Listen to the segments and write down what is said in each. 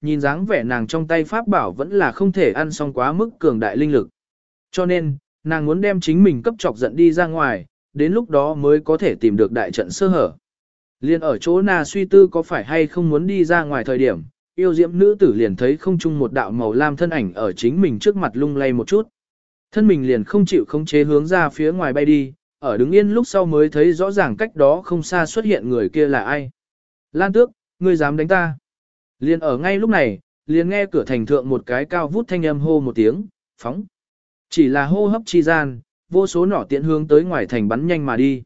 nhìn dáng vẻ nàng trong tay pháp bảo vẫn là không thể ăn xong quá mức cường đại linh lực. Cho nên, nàng muốn đem chính mình cấp chọc giận đi ra ngoài, đến lúc đó mới có thể tìm được đại trận sơ hở. Liên ở chỗ na suy tư có phải hay không muốn đi ra ngoài thời điểm, yêu diễm nữ tử liền thấy không chung một đạo màu lam thân ảnh ở chính mình trước mặt lung lay một chút. Thân mình liền không chịu khống chế hướng ra phía ngoài bay đi, ở đứng yên lúc sau mới thấy rõ ràng cách đó không xa xuất hiện người kia là ai. Lan tước, ngươi dám đánh ta. Liền ở ngay lúc này, liền nghe cửa thành thượng một cái cao vút thanh âm hô một tiếng, phóng. Chỉ là hô hấp chi gian, vô số nỏ tiện hướng tới ngoài thành bắn nhanh mà đi.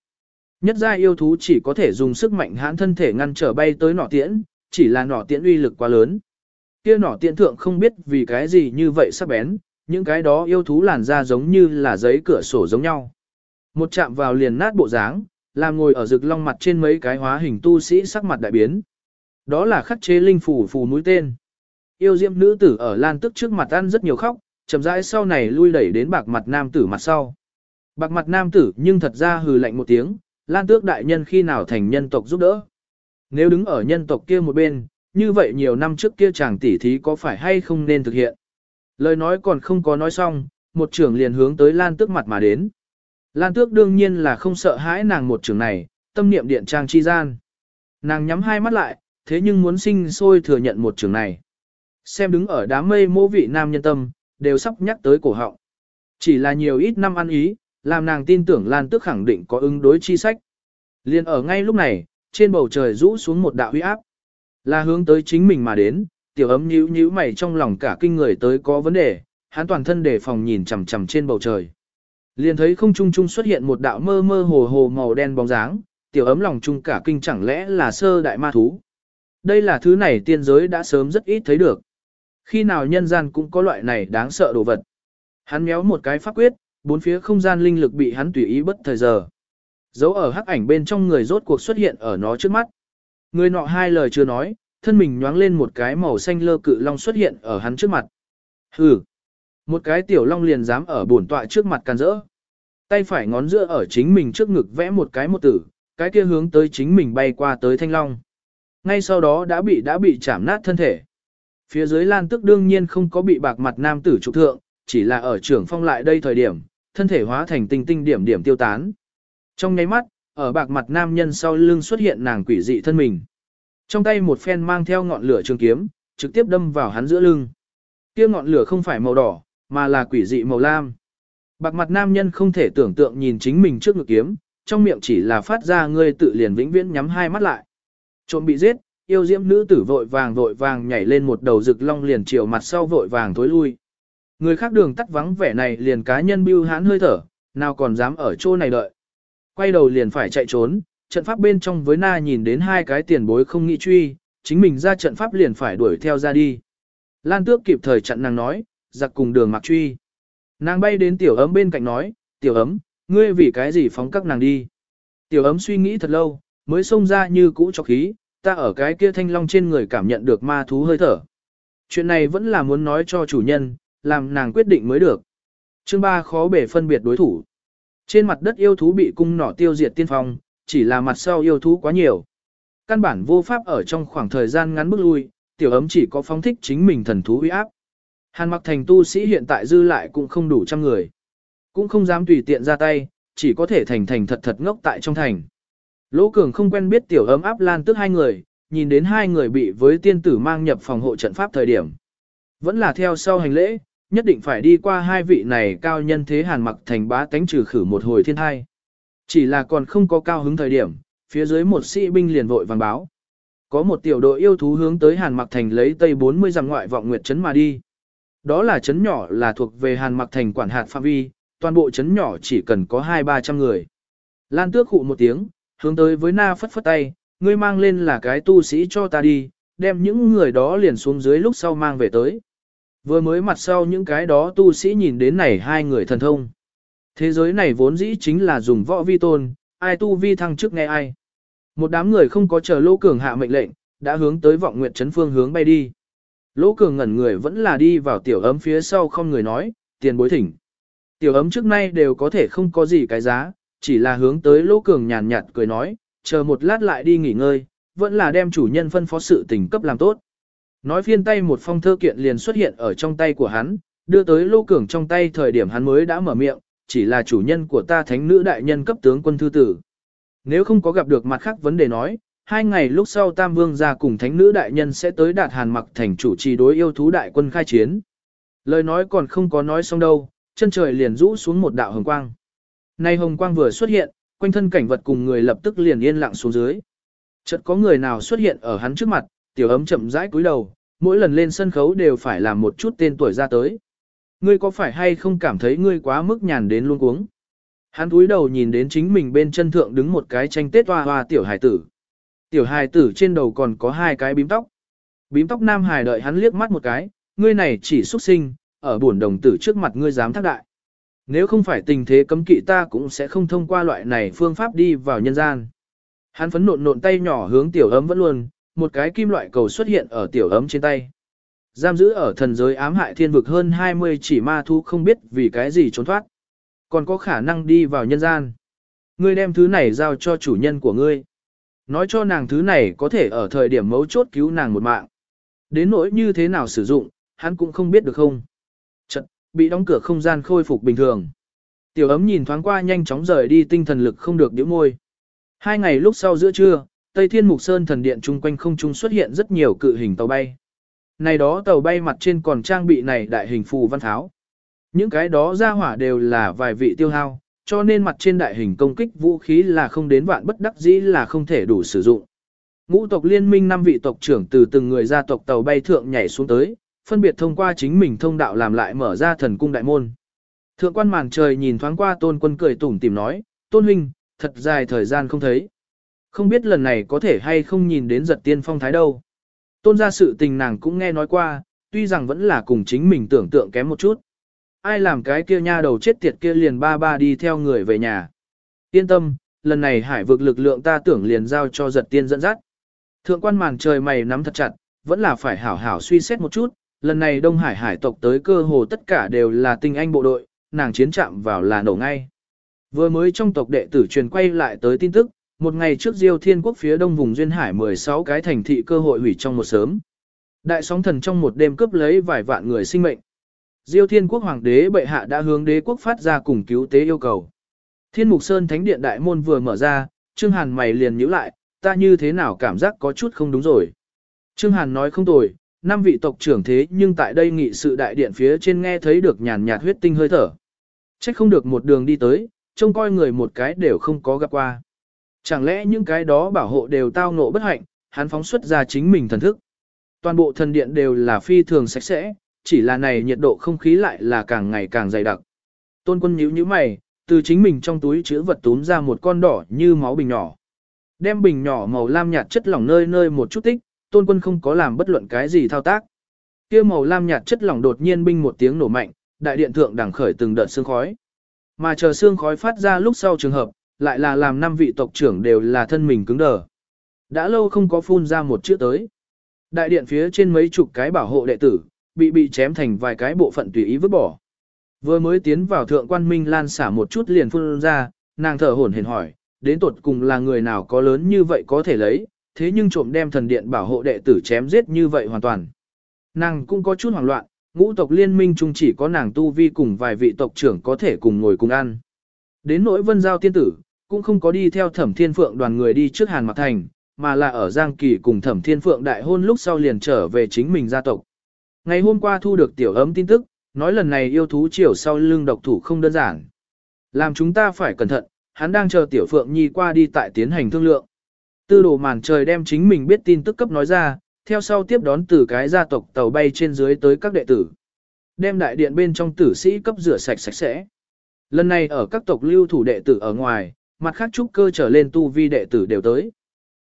Nhất gia yêu thú chỉ có thể dùng sức mạnh hãn thân thể ngăn trở bay tới nỏ tiễn, chỉ là nỏ tiễn uy lực quá lớn. Kia nỏ tiễn thượng không biết vì cái gì như vậy sắc bén, những cái đó yêu thú làn ra giống như là giấy cửa sổ giống nhau. Một chạm vào liền nát bộ dáng, làm ngồi ở rực long mặt trên mấy cái hóa hình tu sĩ sắc mặt đại biến. Đó là khắc chế linh phủ phù mũi tên. Yêu diệm nữ tử ở lan tức trước mặt ăn rất nhiều khóc, chậm rãi sau này lui đẩy đến bạc mặt nam tử mặt sau. Bạc mặt nam tử nhưng thật ra hừ lạnh một tiếng, lan tước đại nhân khi nào thành nhân tộc giúp đỡ. Nếu đứng ở nhân tộc kia một bên, như vậy nhiều năm trước kia chàng tỷ thí có phải hay không nên thực hiện. Lời nói còn không có nói xong, một trưởng liền hướng tới lan tước mặt mà đến. Lan tước đương nhiên là không sợ hãi nàng một trưởng này, tâm niệm điện trang chi gian. Nàng nhắm hai mắt lại, thế nhưng muốn sinh sôi thừa nhận một trường này. Xem đứng ở đám mây mô vị nam nhân tâm, đều sắp nhắc tới cổ họng. Chỉ là nhiều ít năm ăn ý, làm nàng tin tưởng Lan Tước khẳng định có ứng đối chi sách. Liên ở ngay lúc này, trên bầu trời rũ xuống một đạo huy áp. Là hướng tới chính mình mà đến, tiểu ấm nhíu nhíu mày trong lòng cả kinh người tới có vấn đề, hắn toàn thân đề phòng nhìn chằm chằm trên bầu trời. Liền thấy không trung trung xuất hiện một đạo mơ mơ hồ hồ màu đen bóng dáng, tiểu ấm lòng trung cả kinh chẳng lẽ là sơ đại ma thú. Đây là thứ này tiên giới đã sớm rất ít thấy được. Khi nào nhân gian cũng có loại này đáng sợ đồ vật. Hắn méo một cái pháp quyết, bốn phía không gian linh lực bị hắn tùy ý bất thời giờ. Dấu ở hắc ảnh bên trong người rốt cuộc xuất hiện ở nó trước mắt. Người nọ hai lời chưa nói, thân mình nhoáng lên một cái màu xanh lơ cự long xuất hiện ở hắn trước mặt. Hừ. Một cái tiểu long liền dám ở bổn tọa trước mặt can rỡ. Tay phải ngón giữa ở chính mình trước ngực vẽ một cái một tử, cái kia hướng tới chính mình bay qua tới thanh long. Ngay sau đó đã bị đã bị chạm nát thân thể. Phía dưới lan tức đương nhiên không có bị bạc mặt nam tử trục thượng, chỉ là ở trưởng phong lại đây thời điểm, thân thể hóa thành tinh tinh điểm điểm tiêu tán. Trong nháy mắt, ở bạc mặt nam nhân sau lưng xuất hiện nàng quỷ dị thân mình. Trong tay một phen mang theo ngọn lửa trường kiếm, trực tiếp đâm vào hắn giữa lưng. Kia ngọn lửa không phải màu đỏ, mà là quỷ dị màu lam. Bạc mặt nam nhân không thể tưởng tượng nhìn chính mình trước ngực kiếm, trong miệng chỉ là phát ra ngươi tự liền vĩnh viễn nhắm hai mắt lại. Trộm bị giết, yêu diễm nữ tử vội vàng vội vàng nhảy lên một đầu rực long liền chiều mặt sau vội vàng tối lui. Người khác đường tắt vắng vẻ này liền cá nhân bưu hãn hơi thở, nào còn dám ở chỗ này đợi. Quay đầu liền phải chạy trốn, trận pháp bên trong với na nhìn đến hai cái tiền bối không nghĩ truy, chính mình ra trận pháp liền phải đuổi theo ra đi. Lan tước kịp thời chặn nàng nói, giặc cùng đường mặc truy. Nàng bay đến tiểu ấm bên cạnh nói, tiểu ấm, ngươi vì cái gì phóng các nàng đi. Tiểu ấm suy nghĩ thật lâu, mới xông ra như cũ cho khí, ta ở cái kia thanh long trên người cảm nhận được ma thú hơi thở. Chuyện này vẫn là muốn nói cho chủ nhân, làm nàng quyết định mới được. Chương 3 khó bể phân biệt đối thủ. Trên mặt đất yêu thú bị cung nỏ tiêu diệt tiên phong, chỉ là mặt sau yêu thú quá nhiều. Căn bản vô pháp ở trong khoảng thời gian ngắn bước lui, tiểu ấm chỉ có phóng thích chính mình thần thú uy áp. Hàn mặc thành tu sĩ hiện tại dư lại cũng không đủ trăm người. Cũng không dám tùy tiện ra tay, chỉ có thể thành thành thật thật ngốc tại trong thành. Lỗ Cường không quen biết tiểu ấm áp lan tức hai người, nhìn đến hai người bị với tiên tử mang nhập phòng hộ trận pháp thời điểm. Vẫn là theo sau hành lễ, nhất định phải đi qua hai vị này cao nhân thế hàn mặc thành bá tánh trừ khử một hồi thiên thai. Chỉ là còn không có cao hứng thời điểm, phía dưới một sĩ binh liền vội vàng báo. Có một tiểu đội yêu thú hướng tới hàn mặc thành lấy tây 40 dặm ngoại vọng nguyệt trấn mà đi. Đó là trấn nhỏ là thuộc về hàn mặc thành quản hạt phạm vi, toàn bộ trấn nhỏ chỉ cần có hai ba trăm người. Lan tước hụ một tiếng, hướng tới với na phất phất tay, ngươi mang lên là cái tu sĩ cho ta đi, đem những người đó liền xuống dưới lúc sau mang về tới. Vừa mới mặt sau những cái đó tu sĩ nhìn đến này hai người thần thông. Thế giới này vốn dĩ chính là dùng võ vi tôn, ai tu vi thăng trước nghe ai. Một đám người không có chờ Lỗ Cường hạ mệnh lệnh, đã hướng tới vọng nguyệt trấn phương hướng bay đi. Lỗ Cường ngẩn người vẫn là đi vào tiểu ấm phía sau không người nói, tiền bối thỉnh. Tiểu ấm trước nay đều có thể không có gì cái giá, chỉ là hướng tới Lỗ Cường nhàn nhạt cười nói, chờ một lát lại đi nghỉ ngơi, vẫn là đem chủ nhân phân phó sự tình cấp làm tốt. Nói phiên tay một phong thơ kiện liền xuất hiện ở trong tay của hắn, đưa tới Lô Cường trong tay thời điểm hắn mới đã mở miệng, chỉ là chủ nhân của ta thánh nữ đại nhân cấp tướng quân thư tử. Nếu không có gặp được mặt khác vấn đề nói, hai ngày lúc sau Tam Vương ra cùng thánh nữ đại nhân sẽ tới đạt hàn mặc thành chủ trì đối yêu thú đại quân khai chiến. Lời nói còn không có nói xong đâu, chân trời liền rũ xuống một đạo hồng quang. Nay hồng quang vừa xuất hiện, quanh thân cảnh vật cùng người lập tức liền yên lặng xuống dưới. Chợt có người nào xuất hiện ở hắn trước mặt, tiểu ấm chậm rãi cúi đầu, mỗi lần lên sân khấu đều phải làm một chút tên tuổi ra tới. Ngươi có phải hay không cảm thấy ngươi quá mức nhàn đến luôn cuống? Hắn cúi đầu nhìn đến chính mình bên chân thượng đứng một cái tranh tết hoa hoa tiểu hài tử. Tiểu hài tử trên đầu còn có hai cái bím tóc. Bím tóc nam hài đợi hắn liếc mắt một cái, ngươi này chỉ xuất sinh, ở buồn đồng tử trước mặt ngươi dám thác đại. Nếu không phải tình thế cấm kỵ ta cũng sẽ không thông qua loại này phương pháp đi vào nhân gian. Hắn phấn nộn nộn tay nhỏ hướng tiểu ấm vẫn luôn, một cái kim loại cầu xuất hiện ở tiểu ấm trên tay. Giam giữ ở thần giới ám hại thiên vực hơn 20 chỉ ma thú không biết vì cái gì trốn thoát. Còn có khả năng đi vào nhân gian. Ngươi đem thứ này giao cho chủ nhân của ngươi. Nói cho nàng thứ này có thể ở thời điểm mấu chốt cứu nàng một mạng. Đến nỗi như thế nào sử dụng, hắn cũng không biết được không. Bị đóng cửa không gian khôi phục bình thường. Tiểu ấm nhìn thoáng qua nhanh chóng rời đi tinh thần lực không được điểm môi. Hai ngày lúc sau giữa trưa, Tây Thiên Mục Sơn thần điện chung quanh không trung xuất hiện rất nhiều cự hình tàu bay. Này đó tàu bay mặt trên còn trang bị này đại hình phù văn tháo. Những cái đó ra hỏa đều là vài vị tiêu hao, cho nên mặt trên đại hình công kích vũ khí là không đến vạn bất đắc dĩ là không thể đủ sử dụng. Ngũ tộc liên minh năm vị tộc trưởng từ từng người gia tộc tàu bay thượng nhảy xuống tới, phân biệt thông qua chính mình thông đạo làm lại mở ra thần cung đại môn. Thượng quan màn trời nhìn thoáng qua tôn quân cười tủm tìm nói, tôn huynh, thật dài thời gian không thấy. Không biết lần này có thể hay không nhìn đến giật tiên phong thái đâu. Tôn ra sự tình nàng cũng nghe nói qua, tuy rằng vẫn là cùng chính mình tưởng tượng kém một chút. Ai làm cái kia nha đầu chết tiệt kia liền ba ba đi theo người về nhà. Yên tâm, lần này hải vực lực lượng ta tưởng liền giao cho giật tiên dẫn dắt. Thượng quan màn trời mày nắm thật chặt, vẫn là phải hảo hảo suy xét một chút, lần này Đông Hải hải tộc tới cơ hồ tất cả đều là tinh anh bộ đội, nàng chiến chạm vào là nổ ngay. Vừa mới trong tộc đệ tử truyền quay lại tới tin tức, một ngày trước Diêu Thiên Quốc phía đông vùng duyên hải 16 cái thành thị cơ hội hủy trong một sớm. Đại sóng thần trong một đêm cướp lấy vài vạn người sinh mệnh. Diêu Thiên Quốc hoàng đế bệ hạ đã hướng đế quốc phát ra cùng cứu tế yêu cầu. Thiên Mục Sơn Thánh Điện đại môn vừa mở ra, Trương Hàn mày liền nhíu lại, ta như thế nào cảm giác có chút không đúng rồi. Trương Hàn nói không tồi, năm vị tộc trưởng thế nhưng tại đây nghị sự đại điện phía trên nghe thấy được nhàn nhạt huyết tinh hơi thở. Trách không được một đường đi tới, trông coi người một cái đều không có gặp qua. Chẳng lẽ những cái đó bảo hộ đều tao ngộ bất hạnh, hắn phóng xuất ra chính mình thần thức. Toàn bộ thần điện đều là phi thường sạch sẽ, chỉ là này nhiệt độ không khí lại là càng ngày càng dày đặc. Tôn quân nhíu nhíu mày, từ chính mình trong túi chứa vật túm ra một con đỏ như máu bình nhỏ. Đem bình nhỏ màu lam nhạt chất lỏng nơi nơi một chút tích, tôn quân không có làm bất luận cái gì thao tác. kia màu lam nhạt chất lỏng đột nhiên binh một tiếng nổ mạnh, đại điện thượng đẳng khởi từng đợt sương khói. Mà chờ sương khói phát ra lúc sau trường hợp, lại là làm năm vị tộc trưởng đều là thân mình cứng đờ. Đã lâu không có phun ra một chữ tới. Đại điện phía trên mấy chục cái bảo hộ đệ tử, bị bị chém thành vài cái bộ phận tùy ý vứt bỏ. Vừa mới tiến vào thượng quan minh lan xả một chút liền phun ra, nàng thở hổn hển hỏi, đến tột cùng là người nào có lớn như vậy có thể lấy, thế nhưng trộm đem thần điện bảo hộ đệ tử chém giết như vậy hoàn toàn. Nàng cũng có chút hoảng loạn, ngũ tộc liên minh chung chỉ có nàng tu vi cùng vài vị tộc trưởng có thể cùng ngồi cùng ăn. Đến nỗi vân giao tiên tử, cũng không có đi theo thẩm thiên phượng đoàn người đi trước Hàn Mạc Thành, mà là ở Giang Kỳ cùng thẩm thiên phượng đại hôn lúc sau liền trở về chính mình gia tộc. Ngày hôm qua thu được tiểu ấm tin tức, nói lần này yêu thú chiều sau lưng độc thủ không đơn giản. Làm chúng ta phải cẩn thận, hắn đang chờ tiểu phượng nhi qua đi tại tiến hành thương lượng. Tư đồ màn trời đem chính mình biết tin tức cấp nói ra, theo sau tiếp đón từ cái gia tộc tàu bay trên dưới tới các đệ tử. Đem đại điện bên trong tử sĩ cấp rửa sạch sạch sẽ. Lần này ở các tộc lưu thủ đệ tử ở ngoài, mặt khác trúc cơ trở lên tu vi đệ tử đều tới.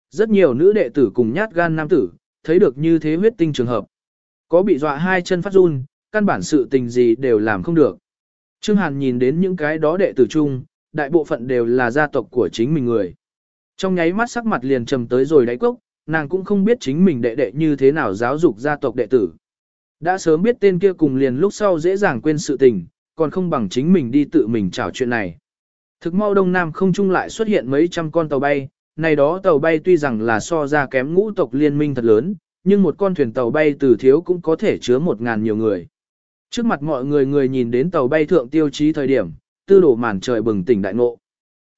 Rất nhiều nữ đệ tử cùng nhát gan nam tử, thấy được như thế huyết tinh trường hợp. Có bị dọa hai chân phát run, căn bản sự tình gì đều làm không được. Trương Hàn nhìn đến những cái đó đệ tử chung, đại bộ phận đều là gia tộc của chính mình người. Trong nháy mắt sắc mặt liền trầm tới rồi đáy cốc, nàng cũng không biết chính mình đệ đệ như thế nào giáo dục gia tộc đệ tử. Đã sớm biết tên kia cùng liền lúc sau dễ dàng quên sự tình, còn không bằng chính mình đi tự mình trảo chuyện này. Thực mau đông nam không trung lại xuất hiện mấy trăm con tàu bay, này đó tàu bay tuy rằng là so ra kém ngũ tộc liên minh thật lớn, nhưng một con thuyền tàu bay từ thiếu cũng có thể chứa một ngàn nhiều người. Trước mặt mọi người người nhìn đến tàu bay thượng tiêu chí thời điểm, tư đổ màn trời bừng tỉnh đại ngộ.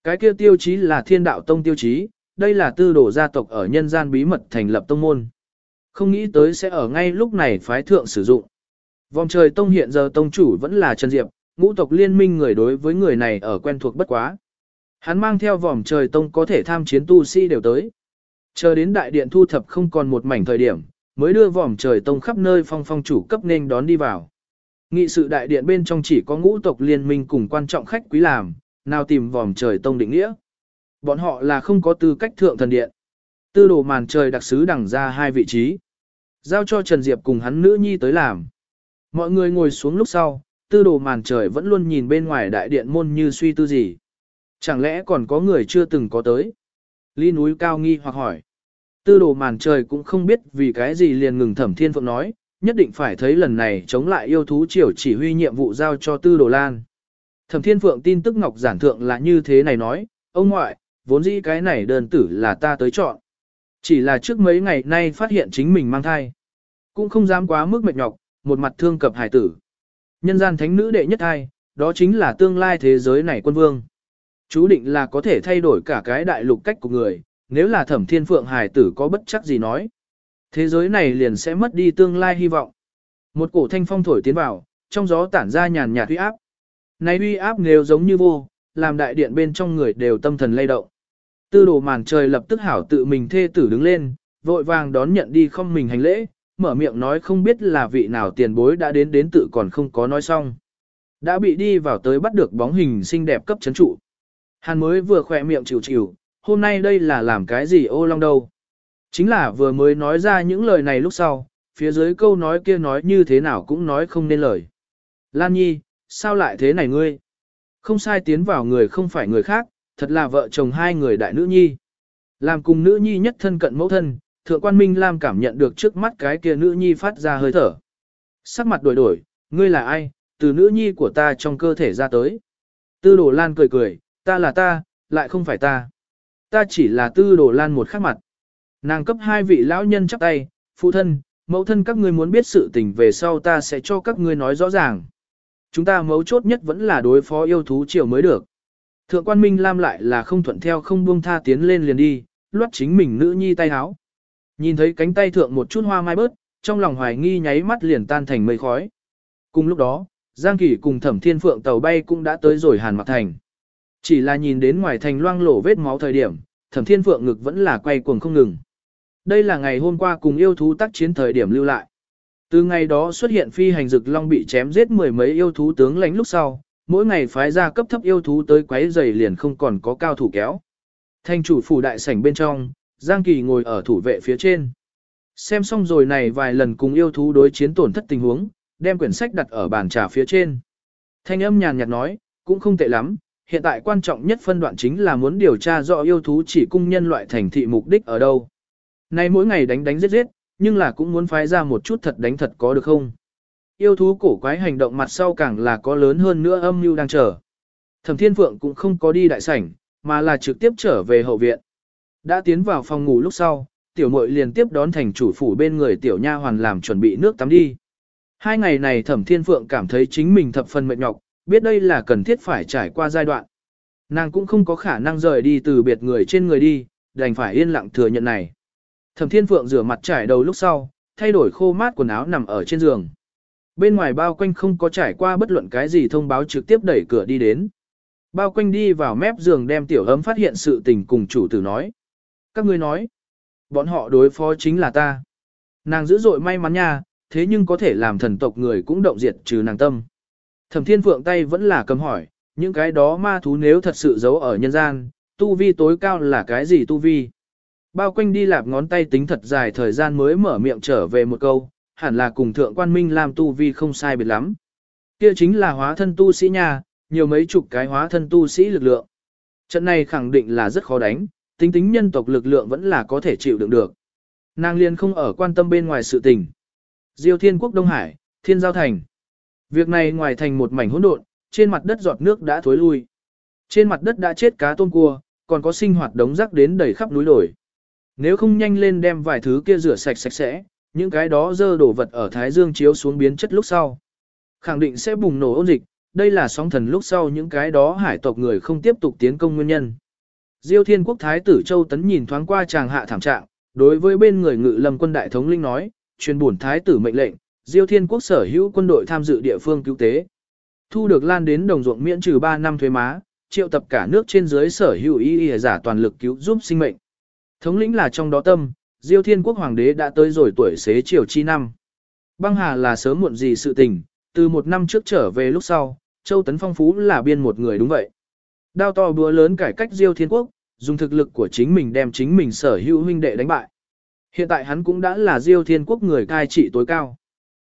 Cái kia tiêu chí là thiên đạo tông tiêu chí, đây là tư đồ gia tộc ở nhân gian bí mật thành lập tông môn. Không nghĩ tới sẽ ở ngay lúc này phái thượng sử dụng. Vòng trời tông hiện giờ tông chủ vẫn là Trần Diệp, ngũ tộc liên minh người đối với người này ở quen thuộc bất quá. Hắn mang theo vòng trời tông có thể tham chiến tu sĩ si đều tới. Chờ đến đại điện thu thập không còn một mảnh thời điểm, mới đưa vòng trời tông khắp nơi phong phong chủ cấp nên đón đi vào. Nghị sự đại điện bên trong chỉ có ngũ tộc liên minh cùng quan trọng khách quý làm, nào tìm vòm trời tông định nghĩa. Bọn họ là không có tư cách thượng thần điện. Tư đồ màn trời đặc sứ đẳng ra hai vị trí. Giao cho Trần Diệp cùng hắn nữ nhi tới làm. Mọi người ngồi xuống lúc sau, tư đồ màn trời vẫn luôn nhìn bên ngoài đại điện môn như suy tư gì. Chẳng lẽ còn có người chưa từng có tới? Ly núi cao nghi hoặc hỏi. Tư đồ màn trời cũng không biết vì cái gì liền ngừng thẩm thiên phượng nói, nhất định phải thấy lần này chống lại yêu thú triều chỉ huy nhiệm vụ giao cho tư đồ lan. Thẩm thiên phượng tin tức ngọc giản thượng là như thế này nói, ông ngoại, vốn dĩ cái này đơn tử là ta tới chọn. Chỉ là trước mấy ngày nay phát hiện chính mình mang thai. Cũng không dám quá mức mệt nhọc, một mặt thương cập hải tử. Nhân gian thánh nữ đệ nhất thai, đó chính là tương lai thế giới này quân vương. Chú định là có thể thay đổi cả cái đại lục cách của người, nếu là thẩm thiên phượng hải tử có bất chắc gì nói. Thế giới này liền sẽ mất đi tương lai hy vọng. Một cổ thanh phong thổi tiến vào, trong gió tản ra nhàn nhạt huy áp. Này uy áp nếu giống như vô, làm đại điện bên trong người đều tâm thần lay động. Tư đồ màn trời lập tức hảo tự mình thê tử đứng lên, vội vàng đón nhận đi không mình hành lễ, mở miệng nói không biết là vị nào tiền bối đã đến đến tự còn không có nói xong. Đã bị đi vào tới bắt được bóng hình xinh đẹp cấp chấn trụ. Hàn mới vừa khỏe miệng chịu chịu, hôm nay đây là làm cái gì ô long đâu. Chính là vừa mới nói ra những lời này lúc sau, phía dưới câu nói kia nói như thế nào cũng nói không nên lời. Lan Nhi, sao lại thế này ngươi? Không sai tiến vào người không phải người khác, thật là vợ chồng hai người đại nữ nhi. Làm cùng nữ nhi nhất thân cận mẫu thân, thượng quan Minh Lam cảm nhận được trước mắt cái kia nữ nhi phát ra hơi thở. Sắc mặt đổi đổi, ngươi là ai, từ nữ nhi của ta trong cơ thể ra tới. Tư đồ lan cười cười, ta là ta, lại không phải ta. Ta chỉ là tư đồ lan một khắc mặt. Nàng cấp hai vị lão nhân chắp tay, phụ thân, mẫu thân các ngươi muốn biết sự tình về sau ta sẽ cho các ngươi nói rõ ràng. Chúng ta mấu chốt nhất vẫn là đối phó yêu thú triều mới được. Thượng quan Minh Lam lại là không thuận theo không buông tha tiến lên liền đi, loát chính mình nữ nhi tay háo. Nhìn thấy cánh tay thượng một chút hoa mai bớt, trong lòng hoài nghi nháy mắt liền tan thành mây khói. Cùng lúc đó, Giang Kỳ cùng Thẩm Thiên Phượng tàu bay cũng đã tới rồi Hàn Mặc Thành. Chỉ là nhìn đến ngoài thành loang lổ vết máu thời điểm, Thẩm Thiên Phượng ngực vẫn là quay cuồng không ngừng. Đây là ngày hôm qua cùng yêu thú tác chiến thời điểm lưu lại. Từ ngày đó xuất hiện phi hành dực long bị chém giết mười mấy yêu thú tướng lãnh lúc sau, mỗi ngày phái ra cấp thấp yêu thú tới quấy giày liền không còn có cao thủ kéo. Thanh chủ phủ đại sảnh bên trong, Giang Kỳ ngồi ở thủ vệ phía trên. Xem xong rồi này vài lần cùng yêu thú đối chiến tổn thất tình huống, đem quyển sách đặt ở bàn trà phía trên. Thanh âm nhàn nhạt nói, cũng không tệ lắm, hiện tại quan trọng nhất phân đoạn chính là muốn điều tra rõ yêu thú chỉ cung nhân loại thành thị mục đích ở đâu. Nay mỗi ngày đánh đánh giết giết, nhưng là cũng muốn phái ra một chút thật đánh thật có được không? Yêu thú cổ quái hành động mặt sau càng là có lớn hơn nữa âm mưu đang chờ. Thẩm Thiên Phượng cũng không có đi đại sảnh, mà là trực tiếp trở về hậu viện. Đã tiến vào phòng ngủ lúc sau, tiểu muội liền tiếp đón thành chủ phủ bên người tiểu nha hoàn làm chuẩn bị nước tắm đi. Hai ngày này Thẩm Thiên Phượng cảm thấy chính mình thập phần mệt nhọc, biết đây là cần thiết phải trải qua giai đoạn. Nàng cũng không có khả năng rời đi từ biệt người trên người đi, đành phải yên lặng thừa nhận này. Thẩm Thiên Phượng rửa mặt trải đầu lúc sau, thay đổi khô mát quần áo nằm ở trên giường. Bên ngoài bao quanh không có trải qua bất luận cái gì thông báo trực tiếp đẩy cửa đi đến. Bao quanh đi vào mép giường đem tiểu ấm phát hiện sự tình cùng chủ tử nói. Các ngươi nói, bọn họ đối phó chính là ta. Nàng dữ dội may mắn nha, thế nhưng có thể làm thần tộc người cũng động diệt trừ nàng tâm. Thẩm thiên phượng tay vẫn là cầm hỏi, những cái đó ma thú nếu thật sự giấu ở nhân gian, tu vi tối cao là cái gì tu vi? Bao quanh đi lạp ngón tay tính thật dài thời gian mới mở miệng trở về một câu, hẳn là cùng thượng quan minh làm tu vi không sai biệt lắm. Kia chính là hóa thân tu sĩ nha, nhiều mấy chục cái hóa thân tu sĩ lực lượng. Trận này khẳng định là rất khó đánh, tính tính nhân tộc lực lượng vẫn là có thể chịu đựng được. Nàng liên không ở quan tâm bên ngoài sự tình. Diêu thiên quốc Đông Hải, thiên giao thành. Việc này ngoài thành một mảnh hỗn độn, trên mặt đất giọt nước đã thối lui. Trên mặt đất đã chết cá tôm cua, còn có sinh hoạt đống rác đến đầy khắp núi đồi. Nếu không nhanh lên đem vài thứ kia rửa sạch sạch sẽ, những cái đó dơ đổ vật ở Thái Dương chiếu xuống biến chất lúc sau. Khẳng định sẽ bùng nổ ôn dịch, đây là sóng thần lúc sau những cái đó hải tộc người không tiếp tục tiến công nguyên nhân. Diêu Thiên Quốc Thái tử Châu Tấn nhìn thoáng qua chàng hạ thảm trạng, đối với bên người ngự lâm quân đại thống linh nói, truyền bổn Thái tử mệnh lệnh, Diêu Thiên Quốc sở hữu quân đội tham dự địa phương cứu tế. Thu được lan đến đồng ruộng miễn trừ 3 năm thuế má, triệu tập cả nước trên dưới sở hữu y y giả toàn lực cứu giúp sinh mệnh. Thống lĩnh là trong đó tâm, Diêu Thiên Quốc Hoàng đế đã tới rồi tuổi xế chiều chi năm. Băng hà là sớm muộn gì sự tình, từ một năm trước trở về lúc sau, Châu Tấn Phong Phú là biên một người đúng vậy. Đao to búa lớn cải cách Diêu Thiên Quốc, dùng thực lực của chính mình đem chính mình sở hữu huynh đệ đánh bại. Hiện tại hắn cũng đã là Diêu Thiên Quốc người cai trị tối cao.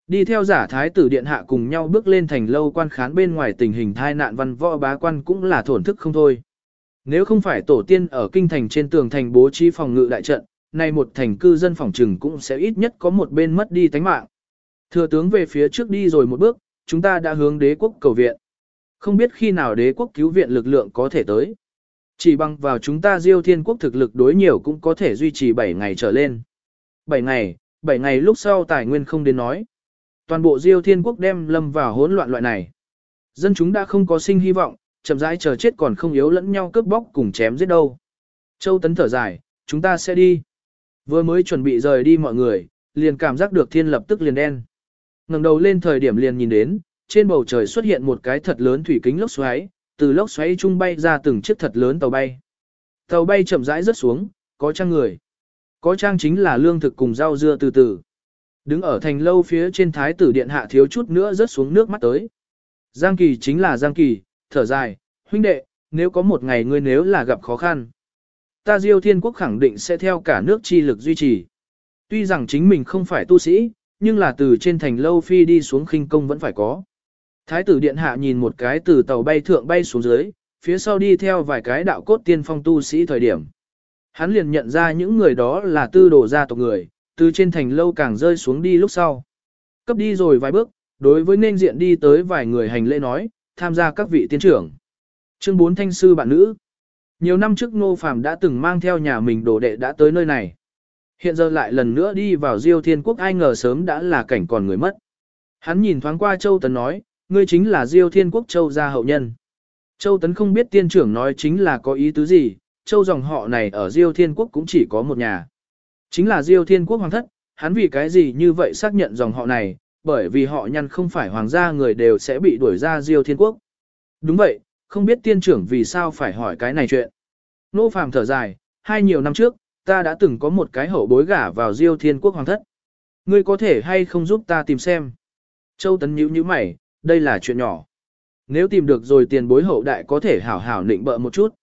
Đi theo giả thái tử điện hạ cùng nhau bước lên thành lâu quan khán bên ngoài tình hình thai nạn văn võ bá quan cũng là thổn thức không thôi. Nếu không phải tổ tiên ở kinh thành trên tường thành bố trí phòng ngự đại trận, nay một thành cư dân phòng trừng cũng sẽ ít nhất có một bên mất đi tánh mạng. Thừa tướng về phía trước đi rồi một bước, chúng ta đã hướng đế quốc cầu viện. Không biết khi nào đế quốc cứu viện lực lượng có thể tới. Chỉ bằng vào chúng ta diêu thiên quốc thực lực đối nhiều cũng có thể duy trì 7 ngày trở lên. 7 ngày, 7 ngày lúc sau tài nguyên không đến nói. Toàn bộ diêu thiên quốc đem lâm vào hỗn loạn loại này. Dân chúng đã không có sinh hy vọng, chậm rãi chờ chết còn không yếu lẫn nhau cướp bóc cùng chém giết đâu. Châu Tấn thở dài, chúng ta sẽ đi. Vừa mới chuẩn bị rời đi mọi người, liền cảm giác được thiên lập tức liền đen. ngẩng đầu lên thời điểm liền nhìn đến, trên bầu trời xuất hiện một cái thật lớn thủy kính lốc xoáy, từ lốc xoáy trung bay ra từng chiếc thật lớn tàu bay. Tàu bay chậm rãi rớt xuống, có trang người. Có trang chính là lương thực cùng rau dưa từ từ. Đứng ở thành lâu phía trên thái tử điện hạ thiếu chút nữa rớt xuống nước mắt tới. Giang Kỳ chính là Giang Kỳ, thở dài, huynh đệ, nếu có một ngày ngươi nếu là gặp khó khăn. Ta Diêu Thiên Quốc khẳng định sẽ theo cả nước chi lực duy trì. Tuy rằng chính mình không phải tu sĩ, nhưng là từ trên thành lâu phi đi xuống khinh công vẫn phải có. Thái tử điện hạ nhìn một cái từ tàu bay thượng bay xuống dưới, phía sau đi theo vài cái đạo cốt tiên phong tu sĩ thời điểm. Hắn liền nhận ra những người đó là tư đồ gia tộc người, từ trên thành lâu càng rơi xuống đi lúc sau. Cấp đi rồi vài bước, đối với nên diện đi tới vài người hành lễ nói, tham gia các vị tiến trưởng. Chương 4 thanh sư bạn nữ. Nhiều năm trước Ngô Phàm đã từng mang theo nhà mình đồ đệ đã tới nơi này. Hiện giờ lại lần nữa đi vào Diêu Thiên Quốc ai ngờ sớm đã là cảnh còn người mất. Hắn nhìn thoáng qua Châu Tấn nói, ngươi chính là Diêu Thiên Quốc Châu gia hậu nhân. Châu Tấn không biết tiên trưởng nói chính là có ý tứ gì, Châu dòng họ này ở Diêu Thiên Quốc cũng chỉ có một nhà. Chính là Diêu Thiên Quốc hoàng thất, hắn vì cái gì như vậy xác nhận dòng họ này, bởi vì họ nhăn không phải hoàng gia người đều sẽ bị đuổi ra Diêu Thiên Quốc. Đúng vậy, không biết tiên trưởng vì sao phải hỏi cái này chuyện. Nô Phàm thở dài, hai nhiều năm trước, ta đã từng có một cái hậu bối gả vào Diêu Thiên Quốc hoàng thất. Ngươi có thể hay không giúp ta tìm xem. Châu Tấn nhíu nhíu mày, đây là chuyện nhỏ. Nếu tìm được rồi tiền bối hậu đại có thể hảo hảo nịnh bợ một chút.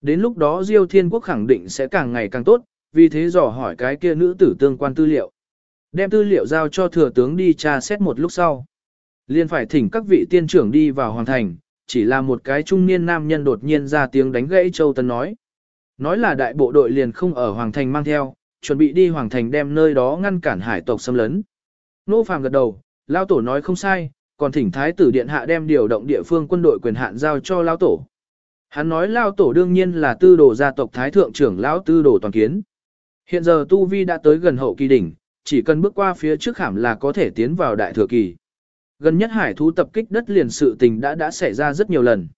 Đến lúc đó Diêu Thiên Quốc khẳng định sẽ càng ngày càng tốt, vì thế dò hỏi cái kia nữ tử tương quan tư liệu. Đem tư liệu giao cho thừa tướng đi tra xét một lúc sau. Liên phải thỉnh các vị tiên trưởng đi vào hoàng thành, chỉ là một cái trung niên nam nhân đột nhiên ra tiếng đánh gãy Châu Tân nói. Nói là đại bộ đội liền không ở hoàng thành mang theo, chuẩn bị đi hoàng thành đem nơi đó ngăn cản hải tộc xâm lấn. Nô Phàm gật đầu, lao tổ nói không sai, còn thỉnh thái tử điện hạ đem điều động địa phương quân đội quyền hạn giao cho lao tổ. Hắn nói lao tổ đương nhiên là tư đồ gia tộc thái thượng trưởng lão tư đồ toàn kiến. Hiện giờ tu vi đã tới gần hậu kỳ đỉnh, chỉ cần bước qua phía trước khảm là có thể tiến vào đại thừa kỳ. Gần nhất hải thú tập kích đất liền sự tình đã đã xảy ra rất nhiều lần.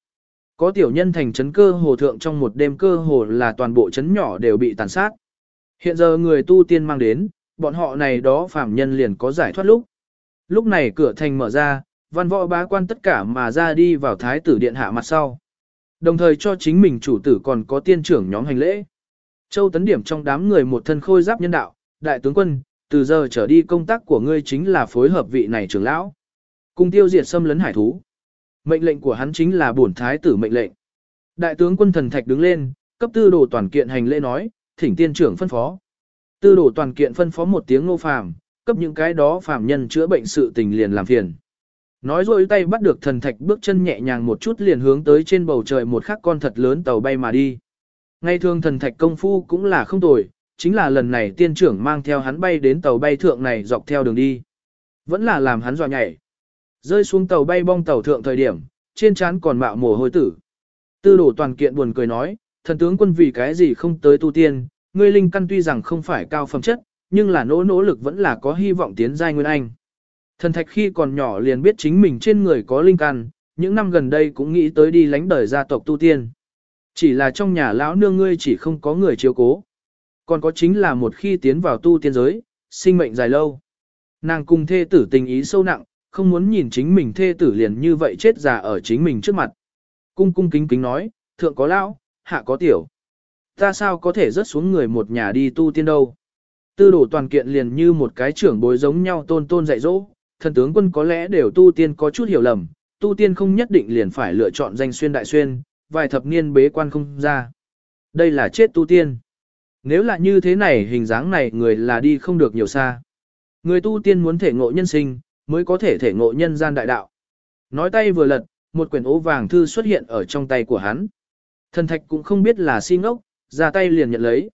Có tiểu nhân thành trấn cơ hồ thượng trong một đêm cơ hồ là toàn bộ trấn nhỏ đều bị tàn sát. Hiện giờ người tu tiên mang đến, bọn họ này đó phạm nhân liền có giải thoát lúc. Lúc này cửa thành mở ra, văn võ bá quan tất cả mà ra đi vào thái tử điện hạ mặt sau. Đồng thời cho chính mình chủ tử còn có tiên trưởng nhóm hành lễ. Châu tấn điểm trong đám người một thân khôi giáp nhân đạo, đại tướng quân, từ giờ trở đi công tác của ngươi chính là phối hợp vị này trưởng lão. Cùng tiêu diệt xâm lấn hải thú. Mệnh lệnh của hắn chính là bổn thái tử mệnh lệnh. Đại tướng quân thần thạch đứng lên, cấp tư đồ toàn kiện hành lễ nói, thỉnh tiên trưởng phân phó. Tư đồ toàn kiện phân phó một tiếng nô phàm, cấp những cái đó phàm nhân chữa bệnh sự tình liền làm phiền. Nói rồi tay bắt được thần thạch bước chân nhẹ nhàng một chút liền hướng tới trên bầu trời một khắc con thật lớn tàu bay mà đi. Ngay thường thần thạch công phu cũng là không tồi, chính là lần này tiên trưởng mang theo hắn bay đến tàu bay thượng này dọc theo đường đi. Vẫn là làm hắn dọa nhảy. Rơi xuống tàu bay bong tàu thượng thời điểm, trên trán còn mạo mồ hôi tử. Tư đổ toàn kiện buồn cười nói, thần tướng quân vì cái gì không tới tu tiên, ngươi linh căn tuy rằng không phải cao phẩm chất, nhưng là nỗ nỗ lực vẫn là có hy vọng tiến giai nguyên anh. Thần thạch khi còn nhỏ liền biết chính mình trên người có linh căn, những năm gần đây cũng nghĩ tới đi lánh đời gia tộc tu tiên. Chỉ là trong nhà lão nương ngươi chỉ không có người chiếu cố. Còn có chính là một khi tiến vào tu tiên giới, sinh mệnh dài lâu. Nàng cùng thê tử tình ý sâu nặng, không muốn nhìn chính mình thê tử liền như vậy chết già ở chính mình trước mặt. Cung cung kính kính nói, thượng có lão, hạ có tiểu. Ta sao có thể rớt xuống người một nhà đi tu tiên đâu. Tư đổ toàn kiện liền như một cái trưởng bối giống nhau tôn tôn dạy dỗ, thần tướng quân có lẽ đều tu tiên có chút hiểu lầm, tu tiên không nhất định liền phải lựa chọn danh xuyên đại xuyên, vài thập niên bế quan không ra. Đây là chết tu tiên. Nếu là như thế này hình dáng này người là đi không được nhiều xa. Người tu tiên muốn thể ngộ nhân sinh, mới có thể thể ngộ nhân gian đại đạo. Nói tay vừa lật, một quyển ố vàng thư xuất hiện ở trong tay của hắn. Thần thạch cũng không biết là si ngốc, ra tay liền nhận lấy.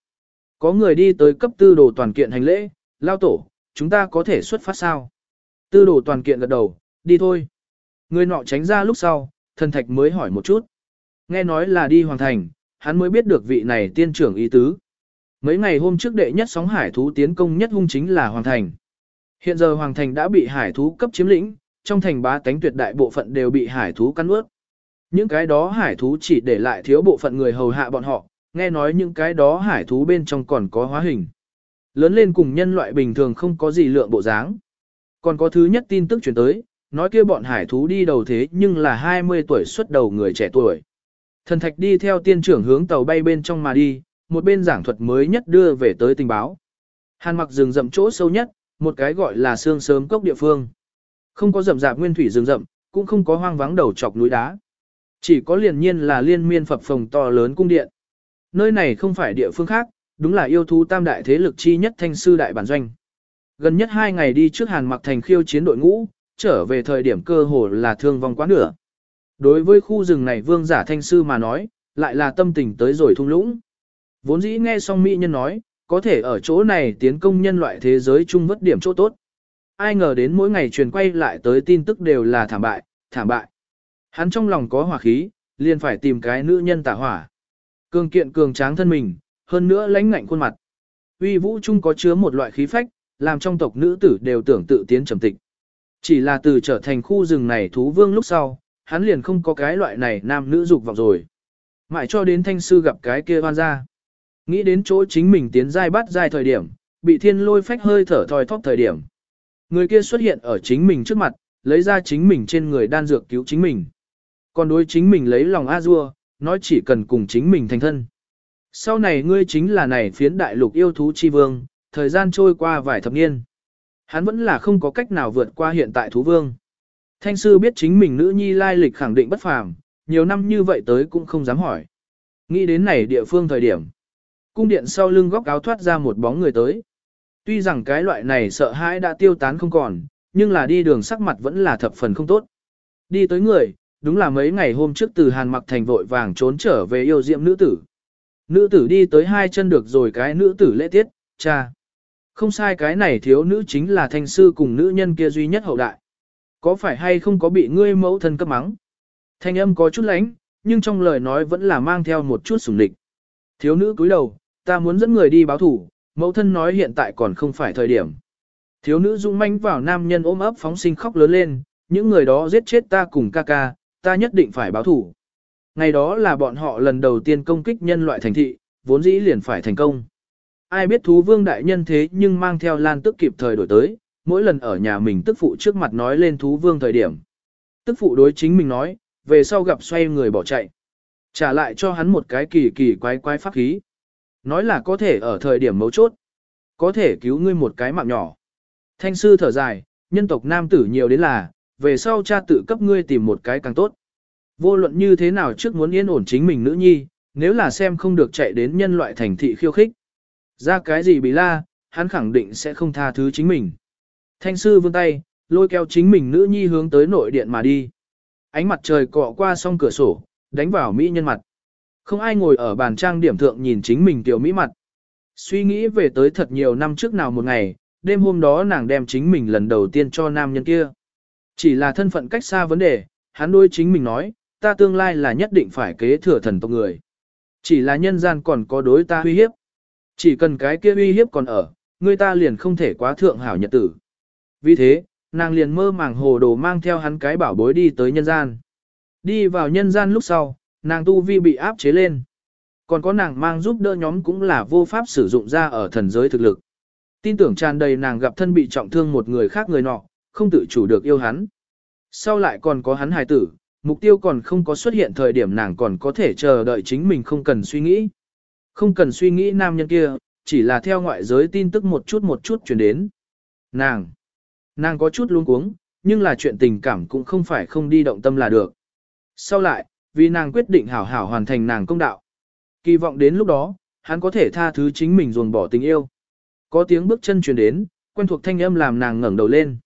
Có người đi tới cấp tư đồ toàn kiện hành lễ, lao tổ, chúng ta có thể xuất phát sao? Tư đồ toàn kiện gật đầu, đi thôi. Người nọ tránh ra lúc sau, thần thạch mới hỏi một chút. Nghe nói là đi hoàng thành, hắn mới biết được vị này tiên trưởng ý tứ. Mấy ngày hôm trước đệ nhất sóng hải thú tiến công nhất hung chính là hoàng thành. Hiện giờ hoàng thành đã bị hải thú cấp chiếm lĩnh, trong thành bá tánh tuyệt đại bộ phận đều bị hải thú cắn ướt. Những cái đó hải thú chỉ để lại thiếu bộ phận người hầu hạ bọn họ, nghe nói những cái đó hải thú bên trong còn có hóa hình. Lớn lên cùng nhân loại bình thường không có gì lượng bộ dáng. Còn có thứ nhất tin tức chuyển tới, nói kia bọn hải thú đi đầu thế nhưng là 20 tuổi xuất đầu người trẻ tuổi. Thần thạch đi theo tiên trưởng hướng tàu bay bên trong mà đi, một bên giảng thuật mới nhất đưa về tới tình báo. Hàn mặc rừng rậm chỗ sâu nhất, một cái gọi là xương sớm cốc địa phương. Không có rậm rạp nguyên thủy rừng rậm, cũng không có hoang vắng đầu chọc núi đá. Chỉ có liền nhiên là liên miên phập phồng to lớn cung điện. Nơi này không phải địa phương khác, đúng là yêu thú tam đại thế lực chi nhất thanh sư đại bản doanh. Gần nhất hai ngày đi trước Hàn mặc thành khiêu chiến đội ngũ, trở về thời điểm cơ hồ là thương vong quá nửa. Đối với khu rừng này vương giả thanh sư mà nói, lại là tâm tình tới rồi thung lũng. Vốn dĩ nghe xong mỹ nhân nói, có thể ở chỗ này tiến công nhân loại thế giới chung vất điểm chỗ tốt. Ai ngờ đến mỗi ngày truyền quay lại tới tin tức đều là thảm bại, thảm bại. Hắn trong lòng có hỏa khí, liền phải tìm cái nữ nhân tả hỏa. Cường kiện cường tráng thân mình, hơn nữa lãnh ngạnh khuôn mặt. Uy vũ chung có chứa một loại khí phách, làm trong tộc nữ tử đều tưởng tự tiến trầm tịch. Chỉ là từ trở thành khu rừng này thú vương lúc sau, hắn liền không có cái loại này nam nữ dục vọng rồi. Mãi cho đến thanh sư gặp cái kia hoan ra. Nghĩ đến chỗ chính mình tiến giai bắt giai thời điểm, bị thiên lôi phách hơi thở thoi thóp thời điểm. Người kia xuất hiện ở chính mình trước mặt, lấy ra chính mình trên người đan dược cứu chính mình. Còn đối chính mình lấy lòng A-dua, nói chỉ cần cùng chính mình thành thân. Sau này ngươi chính là này phiến đại lục yêu thú chi vương, thời gian trôi qua vài thập niên. Hắn vẫn là không có cách nào vượt qua hiện tại thú vương. Thanh sư biết chính mình nữ nhi lai lịch khẳng định bất phàm, nhiều năm như vậy tới cũng không dám hỏi. Nghĩ đến này địa phương thời điểm. Cung điện sau lưng góc áo thoát ra một bóng người tới. Tuy rằng cái loại này sợ hãi đã tiêu tán không còn, nhưng là đi đường sắc mặt vẫn là thập phần không tốt. Đi tới người, đúng là mấy ngày hôm trước từ Hàn Mặc Thành vội vàng trốn trở về yêu diệm nữ tử. Nữ tử đi tới hai chân được rồi cái nữ tử lễ tiết, cha. Không sai cái này thiếu nữ chính là thanh sư cùng nữ nhân kia duy nhất hậu đại. Có phải hay không có bị ngươi mẫu thân cấp mắng? Thanh âm có chút lánh, nhưng trong lời nói vẫn là mang theo một chút sủng địch. Thiếu nữ cúi đầu, ta muốn dẫn người đi báo thủ, mẫu thân nói hiện tại còn không phải thời điểm. Thiếu nữ dung manh vào nam nhân ôm ấp phóng sinh khóc lớn lên, những người đó giết chết ta cùng ca ca, ta nhất định phải báo thủ. Ngày đó là bọn họ lần đầu tiên công kích nhân loại thành thị, vốn dĩ liền phải thành công. Ai biết thú vương đại nhân thế nhưng mang theo lan tức kịp thời đổi tới, mỗi lần ở nhà mình tức phụ trước mặt nói lên thú vương thời điểm. Tức phụ đối chính mình nói, về sau gặp xoay người bỏ chạy. Trả lại cho hắn một cái kỳ kỳ quái quái pháp khí. Nói là có thể ở thời điểm mấu chốt. Có thể cứu ngươi một cái mạng nhỏ. Thanh sư thở dài, nhân tộc nam tử nhiều đến là, về sau cha tự cấp ngươi tìm một cái càng tốt. Vô luận như thế nào trước muốn yên ổn chính mình nữ nhi, nếu là xem không được chạy đến nhân loại thành thị khiêu khích. Ra cái gì bị la, hắn khẳng định sẽ không tha thứ chính mình. Thanh sư vươn tay, lôi kéo chính mình nữ nhi hướng tới nội điện mà đi. Ánh mặt trời cọ qua song cửa sổ, đánh vào mỹ nhân mặt. Không ai ngồi ở bàn trang điểm thượng nhìn chính mình tiểu mỹ mặt. Suy nghĩ về tới thật nhiều năm trước nào một ngày, đêm hôm đó nàng đem chính mình lần đầu tiên cho nam nhân kia. Chỉ là thân phận cách xa vấn đề, hắn đôi chính mình nói, ta tương lai là nhất định phải kế thừa thần tộc người. Chỉ là nhân gian còn có đối ta uy hiếp. Chỉ cần cái kia uy hiếp còn ở, người ta liền không thể quá thượng hảo nhật tử. Vì thế, nàng liền mơ màng hồ đồ mang theo hắn cái bảo bối đi tới nhân gian. Đi vào nhân gian lúc sau, nàng tu vi bị áp chế lên. Còn có nàng mang giúp đỡ nhóm cũng là vô pháp sử dụng ra ở thần giới thực lực. Tin tưởng tràn đầy nàng gặp thân bị trọng thương một người khác người nọ, không tự chủ được yêu hắn. Sau lại còn có hắn hài tử, mục tiêu còn không có xuất hiện thời điểm nàng còn có thể chờ đợi chính mình không cần suy nghĩ. Không cần suy nghĩ nam nhân kia, chỉ là theo ngoại giới tin tức một chút một chút chuyển đến. Nàng, nàng có chút luống cuống, nhưng là chuyện tình cảm cũng không phải không đi động tâm là được. Sau lại, vì nàng quyết định hảo hảo hoàn thành nàng công đạo. Kỳ vọng đến lúc đó, hắn có thể tha thứ chính mình ruồng bỏ tình yêu. Có tiếng bước chân truyền đến, quen thuộc thanh âm làm nàng ngẩng đầu lên.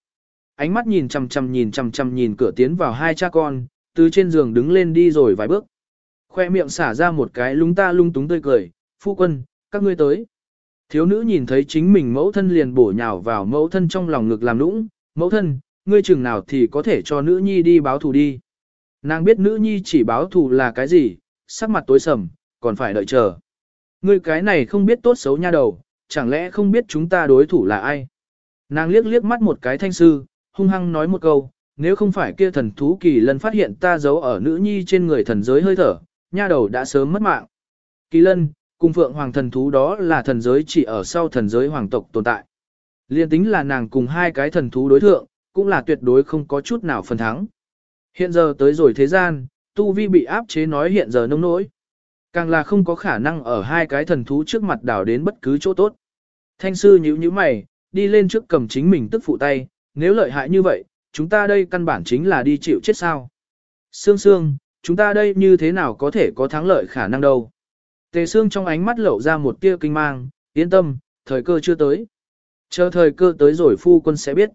Ánh mắt nhìn chằm chằm nhìn chằm chằm nhìn cửa tiến vào hai cha con, từ trên giường đứng lên đi rồi vài bước. Khoe miệng xả ra một cái lúng ta lung túng tươi cười, phu quân, các ngươi tới. Thiếu nữ nhìn thấy chính mình mẫu thân liền bổ nhào vào mẫu thân trong lòng ngực làm nũng, mẫu thân, ngươi chừng nào thì có thể cho nữ nhi đi báo thù đi. Nàng biết nữ nhi chỉ báo thù là cái gì, sắc mặt tối sầm, còn phải đợi chờ. Ngươi cái này không biết tốt xấu nha đầu, chẳng lẽ không biết chúng ta đối thủ là ai? Nàng liếc liếc mắt một cái thanh sư, hung hăng nói một câu, nếu không phải kia thần thú kỳ lân phát hiện ta giấu ở nữ nhi trên người thần giới hơi thở, nha đầu đã sớm mất mạng. Kỳ lân, cùng phượng hoàng thần thú đó là thần giới chỉ ở sau thần giới hoàng tộc tồn tại. Liên tính là nàng cùng hai cái thần thú đối thượng, cũng là tuyệt đối không có chút nào phần thắng. Hiện giờ tới rồi thế gian, tu vi bị áp chế nói hiện giờ nông nỗi. Càng là không có khả năng ở hai cái thần thú trước mặt đảo đến bất cứ chỗ tốt. Thanh sư nhíu nhíu mày, đi lên trước cầm chính mình tức phụ tay, nếu lợi hại như vậy, chúng ta đây căn bản chính là đi chịu chết sao. Sương sương, chúng ta đây như thế nào có thể có thắng lợi khả năng đâu. Tề Sương trong ánh mắt lộ ra một tia kinh mang, yên tâm, thời cơ chưa tới. Chờ thời cơ tới rồi phu quân sẽ biết.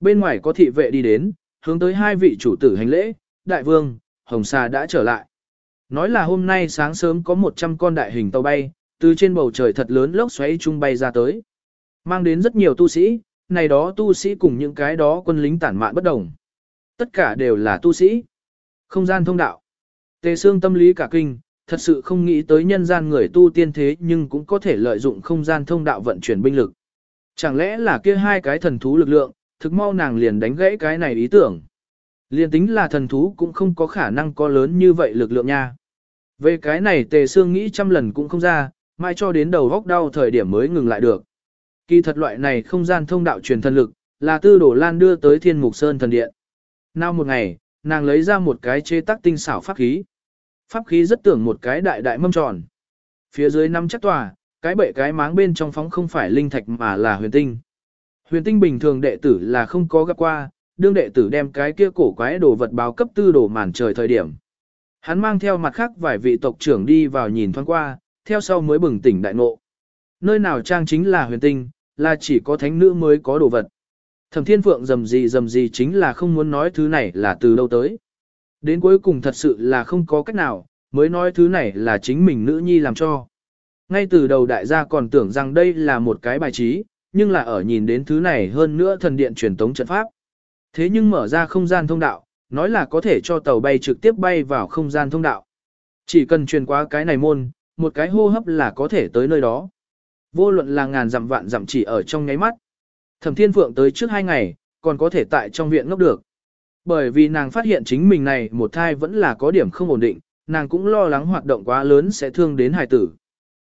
Bên ngoài có thị vệ đi đến, hướng tới hai vị chủ tử hành lễ, đại vương, hồng xà đã trở lại. Nói là hôm nay sáng sớm có 100 con đại hình tàu bay, từ trên bầu trời thật lớn lốc xoáy trung bay ra tới. Mang đến rất nhiều tu sĩ, này đó tu sĩ cùng những cái đó quân lính tản mạn bất đồng. Tất cả đều là tu sĩ. Không gian thông đạo. Tề xương tâm lý cả kinh, thật sự không nghĩ tới nhân gian người tu tiên thế nhưng cũng có thể lợi dụng không gian thông đạo vận chuyển binh lực. Chẳng lẽ là kia hai cái thần thú lực lượng, thực mau nàng liền đánh gãy cái này ý tưởng. liền tính là thần thú cũng không có khả năng có lớn như vậy lực lượng nha. Về cái này tề xương nghĩ trăm lần cũng không ra, mai cho đến đầu góc đau thời điểm mới ngừng lại được. Kỳ thật loại này không gian thông đạo truyền thần lực, là tư đổ lan đưa tới thiên mục sơn thần điện. Nào một ngày, nàng lấy ra một cái chế tác tinh xảo pháp khí. Pháp khí rất tưởng một cái đại đại mâm tròn. Phía dưới năm chắc tòa, cái bệ cái máng bên trong phóng không phải linh thạch mà là huyền tinh. Huyền tinh bình thường đệ tử là không có gặp qua, đương đệ tử đem cái kia cổ quái đồ vật báo cấp tư đồ màn trời thời điểm. Hắn mang theo mặt khác vài vị tộc trưởng đi vào nhìn thoáng qua, theo sau mới bừng tỉnh đại ngộ. Nơi nào trang chính là huyền tinh, là chỉ có thánh nữ mới có đồ vật. Thẩm thiên phượng dầm gì dầm gì chính là không muốn nói thứ này là từ đâu tới. Đến cuối cùng thật sự là không có cách nào, mới nói thứ này là chính mình nữ nhi làm cho. Ngay từ đầu đại gia còn tưởng rằng đây là một cái bài trí, nhưng là ở nhìn đến thứ này hơn nữa thần điện truyền tống trận pháp. Thế nhưng mở ra không gian thông đạo, nói là có thể cho tàu bay trực tiếp bay vào không gian thông đạo. Chỉ cần truyền qua cái này môn, một cái hô hấp là có thể tới nơi đó. Vô luận là ngàn dặm vạn dặm chỉ ở trong nháy mắt. Thẩm Thiên Phượng tới trước hai ngày, còn có thể tại trong viện ngốc được. Bởi vì nàng phát hiện chính mình này một thai vẫn là có điểm không ổn định, nàng cũng lo lắng hoạt động quá lớn sẽ thương đến hài tử.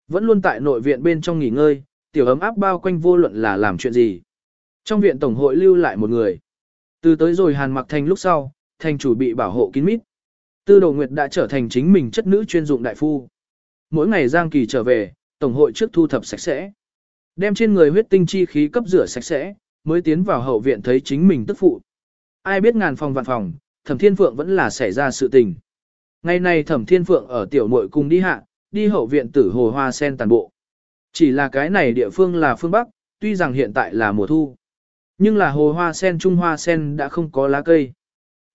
Vẫn luôn tại nội viện bên trong nghỉ ngơi, tiểu ấm áp bao quanh vô luận là làm chuyện gì. Trong viện tổng hội lưu lại một người. Từ tới rồi Hàn Mặc Thành lúc sau, thành chủ bị bảo hộ kín mít. Tư Đồ Nguyệt đã trở thành chính mình chất nữ chuyên dụng đại phu. Mỗi ngày Giang Kỳ trở về, tổng hội trước thu thập sạch sẽ. Đem trên người huyết tinh chi khí cấp rửa sạch sẽ, mới tiến vào hậu viện thấy chính mình tức phụ. Ai biết ngàn phòng vạn phòng, Thẩm Thiên Phượng vẫn là xảy ra sự tình. Ngày này Thẩm Thiên Phượng ở tiểu muội cùng đi hạ, đi hậu viện tử hồ hoa sen tàn bộ. Chỉ là cái này địa phương là phương Bắc, tuy rằng hiện tại là mùa thu. Nhưng là hồ hoa sen trung hoa sen đã không có lá cây.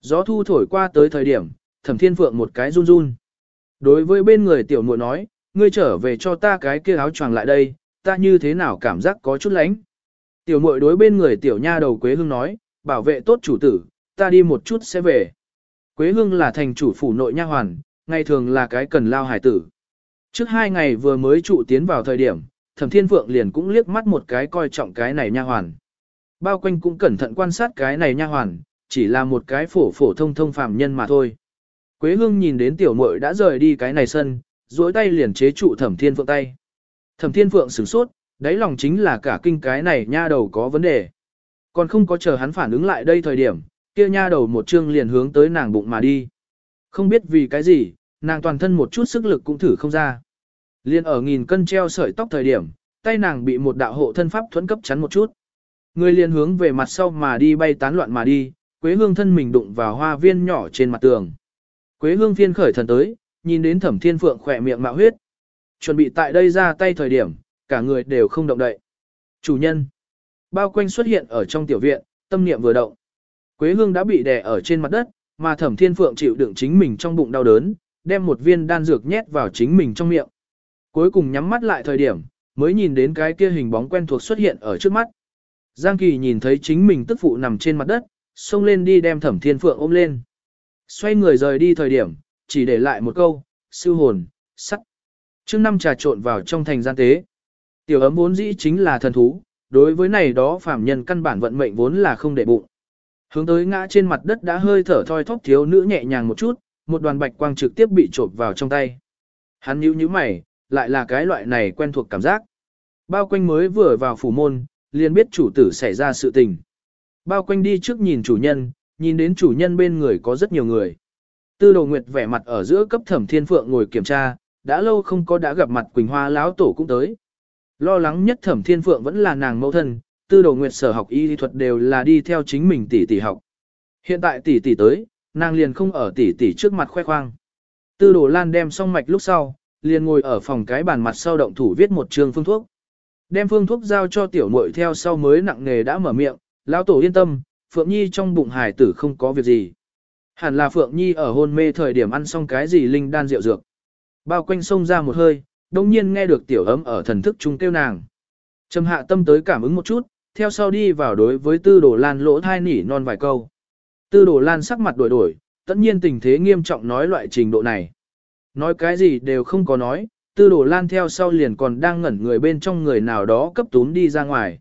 Gió thu thổi qua tới thời điểm, thẩm thiên phượng một cái run run. Đối với bên người tiểu muội nói, ngươi trở về cho ta cái kia áo choàng lại đây, ta như thế nào cảm giác có chút lánh. Tiểu muội đối bên người tiểu nha đầu Quế Hương nói, bảo vệ tốt chủ tử, ta đi một chút sẽ về. Quế Hương là thành chủ phủ nội nha hoàn, ngày thường là cái cần lao hải tử. Trước hai ngày vừa mới trụ tiến vào thời điểm, thẩm thiên phượng liền cũng liếc mắt một cái coi trọng cái này nha hoàn. Bao quanh cũng cẩn thận quan sát cái này nha hoàn, chỉ là một cái phổ phổ thông thông phàm nhân mà thôi. Quế hương nhìn đến tiểu muội đã rời đi cái này sân, duỗi tay liền chế trụ thẩm thiên phượng tay. Thẩm thiên phượng sửng sốt, đáy lòng chính là cả kinh cái này nha đầu có vấn đề. Còn không có chờ hắn phản ứng lại đây thời điểm, kia nha đầu một chương liền hướng tới nàng bụng mà đi. Không biết vì cái gì, nàng toàn thân một chút sức lực cũng thử không ra. Liên ở nghìn cân treo sợi tóc thời điểm, tay nàng bị một đạo hộ thân pháp thuẫn cấp chắn một chút. Người liền hướng về mặt sau mà đi bay tán loạn mà đi, Quế Hương thân mình đụng vào hoa viên nhỏ trên mặt tường. Quế Hương phiên khởi thần tới, nhìn đến Thẩm Thiên Phượng khỏe miệng mạo huyết. Chuẩn bị tại đây ra tay thời điểm, cả người đều không động đậy. Chủ nhân. Bao quanh xuất hiện ở trong tiểu viện, tâm niệm vừa động. Quế Hương đã bị đè ở trên mặt đất, mà Thẩm Thiên Phượng chịu đựng chính mình trong bụng đau đớn, đem một viên đan dược nhét vào chính mình trong miệng. Cuối cùng nhắm mắt lại thời điểm, mới nhìn đến cái kia hình bóng quen thuộc xuất hiện ở trước mắt. Giang Kỳ nhìn thấy chính mình tức phụ nằm trên mặt đất, xông lên đi đem Thẩm Thiên Phượng ôm lên. Xoay người rời đi thời điểm, chỉ để lại một câu, sư hồn, sắt. Trước năm trà trộn vào trong thành gian tế. Tiểu ấm vốn dĩ chính là thần thú, đối với này đó phạm nhân căn bản vận mệnh vốn là không để bụng. Hướng tới ngã trên mặt đất đã hơi thở thoi thóp thiếu nữ nhẹ nhàng một chút, một đoàn bạch quang trực tiếp bị trộn vào trong tay. Hắn nhíu nhíu mày, lại là cái loại này quen thuộc cảm giác. Bao quanh mới vừa vào phủ môn, liền biết chủ tử xảy ra sự tình. Bao quanh đi trước nhìn chủ nhân, nhìn đến chủ nhân bên người có rất nhiều người. Tư đồ nguyệt vẻ mặt ở giữa cấp thẩm thiên phượng ngồi kiểm tra, đã lâu không có đã gặp mặt Quỳnh Hoa lão tổ cũng tới. Lo lắng nhất thẩm thiên phượng vẫn là nàng mẫu thân, tư đồ nguyệt sở học y lý thuật đều là đi theo chính mình tỷ tỷ học. Hiện tại tỷ tỷ tới, nàng liền không ở tỷ tỷ trước mặt khoe khoang. Tư đồ lan đem xong mạch lúc sau, liền ngồi ở phòng cái bàn mặt sau động thủ viết một trường phương thuốc. Đem phương thuốc giao cho tiểu muội theo sau mới nặng nghề đã mở miệng, lão tổ yên tâm, Phượng Nhi trong bụng hải tử không có việc gì. Hẳn là Phượng Nhi ở hôn mê thời điểm ăn xong cái gì linh đan rượu dược. Bao quanh sông ra một hơi, đồng nhiên nghe được tiểu ấm ở thần thức trung kêu nàng. Trầm hạ tâm tới cảm ứng một chút, theo sau đi vào đối với tư đồ lan lỗ thai nỉ non vài câu. Tư đồ lan sắc mặt đổi đổi, tất nhiên tình thế nghiêm trọng nói loại trình độ này. Nói cái gì đều không có nói, tư đồ lan theo sau liền còn đang ngẩn người bên trong người nào đó cấp túm đi ra ngoài.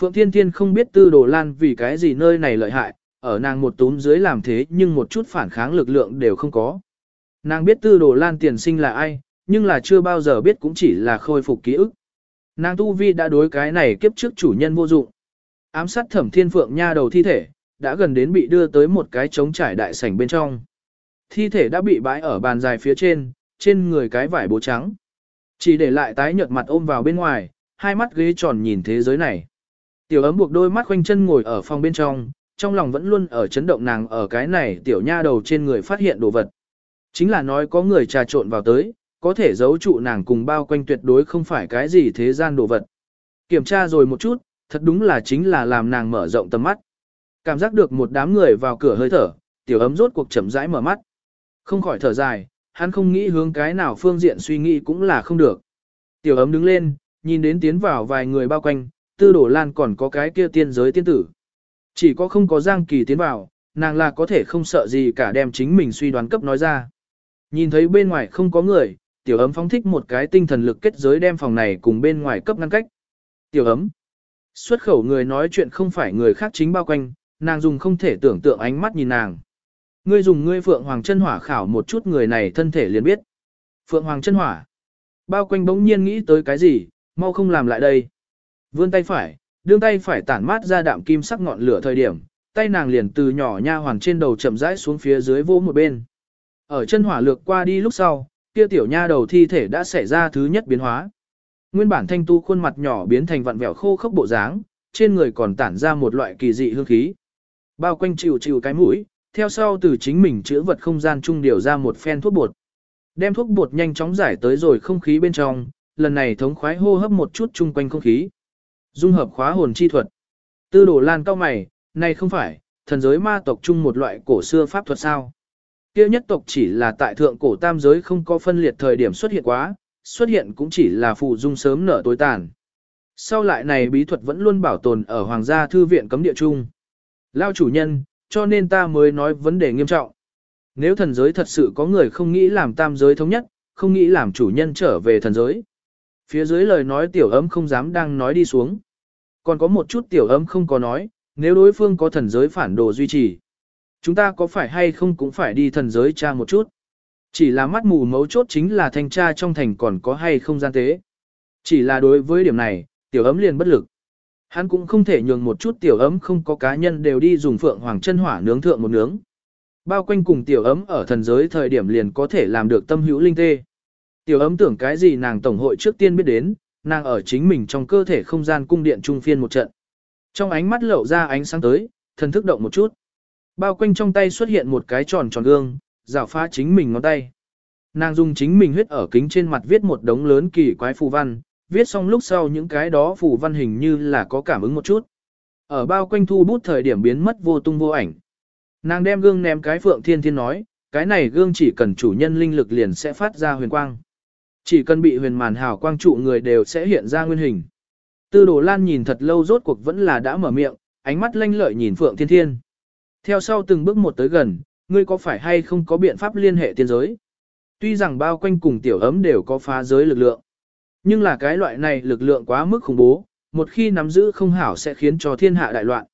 Phượng Thiên Thiên không biết tư đồ lan vì cái gì nơi này lợi hại, ở nàng một túm dưới làm thế nhưng một chút phản kháng lực lượng đều không có. Nàng biết tư đồ lan tiền sinh là ai, nhưng là chưa bao giờ biết cũng chỉ là khôi phục ký ức. Nàng tu vi đã đối cái này kiếp trước chủ nhân vô dụng. Ám sát thẩm thiên phượng nha đầu thi thể, đã gần đến bị đưa tới một cái trống trải đại sảnh bên trong. Thi thể đã bị bãi ở bàn dài phía trên, trên người cái vải bố trắng. Chỉ để lại tái nhợt mặt ôm vào bên ngoài, hai mắt ghế tròn nhìn thế giới này. Tiểu ấm buộc đôi mắt khoanh chân ngồi ở phòng bên trong, trong lòng vẫn luôn ở chấn động nàng ở cái này tiểu nha đầu trên người phát hiện đồ vật. Chính là nói có người trà trộn vào tới, có thể giấu trụ nàng cùng bao quanh tuyệt đối không phải cái gì thế gian đồ vật. Kiểm tra rồi một chút, thật đúng là chính là làm nàng mở rộng tầm mắt. Cảm giác được một đám người vào cửa hơi thở, tiểu ấm rốt cuộc chậm rãi mở mắt. Không khỏi thở dài, hắn không nghĩ hướng cái nào phương diện suy nghĩ cũng là không được. Tiểu ấm đứng lên, nhìn đến tiến vào vài người bao quanh, tư đổ lan còn có cái kia tiên giới tiên tử. Chỉ có không có Giang Kỳ tiến vào, nàng là có thể không sợ gì cả đem chính mình suy đoán cấp nói ra. Nhìn thấy bên ngoài không có người, tiểu ấm phóng thích một cái tinh thần lực kết giới đem phòng này cùng bên ngoài cấp ngăn cách. Tiểu ấm. Xuất khẩu người nói chuyện không phải người khác chính bao quanh, nàng dùng không thể tưởng tượng ánh mắt nhìn nàng. Ngươi dùng ngươi Phượng Hoàng chân hỏa khảo một chút người này thân thể liền biết. Phượng Hoàng chân hỏa. Bao quanh bỗng nhiên nghĩ tới cái gì, mau không làm lại đây. Vươn tay phải, đương tay phải tản mát ra đạm kim sắc ngọn lửa thời điểm, tay nàng liền từ nhỏ nha hoàn trên đầu chậm rãi xuống phía dưới vô một bên. Ở chân hỏa lược qua đi lúc sau, kia tiểu nha đầu thi thể đã xảy ra thứ nhất biến hóa. Nguyên bản thanh tu khuôn mặt nhỏ biến thành vặn vẹo khô khốc bộ dáng, trên người còn tản ra một loại kỳ dị hương khí. Bao quanh chịu chịu cái mũi, theo sau từ chính mình chữa vật không gian trung điều ra một phen thuốc bột. Đem thuốc bột nhanh chóng giải tới rồi không khí bên trong, lần này thống khoái hô hấp một chút chung quanh không khí. Dung hợp khóa hồn chi thuật. Tư đồ lan cao mày, này không phải, thần giới ma tộc chung một loại cổ xưa pháp thuật sao. Kia nhất tộc chỉ là tại thượng cổ tam giới không có phân liệt thời điểm xuất hiện quá, xuất hiện cũng chỉ là phụ dung sớm nở tối tàn. Sau lại này bí thuật vẫn luôn bảo tồn ở Hoàng gia thư viện cấm địa chung. Lao chủ nhân, cho nên ta mới nói vấn đề nghiêm trọng. Nếu thần giới thật sự có người không nghĩ làm tam giới thống nhất, không nghĩ làm chủ nhân trở về thần giới. Phía dưới lời nói tiểu ấm không dám đang nói đi xuống. Còn có một chút tiểu ấm không có nói, nếu đối phương có thần giới phản đồ duy trì. Chúng ta có phải hay không cũng phải đi thần giới tra một chút. Chỉ là mắt mù mấu chốt chính là thanh tra trong thành còn có hay không gian tế. Chỉ là đối với điểm này, tiểu ấm liền bất lực. Hắn cũng không thể nhường một chút tiểu ấm không có cá nhân đều đi dùng phượng hoàng chân hỏa nướng thượng một nướng. Bao quanh cùng tiểu ấm ở thần giới thời điểm liền có thể làm được tâm hữu linh tê. Tiểu ấm tưởng cái gì nàng tổng hội trước tiên biết đến, nàng ở chính mình trong cơ thể không gian cung điện trung phiên một trận. Trong ánh mắt lộ ra ánh sáng tới, thần thức động một chút. Bao quanh trong tay xuất hiện một cái tròn tròn gương, rào phá chính mình ngón tay. Nàng dùng chính mình huyết ở kính trên mặt viết một đống lớn kỳ quái phù văn, viết xong lúc sau những cái đó phù văn hình như là có cảm ứng một chút. Ở bao quanh thu bút thời điểm biến mất vô tung vô ảnh. Nàng đem gương ném cái phượng thiên thiên nói, cái này gương chỉ cần chủ nhân linh lực liền sẽ phát ra huyền quang. Chỉ cần bị huyền màn hào quang trụ người đều sẽ hiện ra nguyên hình. Tư đồ lan nhìn thật lâu rốt cuộc vẫn là đã mở miệng, ánh mắt lanh lợi nhìn phượng thiên thiên. Theo sau từng bước một tới gần, ngươi có phải hay không có biện pháp liên hệ tiên giới? Tuy rằng bao quanh cùng tiểu ấm đều có phá giới lực lượng. Nhưng là cái loại này lực lượng quá mức khủng bố, một khi nắm giữ không hảo sẽ khiến cho thiên hạ đại loạn.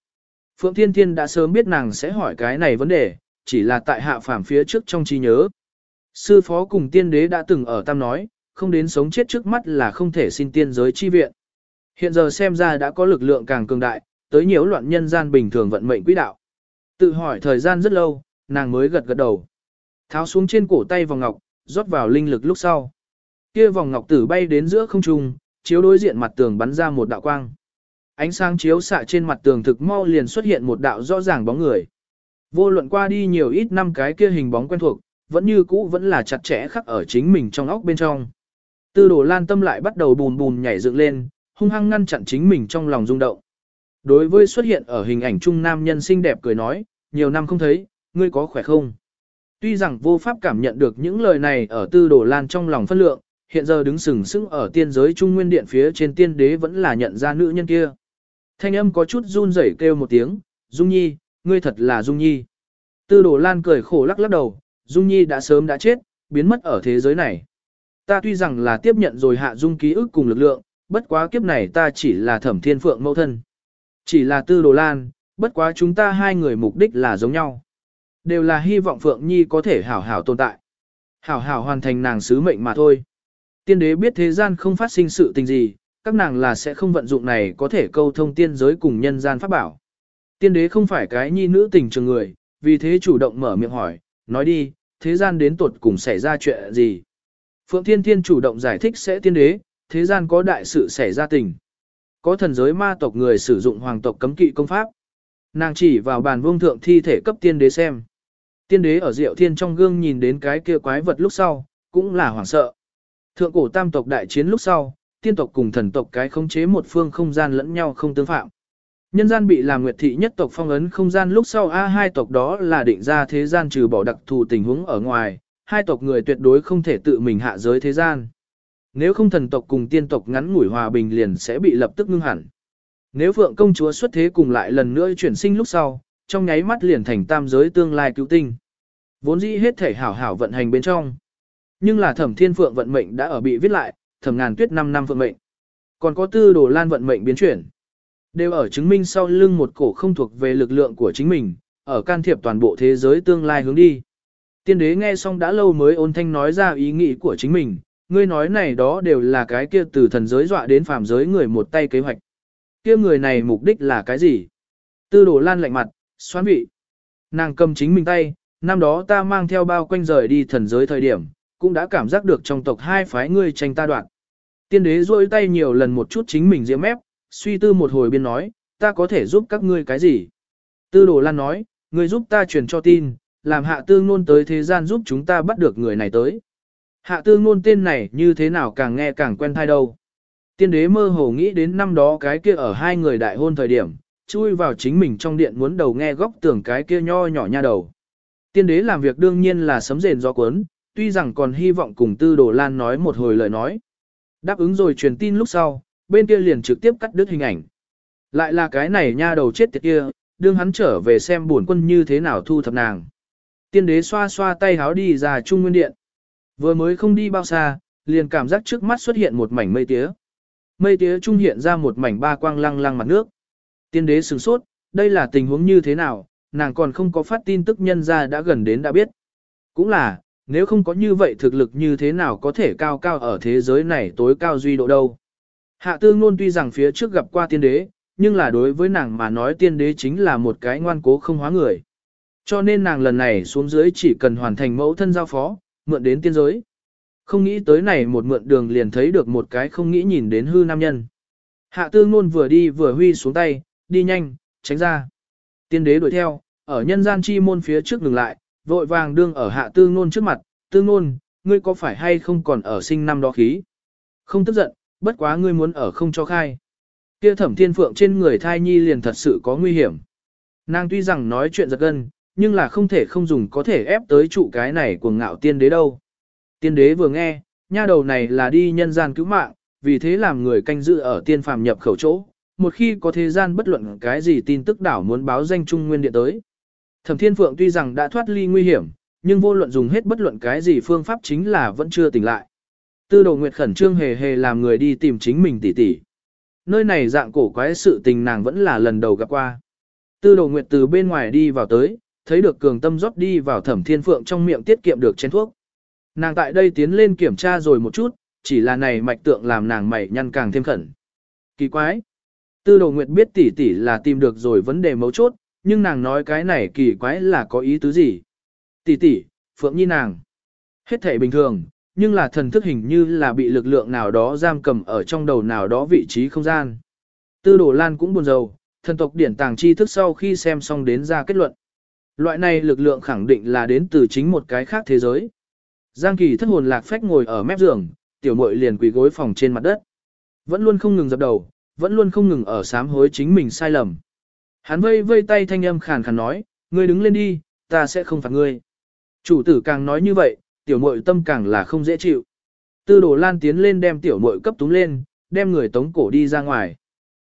Phượng Thiên Thiên đã sớm biết nàng sẽ hỏi cái này vấn đề, chỉ là tại hạ phàm phía trước trong trí nhớ. Sư phó cùng tiên đế đã từng ở tam nói, không đến sống chết trước mắt là không thể xin tiên giới chi viện. Hiện giờ xem ra đã có lực lượng càng cường đại, tới nhiễu loạn nhân gian bình thường vận mệnh quỹ đạo. Tự hỏi thời gian rất lâu, nàng mới gật gật đầu. Tháo xuống trên cổ tay vòng ngọc, rót vào linh lực lúc sau. Kia vòng ngọc tử bay đến giữa không trung, chiếu đối diện mặt tường bắn ra một đạo quang. Ánh sáng chiếu xạ trên mặt tường thực mau liền xuất hiện một đạo rõ ràng bóng người. Vô luận qua đi nhiều ít năm cái kia hình bóng quen thuộc, vẫn như cũ vẫn là chặt chẽ khắc ở chính mình trong óc bên trong. Tư đồ lan tâm lại bắt đầu bùn bùn nhảy dựng lên, hung hăng ngăn chặn chính mình trong lòng rung động. Đối với xuất hiện ở hình ảnh trung nam nhân xinh đẹp cười nói, nhiều năm không thấy, ngươi có khỏe không? Tuy rằng vô pháp cảm nhận được những lời này ở tư đồ lan trong lòng phân lượng, hiện giờ đứng sừng sững ở tiên giới trung nguyên điện phía trên tiên đế vẫn là nhận ra nữ nhân kia. Thanh âm có chút run rẩy kêu một tiếng, Dung Nhi, ngươi thật là Dung Nhi. Tư đồ lan cười khổ lắc lắc đầu, Dung Nhi đã sớm đã chết, biến mất ở thế giới này. Ta tuy rằng là tiếp nhận rồi hạ dung ký ức cùng lực lượng, bất quá kiếp này ta chỉ là thẩm thiên phượng mẫu thân. Chỉ là tư đồ lan, bất quá chúng ta hai người mục đích là giống nhau. Đều là hy vọng Phượng Nhi có thể hảo hảo tồn tại. Hảo hảo hoàn thành nàng sứ mệnh mà thôi. Tiên đế biết thế gian không phát sinh sự tình gì, các nàng là sẽ không vận dụng này có thể câu thông tiên giới cùng nhân gian pháp bảo. Tiên đế không phải cái nhi nữ tình trường người, vì thế chủ động mở miệng hỏi, nói đi, thế gian đến tuột cùng xảy ra chuyện gì. Phượng Thiên Thiên chủ động giải thích sẽ tiên đế, thế gian có đại sự xảy ra tình. Có thần giới ma tộc người sử dụng hoàng tộc cấm kỵ công pháp. Nàng chỉ vào bàn vương thượng thi thể cấp tiên đế xem. Tiên đế ở diệu thiên trong gương nhìn đến cái kia quái vật lúc sau, cũng là hoảng sợ. Thượng cổ tam tộc đại chiến lúc sau, tiên tộc cùng thần tộc cái khống chế một phương không gian lẫn nhau không tương phạm. Nhân gian bị làm nguyệt thị nhất tộc phong ấn không gian lúc sau A hai tộc đó là định ra thế gian trừ bỏ đặc thù tình huống ở ngoài, hai tộc người tuyệt đối không thể tự mình hạ giới thế gian. Nếu không thần tộc cùng tiên tộc ngắn ngủi hòa bình liền sẽ bị lập tức ngưng hẳn. Nếu Phượng công chúa xuất thế cùng lại lần nữa chuyển sinh lúc sau, trong nháy mắt liền thành tam giới tương lai cứu tinh. Vốn dĩ hết thể hảo hảo vận hành bên trong. Nhưng là thẩm thiên phượng vận mệnh đã ở bị viết lại, thẩm ngàn tuyết 5 năm phượng mệnh. Còn có tư đồ lan vận mệnh biến chuyển. Đều ở chứng minh sau lưng một cổ không thuộc về lực lượng của chính mình, ở can thiệp toàn bộ thế giới tương lai hướng đi. Tiên đế nghe xong đã lâu mới ôn thanh nói ra ý nghĩ của chính mình, ngươi nói này đó đều là cái kia từ thần giới dọa đến phàm giới người một tay kế hoạch. Kia người này mục đích là cái gì? Tư đồ lan lạnh mặt, xoán vị. Nàng cầm chính mình tay, năm đó ta mang theo bao quanh rời đi thần giới thời điểm, cũng đã cảm giác được trong tộc hai phái ngươi tranh ta đoạn. Tiên đế rôi tay nhiều lần một chút chính mình diễm mép, suy tư một hồi biên nói, ta có thể giúp các ngươi cái gì? Tư đồ lan nói, ngươi giúp ta truyền cho tin, làm hạ tương nôn tới thế gian giúp chúng ta bắt được người này tới. Hạ tương nôn tên này như thế nào càng nghe càng quen thai đâu. Tiên đế mơ hồ nghĩ đến năm đó cái kia ở hai người đại hôn thời điểm, chui vào chính mình trong điện muốn đầu nghe góc tưởng cái kia nho nhỏ nha đầu. Tiên đế làm việc đương nhiên là sấm rền do cuốn, tuy rằng còn hy vọng cùng tư đồ lan nói một hồi lời nói. Đáp ứng rồi truyền tin lúc sau, bên kia liền trực tiếp cắt đứt hình ảnh. Lại là cái này nha đầu chết tiệt kia, đương hắn trở về xem buồn quân như thế nào thu thập nàng. Tiên đế xoa xoa tay háo đi ra trung nguyên điện. Vừa mới không đi bao xa, liền cảm giác trước mắt xuất hiện một mảnh mây tía. Mây tía trung hiện ra một mảnh ba quang lăng lăng mặt nước. Tiên đế sửng sốt, đây là tình huống như thế nào, nàng còn không có phát tin tức nhân ra đã gần đến đã biết. Cũng là, nếu không có như vậy thực lực như thế nào có thể cao cao ở thế giới này tối cao duy độ đâu. Hạ tương luôn tuy rằng phía trước gặp qua tiên đế, nhưng là đối với nàng mà nói tiên đế chính là một cái ngoan cố không hóa người. Cho nên nàng lần này xuống dưới chỉ cần hoàn thành mẫu thân giao phó, mượn đến tiên giới. Không nghĩ tới này một mượn đường liền thấy được một cái không nghĩ nhìn đến hư nam nhân. Hạ tương luôn vừa đi vừa huy xuống tay, đi nhanh, tránh ra. Tiên đế đuổi theo, ở nhân gian chi môn phía trước ngừng lại, vội vàng đương ở hạ tương nôn trước mặt, tương nôn, ngươi có phải hay không còn ở sinh năm đó khí? Không tức giận, bất quá ngươi muốn ở không cho khai. Kia thẩm thiên phượng trên người thai nhi liền thật sự có nguy hiểm. Nàng tuy rằng nói chuyện giật gân, nhưng là không thể không dùng có thể ép tới trụ cái này của ngạo tiên đế đâu. Tiên đế vừa nghe, nha đầu này là đi nhân gian cứu mạng, vì thế làm người canh giữ ở tiên phàm nhập khẩu chỗ, một khi có thế gian bất luận cái gì tin tức đảo muốn báo danh trung nguyên điện tới. Thẩm Thiên Phượng tuy rằng đã thoát ly nguy hiểm, nhưng vô luận dùng hết bất luận cái gì phương pháp chính là vẫn chưa tỉnh lại. Tư đồ Nguyệt khẩn trương hề hề làm người đi tìm chính mình tỷ tỷ. Nơi này dạng cổ quái sự tình nàng vẫn là lần đầu gặp qua. Tư đồ Nguyệt từ bên ngoài đi vào tới, thấy được cường tâm rót đi vào thẩm thiên phượng trong miệng tiết kiệm được chén thuốc. Nàng tại đây tiến lên kiểm tra rồi một chút, chỉ là này mạch tượng làm nàng mày nhăn càng thêm khẩn. Kỳ quái! Tư đồ Nguyệt biết tỷ tỷ là tìm được rồi vấn đề mấu chốt, nhưng nàng nói cái này kỳ quái là có ý tứ gì. Tỷ tỷ, Phượng Nhi nàng. Hết thể bình thường, nhưng là thần thức hình như là bị lực lượng nào đó giam cầm ở trong đầu nào đó vị trí không gian. Tư đồ Lan cũng buồn rầu, thần tộc điển tàng tri thức sau khi xem xong đến ra kết luận. Loại này lực lượng khẳng định là đến từ chính một cái khác thế giới. Giang Kỳ thất hồn lạc phách ngồi ở mép giường, tiểu muội liền quỳ gối phòng trên mặt đất. Vẫn luôn không ngừng dập đầu, vẫn luôn không ngừng ở sám hối chính mình sai lầm. Hắn vây vây tay thanh âm khàn khàn nói, ngươi đứng lên đi, ta sẽ không phạt ngươi. Chủ tử càng nói như vậy, tiểu muội tâm càng là không dễ chịu. Tư đồ lan tiến lên đem tiểu muội cấp túng lên, đem người tống cổ đi ra ngoài.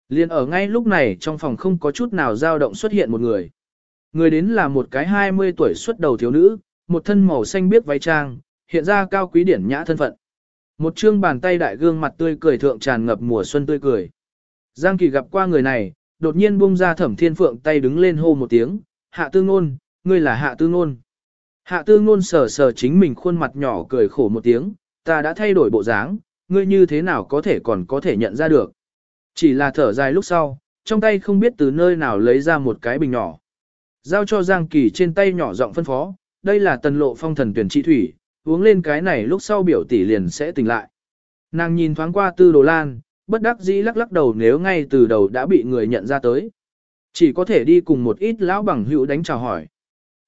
Liên ở ngay lúc này trong phòng không có chút nào dao động xuất hiện một người. Người đến là một cái 20 tuổi xuất đầu thiếu nữ, một thân màu xanh biếc váy trang, hiện ra cao quý điển nhã thân phận. Một trương bàn tay đại gương mặt tươi cười thượng tràn ngập mùa xuân tươi cười. Giang Kỳ gặp qua người này, đột nhiên buông ra thẩm thiên phượng tay đứng lên hô một tiếng, hạ tư ngôn, ngươi là hạ tư ngôn. Hạ tư ngôn sờ sờ chính mình khuôn mặt nhỏ cười khổ một tiếng, ta đã thay đổi bộ dáng, ngươi như thế nào có thể còn có thể nhận ra được. Chỉ là thở dài lúc sau, trong tay không biết từ nơi nào lấy ra một cái bình nhỏ. Giao cho Giang Kỳ trên tay nhỏ giọng phân phó, đây là tần lộ phong thần tuyển trị thủy, uống lên cái này lúc sau biểu tỷ liền sẽ tỉnh lại. Nàng nhìn thoáng qua tư đồ lan, bất đắc dĩ lắc lắc đầu nếu ngay từ đầu đã bị người nhận ra tới. Chỉ có thể đi cùng một ít lão bằng hữu đánh chào hỏi.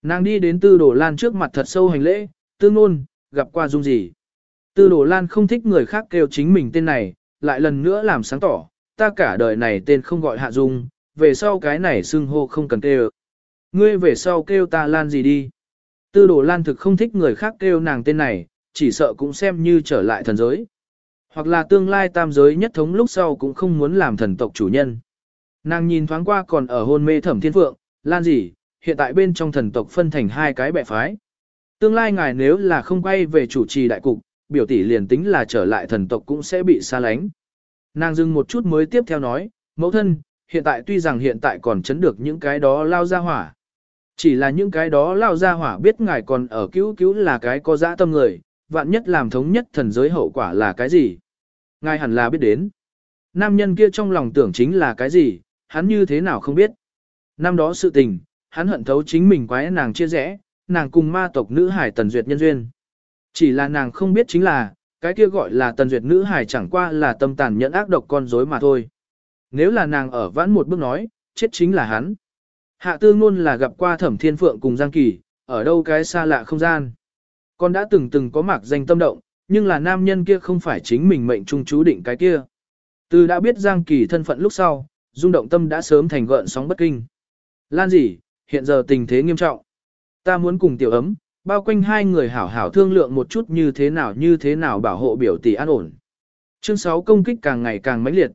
Nàng đi đến tư đồ lan trước mặt thật sâu hành lễ, tương nôn, gặp qua dung gì. Tư đồ lan không thích người khác kêu chính mình tên này, lại lần nữa làm sáng tỏ, ta cả đời này tên không gọi hạ dung, về sau cái này xưng hô không cần kêu. Ngươi về sau kêu ta lan gì đi. Tư đồ lan thực không thích người khác kêu nàng tên này, chỉ sợ cũng xem như trở lại thần giới. Hoặc là tương lai tam giới nhất thống lúc sau cũng không muốn làm thần tộc chủ nhân. Nàng nhìn thoáng qua còn ở hôn mê thẩm thiên phượng, lan gì, hiện tại bên trong thần tộc phân thành hai cái bệ phái. Tương lai ngài nếu là không quay về chủ trì đại cục, biểu tỷ liền tính là trở lại thần tộc cũng sẽ bị xa lánh. Nàng dừng một chút mới tiếp theo nói, mẫu thân, hiện tại tuy rằng hiện tại còn chấn được những cái đó lao ra hỏa. Chỉ là những cái đó lao ra hỏa biết ngài còn ở cứu cứu là cái có dã tâm người, vạn nhất làm thống nhất thần giới hậu quả là cái gì. Ngài hẳn là biết đến. Nam nhân kia trong lòng tưởng chính là cái gì, hắn như thế nào không biết. Năm đó sự tình, hắn hận thấu chính mình quái nàng chia rẽ, nàng cùng ma tộc nữ hải tần duyệt nhân duyên. Chỉ là nàng không biết chính là, cái kia gọi là tần duyệt nữ hải chẳng qua là tâm tàn nhẫn ác độc con rối mà thôi. Nếu là nàng ở vãn một bước nói, chết chính là hắn. Hạ tương luôn là gặp qua thẩm thiên phượng cùng Giang Kỳ, ở đâu cái xa lạ không gian. Con đã từng từng có mạc danh tâm động, nhưng là nam nhân kia không phải chính mình mệnh trung chú định cái kia. Từ đã biết Giang Kỳ thân phận lúc sau, rung động tâm đã sớm thành gợn sóng bất kinh. Lan gì, hiện giờ tình thế nghiêm trọng. Ta muốn cùng tiểu ấm, bao quanh hai người hảo hảo thương lượng một chút như thế nào như thế nào bảo hộ biểu tỷ an ổn. Chương 6 công kích càng ngày càng mãnh liệt.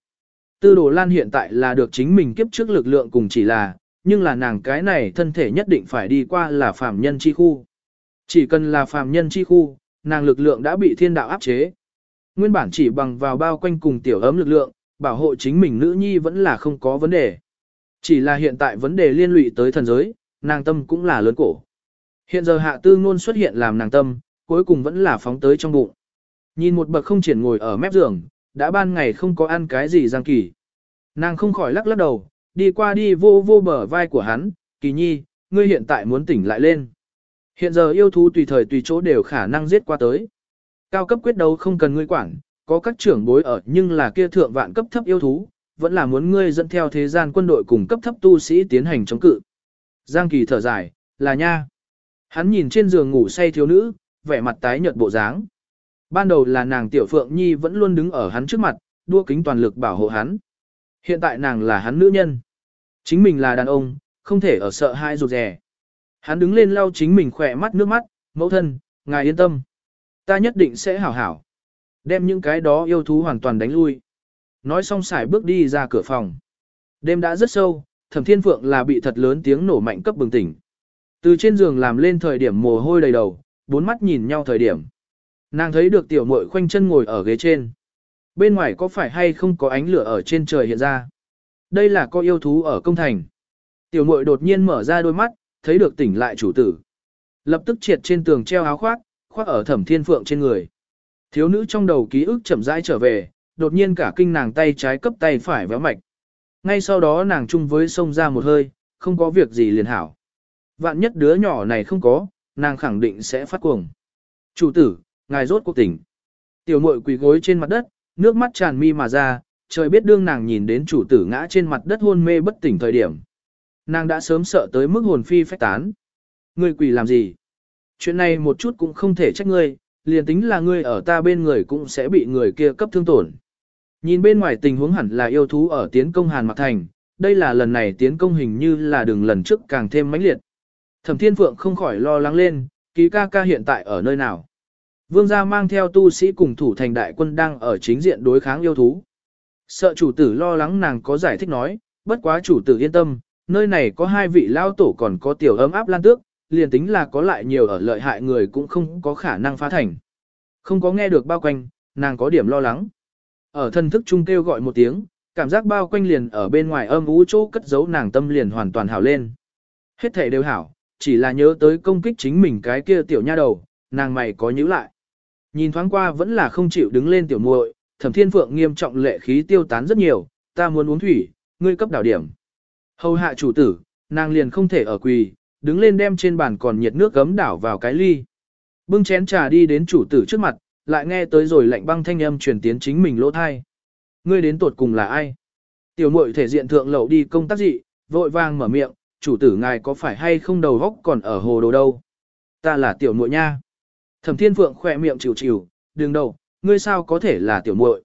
Tư đồ Lan hiện tại là được chính mình kiếp trước lực lượng cùng chỉ là, nhưng là nàng cái này thân thể nhất định phải đi qua là phàm nhân chi khu. Chỉ cần là phàm nhân chi khu, nàng lực lượng đã bị thiên đạo áp chế. Nguyên bản chỉ bằng vào bao quanh cùng tiểu ấm lực lượng, bảo hộ chính mình nữ nhi vẫn là không có vấn đề. Chỉ là hiện tại vấn đề liên lụy tới thần giới, nàng tâm cũng là lớn cổ. Hiện giờ hạ tư ngôn xuất hiện làm nàng tâm, cuối cùng vẫn là phóng tới trong bụng. Nhìn một bậc không triển ngồi ở mép giường, đã ban ngày không có ăn cái gì giang kỳ. Nàng không khỏi lắc lắc đầu, đi qua đi vô vô bờ vai của hắn, kỳ nhi, ngươi hiện tại muốn tỉnh lại lên. Hiện giờ yêu thú tùy thời tùy chỗ đều khả năng giết qua tới. Cao cấp quyết đấu không cần ngươi quản, có các trưởng bối ở nhưng là kia thượng vạn cấp thấp yêu thú, vẫn là muốn ngươi dẫn theo thế gian quân đội cùng cấp thấp tu sĩ tiến hành chống cự. Giang Kỳ thở dài, là nha. Hắn nhìn trên giường ngủ say thiếu nữ, vẻ mặt tái nhợt bộ dáng. Ban đầu là nàng Tiểu Phượng Nhi vẫn luôn đứng ở hắn trước mặt, đua kính toàn lực bảo hộ hắn. Hiện tại nàng là hắn nữ nhân. Chính mình là đàn ông, không thể ở sợ hai rụt rè. Hắn đứng lên lau chính mình khỏe mắt nước mắt, mẫu thân, ngài yên tâm. Ta nhất định sẽ hảo hảo. Đem những cái đó yêu thú hoàn toàn đánh lui. Nói xong xài bước đi ra cửa phòng. Đêm đã rất sâu, thẩm thiên phượng là bị thật lớn tiếng nổ mạnh cấp bừng tỉnh. Từ trên giường làm lên thời điểm mồ hôi đầy đầu, bốn mắt nhìn nhau thời điểm. Nàng thấy được tiểu muội khoanh chân ngồi ở ghế trên. Bên ngoài có phải hay không có ánh lửa ở trên trời hiện ra. Đây là có yêu thú ở công thành. Tiểu muội đột nhiên mở ra đôi mắt, thấy được tỉnh lại chủ tử. Lập tức triệt trên tường treo áo khoác, khoác ở thẩm thiên phượng trên người. Thiếu nữ trong đầu ký ức chậm rãi trở về, đột nhiên cả kinh nàng tay trái cấp tay phải véo mạch. Ngay sau đó nàng chung với sông ra một hơi, không có việc gì liền hảo. Vạn nhất đứa nhỏ này không có, nàng khẳng định sẽ phát cuồng. Chủ tử, ngài rốt cuộc tỉnh. Tiểu muội quỳ gối trên mặt đất, nước mắt tràn mi mà ra, trời biết đương nàng nhìn đến chủ tử ngã trên mặt đất hôn mê bất tỉnh thời điểm. Nàng đã sớm sợ tới mức hồn phi phách tán. Ngươi quỳ làm gì? Chuyện này một chút cũng không thể trách ngươi, liền tính là ngươi ở ta bên người cũng sẽ bị người kia cấp thương tổn. Nhìn bên ngoài tình huống hẳn là yêu thú ở tiến công Hàn Mạc Thành, đây là lần này tiến công hình như là đường lần trước càng thêm mãnh liệt. Thẩm Thiên Phượng không khỏi lo lắng lên, ký ca ca hiện tại ở nơi nào. Vương gia mang theo tu sĩ cùng thủ thành đại quân đang ở chính diện đối kháng yêu thú. Sợ chủ tử lo lắng nàng có giải thích nói, bất quá chủ tử yên tâm, nơi này có hai vị lao tổ còn có tiểu ấm áp lan tước, liền tính là có lại nhiều ở lợi hại người cũng không có khả năng phá thành. Không có nghe được bao quanh, nàng có điểm lo lắng. Ở thân thức trung kêu gọi một tiếng, cảm giác bao quanh liền ở bên ngoài âm ú chỗ cất giấu nàng tâm liền hoàn toàn hảo lên. Hết thể đều hảo, chỉ là nhớ tới công kích chính mình cái kia tiểu nha đầu, nàng mày có nhíu lại. Nhìn thoáng qua vẫn là không chịu đứng lên tiểu muội, thẩm thiên phượng nghiêm trọng lệ khí tiêu tán rất nhiều, ta muốn uống thủy, ngươi cấp đảo điểm. Hầu hạ chủ tử, nàng liền không thể ở quỳ, đứng lên đem trên bàn còn nhiệt nước gấm đảo vào cái ly. Bưng chén trà đi đến chủ tử trước mặt, lại nghe tới rồi lạnh băng thanh âm truyền tiến chính mình lỗ thai. Ngươi đến tuột cùng là ai? Tiểu muội thể diện thượng lậu đi công tác dị, vội vàng mở miệng, chủ tử ngài có phải hay không đầu góc còn ở hồ đồ đâu? Ta là tiểu muội nha. Thẩm Thiên Phượng khỏe miệng chịu chịu, đừng đầu, ngươi sao có thể là tiểu muội?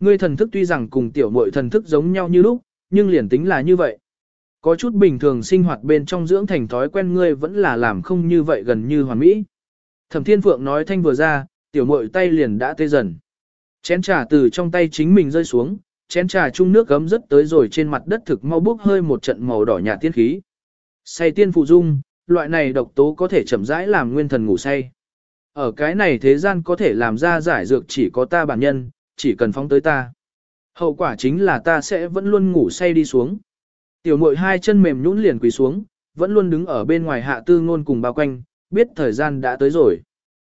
Ngươi thần thức tuy rằng cùng tiểu muội thần thức giống nhau như lúc, nhưng liền tính là như vậy. Có chút bình thường sinh hoạt bên trong dưỡng thành thói quen ngươi vẫn là làm không như vậy gần như hoàn mỹ. Thẩm Thiên Phượng nói thanh vừa ra, tiểu muội tay liền đã tê dần. Chén trà từ trong tay chính mình rơi xuống, chén trà chung nước gấm rất tới rồi trên mặt đất thực mau bốc hơi một trận màu đỏ nhạt tiên khí. Say tiên phụ dung, loại này độc tố có thể chậm rãi làm nguyên thần ngủ say. Ở cái này thế gian có thể làm ra giải dược chỉ có ta bản nhân, chỉ cần phóng tới ta. Hậu quả chính là ta sẽ vẫn luôn ngủ say đi xuống. Tiểu muội hai chân mềm nhũn liền quỳ xuống, vẫn luôn đứng ở bên ngoài hạ tư ngôn cùng bao quanh, biết thời gian đã tới rồi.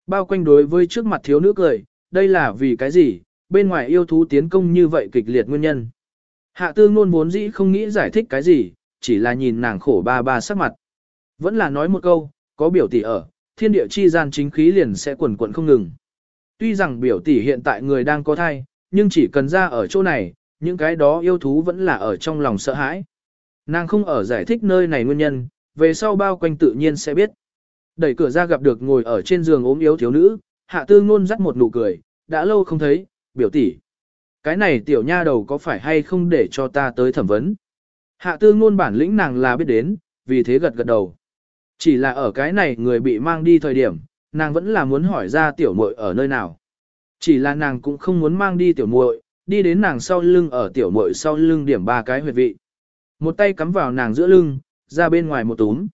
Bao quanh đối với trước mặt thiếu nữ cười, đây là vì cái gì, bên ngoài yêu thú tiến công như vậy kịch liệt nguyên nhân. Hạ tư ngôn vốn dĩ không nghĩ giải thích cái gì, chỉ là nhìn nàng khổ ba ba sắc mặt. Vẫn là nói một câu, có biểu tỷ ở, thiên địa chi gian chính khí liền sẽ quần quận không ngừng. Tuy rằng biểu tỷ hiện tại người đang có thai, nhưng chỉ cần ra ở chỗ này, những cái đó yêu thú vẫn là ở trong lòng sợ hãi. Nàng không ở giải thích nơi này nguyên nhân, về sau bao quanh tự nhiên sẽ biết. Đẩy cửa ra gặp được ngồi ở trên giường ốm yếu thiếu nữ, hạ tư ngôn dắt một nụ cười, đã lâu không thấy, biểu tỷ. Cái này tiểu nha đầu có phải hay không để cho ta tới thẩm vấn? Hạ tư ngôn bản lĩnh nàng là biết đến, vì thế gật gật đầu. Chỉ là ở cái này người bị mang đi thời điểm, nàng vẫn là muốn hỏi ra tiểu muội ở nơi nào. Chỉ là nàng cũng không muốn mang đi tiểu muội, đi đến nàng sau lưng ở tiểu muội sau lưng điểm ba cái huyệt vị. Một tay cắm vào nàng giữa lưng, ra bên ngoài một túm.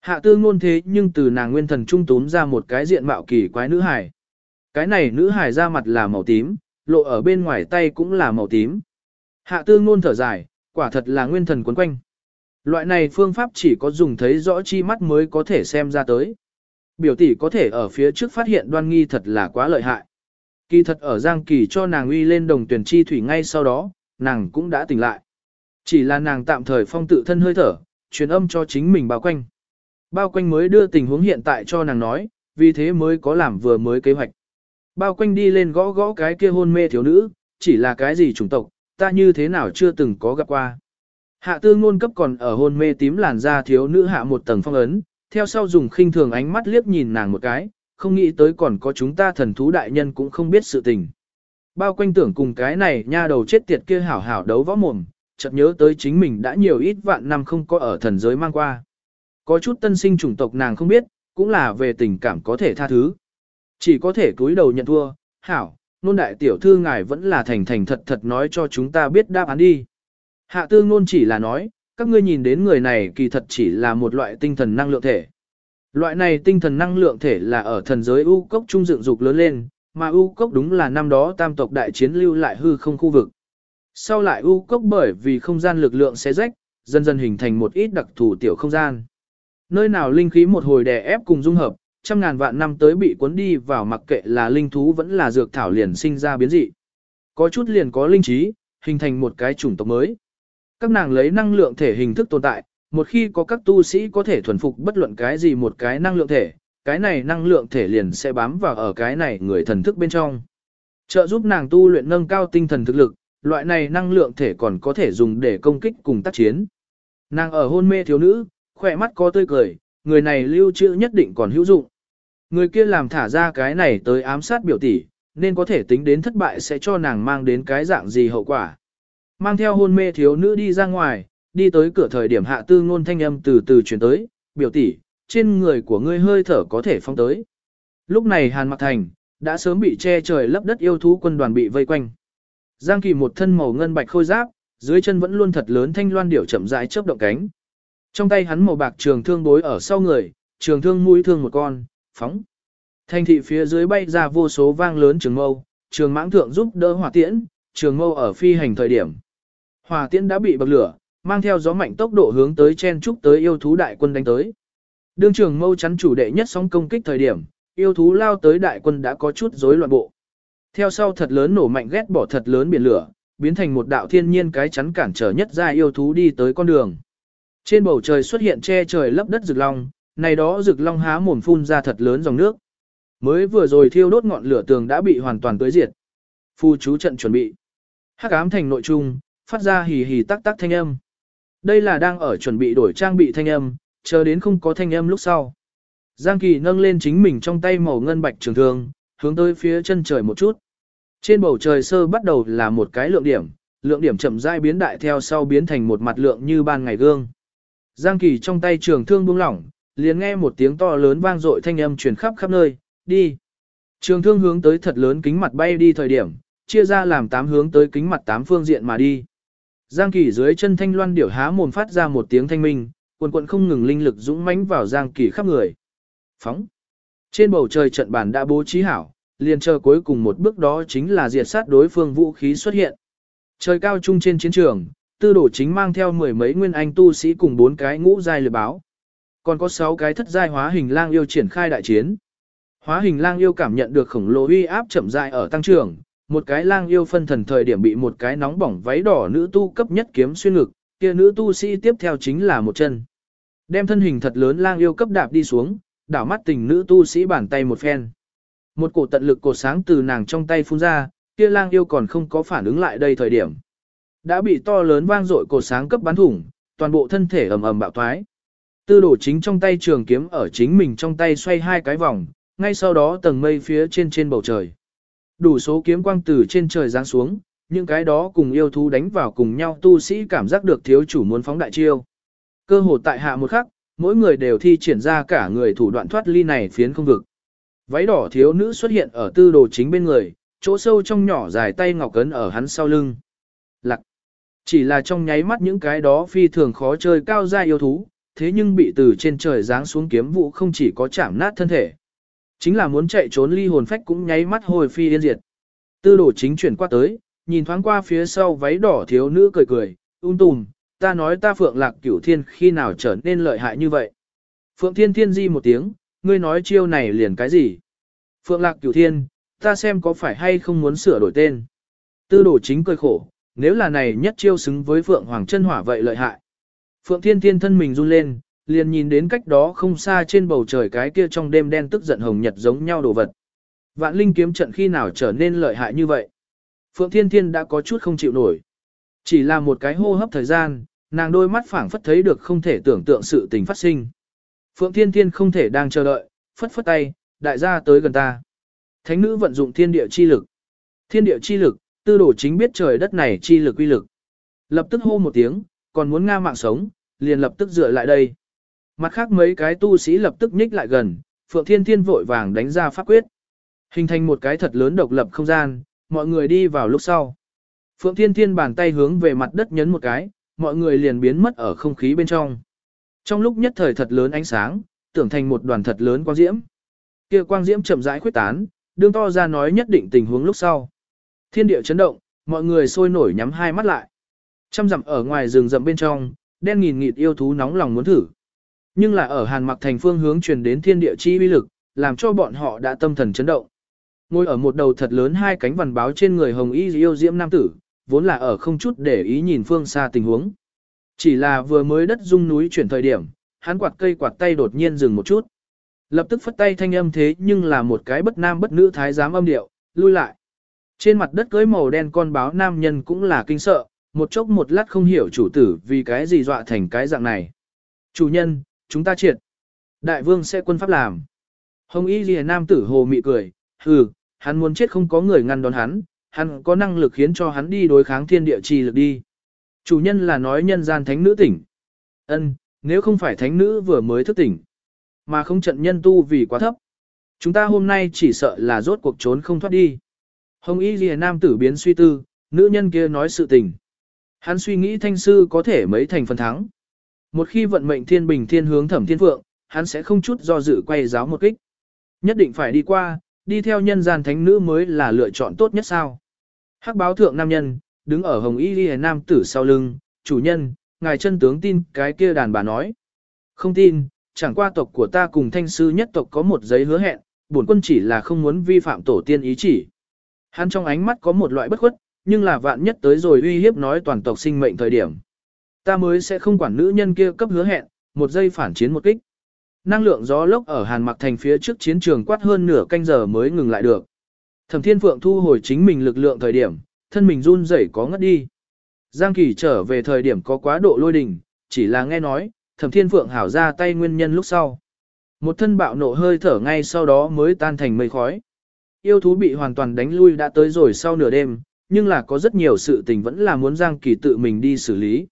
Hạ tư ngôn thế nhưng từ nàng nguyên thần trung túm ra một cái diện mạo kỳ quái nữ hải, Cái này nữ hải da mặt là màu tím, lộ ở bên ngoài tay cũng là màu tím. Hạ tư ngôn thở dài, quả thật là nguyên thần quấn quanh. Loại này phương pháp chỉ có dùng thấy rõ chi mắt mới có thể xem ra tới. Biểu tỷ có thể ở phía trước phát hiện đoan nghi thật là quá lợi hại. Kỳ thật ở Giang Kỳ cho nàng uy lên đồng tuyển chi thủy ngay sau đó, nàng cũng đã tỉnh lại. Chỉ là nàng tạm thời phong tự thân hơi thở, truyền âm cho chính mình bao quanh. Bao quanh mới đưa tình huống hiện tại cho nàng nói, vì thế mới có làm vừa mới kế hoạch. Bao quanh đi lên gõ gõ cái kia hôn mê thiếu nữ, chỉ là cái gì chủng tộc, ta như thế nào chưa từng có gặp qua. Hạ tư ngôn cấp còn ở hôn mê tím làn da thiếu nữ hạ một tầng phong ấn, theo sau dùng khinh thường ánh mắt liếc nhìn nàng một cái, không nghĩ tới còn có chúng ta thần thú đại nhân cũng không biết sự tình. Bao quanh tưởng cùng cái này nha đầu chết tiệt kia hảo hảo đấu võ mồm, chợt nhớ tới chính mình đã nhiều ít vạn năm không có ở thần giới mang qua. Có chút tân sinh chủng tộc nàng không biết, cũng là về tình cảm có thể tha thứ. Chỉ có thể cúi đầu nhận thua, hảo, nôn đại tiểu thư ngài vẫn là thành thành thật thật nói cho chúng ta biết đáp án đi. Hạ tư ngôn chỉ là nói, các ngươi nhìn đến người này kỳ thật chỉ là một loại tinh thần năng lượng thể. Loại này tinh thần năng lượng thể là ở thần giới U cốc trung dựng dục lớn lên, mà U cốc đúng là năm đó tam tộc đại chiến lưu lại hư không khu vực. Sau lại U cốc bởi vì không gian lực lượng xé rách, dần dần hình thành một ít đặc thù tiểu không gian. Nơi nào linh khí một hồi đè ép cùng dung hợp, trăm ngàn vạn năm tới bị cuốn đi vào mặc kệ là linh thú vẫn là dược thảo liền sinh ra biến dị. Có chút liền có linh trí, hình thành một cái chủng tộc mới. Các nàng lấy năng lượng thể hình thức tồn tại, một khi có các tu sĩ có thể thuần phục bất luận cái gì một cái năng lượng thể, cái này năng lượng thể liền sẽ bám vào ở cái này người thần thức bên trong. Trợ giúp nàng tu luyện nâng cao tinh thần thực lực, loại này năng lượng thể còn có thể dùng để công kích cùng tác chiến. Nàng ở hôn mê thiếu nữ, khỏe mắt có tươi cười, người này lưu trữ nhất định còn hữu dụng. Người kia làm thả ra cái này tới ám sát biểu tỷ, nên có thể tính đến thất bại sẽ cho nàng mang đến cái dạng gì hậu quả. Mang theo hôn mê thiếu nữ đi ra ngoài, đi tới cửa thời điểm hạ tư ngôn thanh âm từ từ chuyển tới, biểu tỷ, trên người của ngươi hơi thở có thể phong tới. Lúc này Hàn Mặc Thành, đã sớm bị che trời lấp đất yêu thú quân đoàn bị vây quanh. Giang Kỳ một thân màu ngân bạch khôi giáp, dưới chân vẫn luôn thật lớn thanh loan điểu chậm rãi chớp động cánh. Trong tay hắn màu bạc trường thương bối ở sau người, trường thương mũi thương một con, phóng. Thanh thị phía dưới bay ra vô số vang lớn trường mâu, trường mãng thượng giúp đỡ hỏa tiễn, trường mâu ở phi hành thời điểm. Hỏa tiễn đã bị bậc lửa, mang theo gió mạnh tốc độ hướng tới chen trúc tới yêu thú đại quân đánh tới. Đương trường mâu chắn chủ đệ nhất sóng công kích thời điểm, yêu thú lao tới đại quân đã có chút rối loạn bộ. Theo sau thật lớn nổ mạnh ghét bỏ thật lớn biển lửa, biến thành một đạo thiên nhiên cái chắn cản trở nhất ra yêu thú đi tới con đường. Trên bầu trời xuất hiện che trời lấp đất rực long, này đó rực long há mồm phun ra thật lớn dòng nước. Mới vừa rồi thiêu đốt ngọn lửa tường đã bị hoàn toàn tới diệt. Phu chú trận chuẩn bị. Hắc ám thành nội trung, phát ra hì hì tắc tắc thanh âm. Đây là đang ở chuẩn bị đổi trang bị thanh âm, chờ đến không có thanh âm lúc sau. Giang Kỳ nâng lên chính mình trong tay màu ngân bạch trường thương, hướng tới phía chân trời một chút. Trên bầu trời sơ bắt đầu là một cái lượng điểm, lượng điểm chậm rãi biến đại theo sau biến thành một mặt lượng như ban ngày gương. Giang Kỳ trong tay trường thương buông lỏng, liền nghe một tiếng to lớn vang dội thanh âm truyền khắp khắp nơi, đi. Trường thương hướng tới thật lớn kính mặt bay đi thời điểm, chia ra làm tám hướng tới kính mặt tám phương diện mà đi. Giang Kỳ dưới chân thanh loan điểu há mồm phát ra một tiếng thanh minh, quần quần không ngừng linh lực dũng mãnh vào Giang Kỳ khắp người. Phóng. Trên bầu trời trận bản đã bố trí hảo, liền chờ cuối cùng một bước đó chính là diệt sát đối phương vũ khí xuất hiện. Trời cao trung trên chiến trường, tư đổ chính mang theo mười mấy nguyên anh tu sĩ cùng bốn cái ngũ giai lừa báo. Còn có sáu cái thất giai hóa hình lang yêu triển khai đại chiến. Hóa hình lang yêu cảm nhận được khổng lồ uy áp chậm rãi ở tăng trưởng, một cái lang yêu phân thần thời điểm bị một cái nóng bỏng váy đỏ nữ tu cấp nhất kiếm xuyên ngực, kia nữ tu sĩ tiếp theo chính là một chân. Đem thân hình thật lớn lang yêu cấp đạp đi xuống, đảo mắt tình nữ tu sĩ bàn tay một phen. Một cổ tận lực cổ sáng từ nàng trong tay phun ra, kia lang yêu còn không có phản ứng lại đây thời điểm. Đã bị to lớn vang dội cổ sáng cấp bắn thủng, toàn bộ thân thể ầm ầm bạo thoái. Tư đổ chính trong tay trường kiếm ở chính mình trong tay xoay hai cái vòng, ngay sau đó tầng mây phía trên trên bầu trời. Đủ số kiếm quang từ trên trời giáng xuống, những cái đó cùng yêu thú đánh vào cùng nhau tu sĩ cảm giác được thiếu chủ muốn phóng đại chiêu. Cơ hồ tại hạ một khắc, mỗi người đều thi triển ra cả người thủ đoạn thoát ly này phiến không vực. Váy đỏ thiếu nữ xuất hiện ở tư đồ chính bên người, chỗ sâu trong nhỏ dài tay ngọc cấn ở hắn sau lưng. Lặc. Chỉ là trong nháy mắt những cái đó phi thường khó chơi cao gia yêu thú, thế nhưng bị từ trên trời giáng xuống kiếm vụ không chỉ có chạm nát thân thể. Chính là muốn chạy trốn ly hồn phách cũng nháy mắt hồi phi yên diệt. Tư đồ chính chuyển qua tới, nhìn thoáng qua phía sau váy đỏ thiếu nữ cười cười, ung tùm, ta nói ta phượng lạc cửu thiên khi nào trở nên lợi hại như vậy. Phượng thiên thiên di một tiếng, ngươi nói chiêu này liền cái gì? Phượng lạc cửu thiên, ta xem có phải hay không muốn sửa đổi tên. Tư đồ chính cười khổ, nếu là này nhất chiêu xứng với Phượng Hoàng chân hỏa vậy lợi hại. Phượng Thiên Thiên thân mình run lên, liền nhìn đến cách đó không xa trên bầu trời cái kia trong đêm đen tức giận hồng nhật giống nhau đồ vật. Vạn linh kiếm trận khi nào trở nên lợi hại như vậy? Phượng Thiên Thiên đã có chút không chịu nổi. Chỉ là một cái hô hấp thời gian, nàng đôi mắt phảng phất thấy được không thể tưởng tượng sự tình phát sinh. Phượng Thiên Thiên không thể đang chờ đợi, phất phất tay, đại gia tới gần ta. Thánh nữ vận dụng thiên địa chi lực. Thiên địa chi lực, tư đồ chính biết trời đất này chi lực uy lực. Lập tức hô một tiếng, còn muốn Nga mạng sống, liền lập tức dựa lại đây. Mặt khác mấy cái tu sĩ lập tức nhích lại gần, Phượng Thiên Thiên vội vàng đánh ra pháp quyết. Hình thành một cái thật lớn độc lập không gian, mọi người đi vào lúc sau. Phượng Thiên Thiên bàn tay hướng về mặt đất nhấn một cái, mọi người liền biến mất ở không khí bên trong. Trong lúc nhất thời thật lớn ánh sáng, tưởng thành một đoàn thật lớn quang diễm. Kia quang diễm chậm rãi khuyết tán, đương to ra nói nhất định tình huống lúc sau. Thiên địa chấn động, mọi người sôi nổi nhắm hai mắt lại. Trăm dặm ở ngoài rừng rậm bên trong, đen nghìn nghịt yêu thú nóng lòng muốn thử. Nhưng là ở Hàn Mặc thành phương hướng truyền đến thiên địa chi uy lực, làm cho bọn họ đã tâm thần chấn động. Ngồi ở một đầu thật lớn hai cánh vằn báo trên người hồng y yêu diễm nam tử, vốn là ở không chút để ý nhìn phương xa tình huống. Chỉ là vừa mới đất rung núi chuyển thời điểm, hắn quạt cây quạt tay đột nhiên dừng một chút. Lập tức phất tay thanh âm thế nhưng là một cái bất nam bất nữ thái giám âm điệu, lui lại. Trên mặt đất cưới màu đen con báo nam nhân cũng là kinh sợ, một chốc một lát không hiểu chủ tử vì cái gì dọa thành cái dạng này. Chủ nhân, chúng ta triệt. Đại vương sẽ quân pháp làm. Hồng y lìa nam tử hồ mị cười, hừ, hắn muốn chết không có người ngăn đón hắn, hắn có năng lực khiến cho hắn đi đối kháng thiên địa trì lực đi. Chủ nhân là nói nhân gian thánh nữ tỉnh. Ân, nếu không phải thánh nữ vừa mới thức tỉnh, mà không trận nhân tu vì quá thấp. Chúng ta hôm nay chỉ sợ là rốt cuộc trốn không thoát đi. Hồng y lìa nam tử biến suy tư, nữ nhân kia nói sự tình. Hắn suy nghĩ thanh sư có thể mấy thành phần thắng. Một khi vận mệnh thiên bình thiên hướng thẩm thiên phượng, hắn sẽ không chút do dự quay giáo một kích. Nhất định phải đi qua, đi theo nhân gian thánh nữ mới là lựa chọn tốt nhất sao. Hắc báo thượng nam nhân, đứng ở hồng y ghi nam tử sau lưng, chủ nhân, ngài chân tướng tin cái kia đàn bà nói. Không tin, chẳng qua tộc của ta cùng thanh sư nhất tộc có một giấy hứa hẹn, bổn quân chỉ là không muốn vi phạm tổ tiên ý chỉ. Hắn trong ánh mắt có một loại bất khuất, nhưng là vạn nhất tới rồi uy hiếp nói toàn tộc sinh mệnh thời điểm. Ta mới sẽ không quản nữ nhân kia cấp hứa hẹn, một giây phản chiến một kích. Năng lượng gió lốc ở Hàn Mặc Thành phía trước chiến trường quát hơn nửa canh giờ mới ngừng lại được. Thẩm Thiên Phượng thu hồi chính mình lực lượng thời điểm, thân mình run rẩy có ngất đi. Giang Kỳ trở về thời điểm có quá độ lôi đình, chỉ là nghe nói, Thẩm Thiên Phượng hảo ra tay nguyên nhân lúc sau. Một thân bạo nộ hơi thở ngay sau đó mới tan thành mây khói. Yêu thú bị hoàn toàn đánh lui đã tới rồi sau nửa đêm, nhưng là có rất nhiều sự tình vẫn là muốn Giang Kỳ tự mình đi xử lý.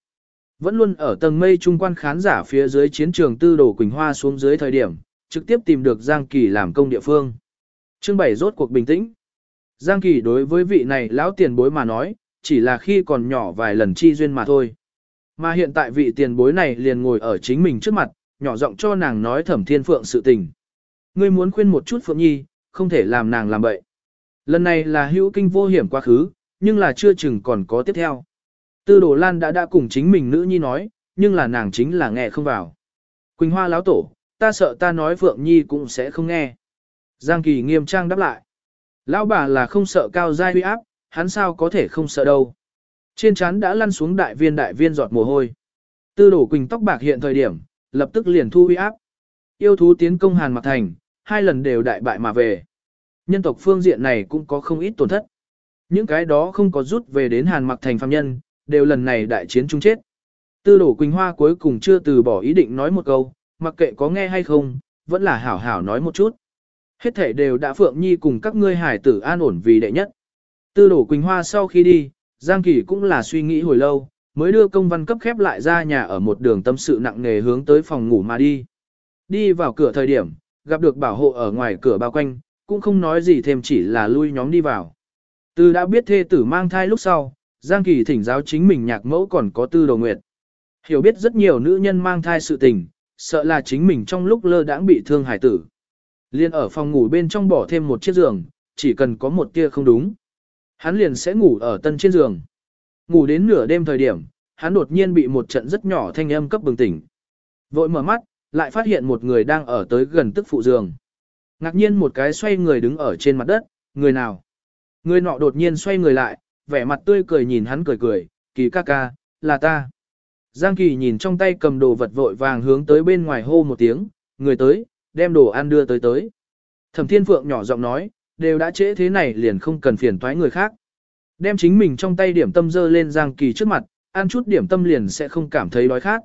Vẫn luôn ở tầng mây trung quan khán giả phía dưới chiến trường tư đồ Quỳnh Hoa xuống dưới thời điểm, trực tiếp tìm được Giang Kỳ làm công địa phương. Chương 7 rốt cuộc bình tĩnh. Giang Kỳ đối với vị này lão tiền bối mà nói, chỉ là khi còn nhỏ vài lần chi duyên mà thôi. Mà hiện tại vị tiền bối này liền ngồi ở chính mình trước mặt, nhỏ giọng cho nàng nói thẩm thiên phượng sự tình. Ngươi muốn khuyên một chút Phượng Nhi, không thể làm nàng làm bậy. Lần này là hữu kinh vô hiểm quá khứ, nhưng là chưa chừng còn có tiếp theo. Tư đồ lan đã đã cùng chính mình nữ nhi nói, nhưng là nàng chính là nghe không vào. Quỳnh hoa lão tổ, ta sợ ta nói Phượng Nhi cũng sẽ không nghe. Giang Kỳ nghiêm trang đáp lại. Lão bà là không sợ cao giai huy áp, hắn sao có thể không sợ đâu. Trên trán đã lăn xuống đại viên đại viên giọt mồ hôi. Tư đổ quỳnh tóc bạc hiện thời điểm, lập tức liền thu huy áp. Yêu thú tiến công Hàn Mặc Thành, hai lần đều đại bại mà về. Nhân tộc phương diện này cũng có không ít tổn thất. Những cái đó không có rút về đến Hàn Mặc Thành phạm nhân, đều lần này đại chiến chung chết. Tư đổ Quỳnh Hoa cuối cùng chưa từ bỏ ý định nói một câu, mặc kệ có nghe hay không, vẫn là hảo hảo nói một chút. Hết thể đều đã Phượng Nhi cùng các ngươi hải tử an ổn vì đệ nhất. Tư đổ Quỳnh Hoa sau khi đi, Giang Kỳ cũng là suy nghĩ hồi lâu, mới đưa công văn cấp khép lại ra nhà ở một đường tâm sự nặng nề hướng tới phòng ngủ mà đi. Đi vào cửa thời điểm, gặp được bảo hộ ở ngoài cửa bao quanh, cũng không nói gì thêm chỉ là lui nhóm đi vào. Từ đã biết thê tử mang thai lúc sau, Giang Kỳ thỉnh giáo chính mình nhạc mẫu còn có tư đồ nguyệt. Hiểu biết rất nhiều nữ nhân mang thai sự tình, sợ là chính mình trong lúc lơ đãng bị thương hải tử. Liên ở phòng ngủ bên trong bỏ thêm một chiếc giường, chỉ cần có một tia không đúng. Hắn liền sẽ ngủ ở tân trên giường. Ngủ đến nửa đêm thời điểm, hắn đột nhiên bị một trận rất nhỏ thanh âm cấp bừng tỉnh. Vội mở mắt, lại phát hiện một người đang ở tới gần tức phụ giường. Ngạc nhiên một cái xoay người đứng ở trên mặt đất, người nào? Người nọ đột nhiên xoay người lại, vẻ mặt tươi cười nhìn hắn cười cười, kỳ ca ca, là ta. Giang kỳ nhìn trong tay cầm đồ vật vội vàng hướng tới bên ngoài hô một tiếng, người tới, đem đồ ăn đưa tới tới. Thẩm thiên phượng nhỏ giọng nói, đều đã trễ thế này liền không cần phiền toái người khác. Đem chính mình trong tay điểm tâm dơ lên Giang kỳ trước mặt, ăn chút điểm tâm liền sẽ không cảm thấy đói khát.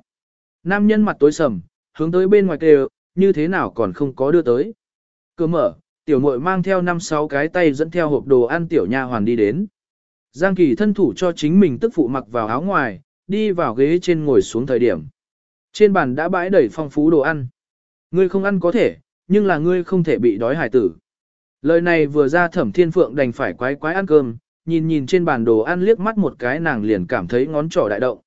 Nam nhân mặt tối sầm, hướng tới bên ngoài kêu, như thế nào còn không có đưa tới. Cửa mở, tiểu muội mang theo năm sáu cái tay dẫn theo hộp đồ ăn tiểu nha hoàn đi đến. Giang Kỳ thân thủ cho chính mình tức phụ mặc vào áo ngoài, đi vào ghế trên ngồi xuống thời điểm. Trên bàn đã bãi đầy phong phú đồ ăn. Ngươi không ăn có thể, nhưng là ngươi không thể bị đói hải tử. Lời này vừa ra thẩm thiên phượng đành phải quái quái ăn cơm, nhìn nhìn trên bàn đồ ăn liếc mắt một cái nàng liền cảm thấy ngón trỏ đại động.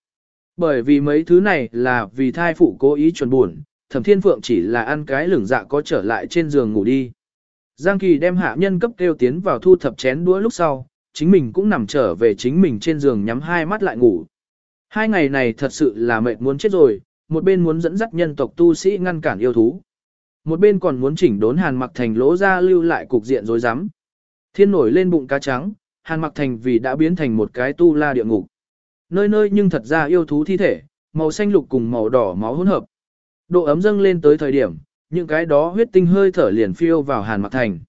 Bởi vì mấy thứ này là vì thai phụ cố ý chuẩn buồn, thẩm thiên phượng chỉ là ăn cái lửng dạ có trở lại trên giường ngủ đi. Giang Kỳ đem hạ nhân cấp kêu tiến vào thu thập chén đũa lúc sau, chính mình cũng nằm trở về chính mình trên giường nhắm hai mắt lại ngủ. Hai ngày này thật sự là mệt muốn chết rồi, một bên muốn dẫn dắt nhân tộc tu sĩ ngăn cản yêu thú. Một bên còn muốn chỉnh đốn hàn mặc thành lỗ ra lưu lại cục diện rối rắm. Thiên nổi lên bụng cá trắng, hàn mặc thành vì đã biến thành một cái tu la địa ngục. Nơi nơi nhưng thật ra yêu thú thi thể, màu xanh lục cùng màu đỏ máu hỗn hợp. Độ ấm dâng lên tới thời điểm, những cái đó huyết tinh hơi thở liền phiêu vào hàn mặc thành.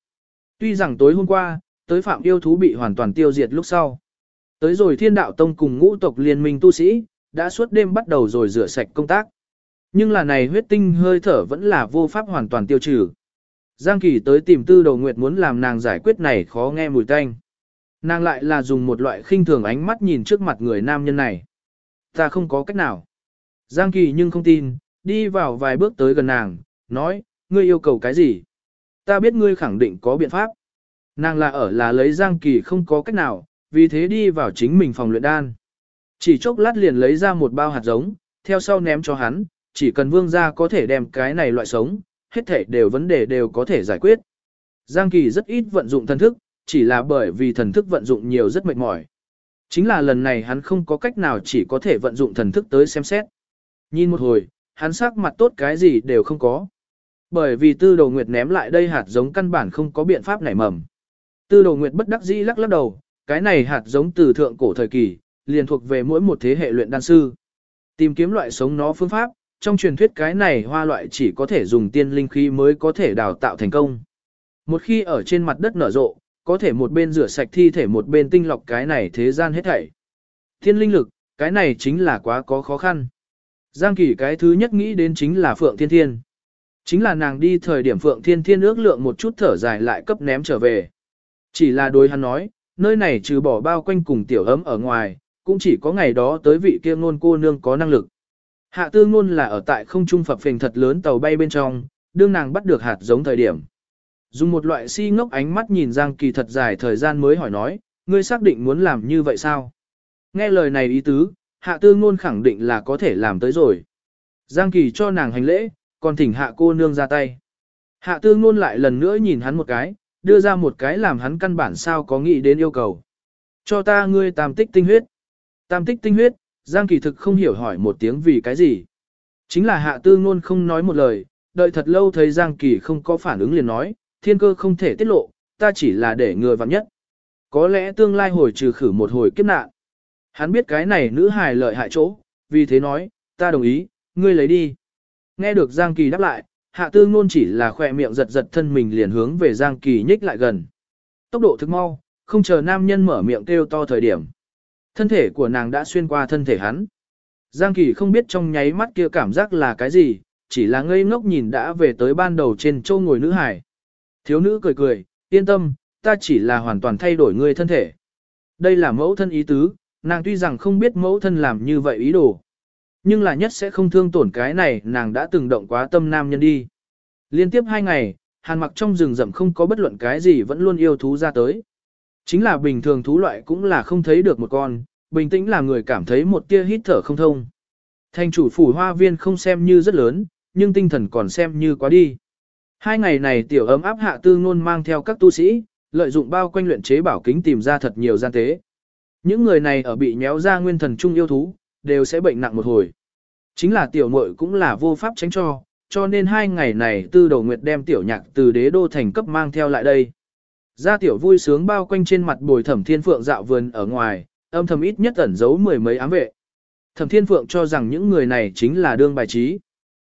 Tuy rằng tối hôm qua, tới phạm yêu thú bị hoàn toàn tiêu diệt lúc sau. Tới rồi thiên đạo tông cùng ngũ tộc liên minh tu sĩ, đã suốt đêm bắt đầu rồi rửa sạch công tác. Nhưng là này huyết tinh hơi thở vẫn là vô pháp hoàn toàn tiêu trừ. Giang Kỳ tới tìm tư đầu nguyệt muốn làm nàng giải quyết này khó nghe mùi tanh. Nàng lại là dùng một loại khinh thường ánh mắt nhìn trước mặt người nam nhân này. Ta không có cách nào. Giang Kỳ nhưng không tin, đi vào vài bước tới gần nàng, nói, ngươi yêu cầu cái gì? Ta biết ngươi khẳng định có biện pháp. Nàng là ở là lấy Giang Kỳ không có cách nào, vì thế đi vào chính mình phòng luyện đan. Chỉ chốc lát liền lấy ra một bao hạt giống, theo sau ném cho hắn, chỉ cần vương gia có thể đem cái này loại sống, hết thể đều vấn đề đều có thể giải quyết. Giang Kỳ rất ít vận dụng thần thức, chỉ là bởi vì thần thức vận dụng nhiều rất mệt mỏi. Chính là lần này hắn không có cách nào chỉ có thể vận dụng thần thức tới xem xét. Nhìn một hồi, hắn sắc mặt tốt cái gì đều không có. Bởi vì tư đồ nguyệt ném lại đây hạt giống căn bản không có biện pháp nảy mầm. Tư đồ nguyệt bất đắc dĩ lắc lắc đầu, cái này hạt giống từ thượng cổ thời kỳ, liền thuộc về mỗi một thế hệ luyện đan sư. Tìm kiếm loại sống nó phương pháp, trong truyền thuyết cái này hoa loại chỉ có thể dùng tiên linh khí mới có thể đào tạo thành công. Một khi ở trên mặt đất nở rộ, có thể một bên rửa sạch thi thể một bên tinh lọc cái này thế gian hết thảy. Thiên linh lực, cái này chính là quá có khó khăn. Giang Kỳ cái thứ nhất nghĩ đến chính là Phượng Thiên Thiên. Chính là nàng đi thời điểm Phượng Thiên Thiên ước lượng một chút thở dài lại cấp ném trở về. Chỉ là đối hắn nói, nơi này trừ bỏ bao quanh cùng tiểu ấm ở ngoài, cũng chỉ có ngày đó tới vị kia ngôn cô nương có năng lực. Hạ tư ngôn là ở tại không trung phập phình thật lớn tàu bay bên trong, đương nàng bắt được hạt giống thời điểm. Dùng một loại si ngốc ánh mắt nhìn Giang Kỳ thật dài thời gian mới hỏi nói, ngươi xác định muốn làm như vậy sao? Nghe lời này ý tứ, hạ tư ngôn khẳng định là có thể làm tới rồi. Giang Kỳ cho nàng hành lễ, còn thỉnh hạ cô nương ra tay. Hạ tư ngôn lại lần nữa nhìn hắn một cái, đưa ra một cái làm hắn căn bản sao có nghĩ đến yêu cầu. Cho ta ngươi tam tích tinh huyết. Tam tích tinh huyết, Giang Kỳ thực không hiểu hỏi một tiếng vì cái gì. Chính là hạ tư ngôn không nói một lời, đợi thật lâu thấy Giang Kỳ không có phản ứng liền nói, thiên cơ không thể tiết lộ, ta chỉ là để người vặn nhất. Có lẽ tương lai hồi trừ khử một hồi kiếp nạn. Hắn biết cái này nữ hài lợi hại chỗ, vì thế nói, ta đồng ý, ngươi lấy đi. Nghe được Giang Kỳ đáp lại, hạ tư ngôn chỉ là khỏe miệng giật giật thân mình liền hướng về Giang Kỳ nhích lại gần. Tốc độ thực mau, không chờ nam nhân mở miệng kêu to thời điểm. Thân thể của nàng đã xuyên qua thân thể hắn. Giang Kỳ không biết trong nháy mắt kia cảm giác là cái gì, chỉ là ngây ngốc nhìn đã về tới ban đầu trên châu ngồi nữ hải. Thiếu nữ cười cười, yên tâm, ta chỉ là hoàn toàn thay đổi người thân thể. Đây là mẫu thân ý tứ, nàng tuy rằng không biết mẫu thân làm như vậy ý đồ. Nhưng là nhất sẽ không thương tổn cái này nàng đã từng động quá tâm nam nhân đi. Liên tiếp hai ngày, hàn mặc trong rừng rậm không có bất luận cái gì vẫn luôn yêu thú ra tới. Chính là bình thường thú loại cũng là không thấy được một con, bình tĩnh là người cảm thấy một tia hít thở không thông. Thành chủ phủ hoa viên không xem như rất lớn, nhưng tinh thần còn xem như quá đi. Hai ngày này tiểu ấm áp hạ tư ngôn mang theo các tu sĩ, lợi dụng bao quanh luyện chế bảo kính tìm ra thật nhiều gian tế. Những người này ở bị nhéo ra nguyên thần trung yêu thú, đều sẽ bệnh nặng một hồi. Chính là tiểu muội cũng là vô pháp tránh cho, cho nên hai ngày này tư đầu nguyệt đem tiểu nhạc từ đế đô thành cấp mang theo lại đây. Gia tiểu vui sướng bao quanh trên mặt bồi thẩm thiên phượng dạo vườn ở ngoài, âm thầm ít nhất ẩn giấu mười mấy ám vệ. Thẩm thiên phượng cho rằng những người này chính là đương bài trí.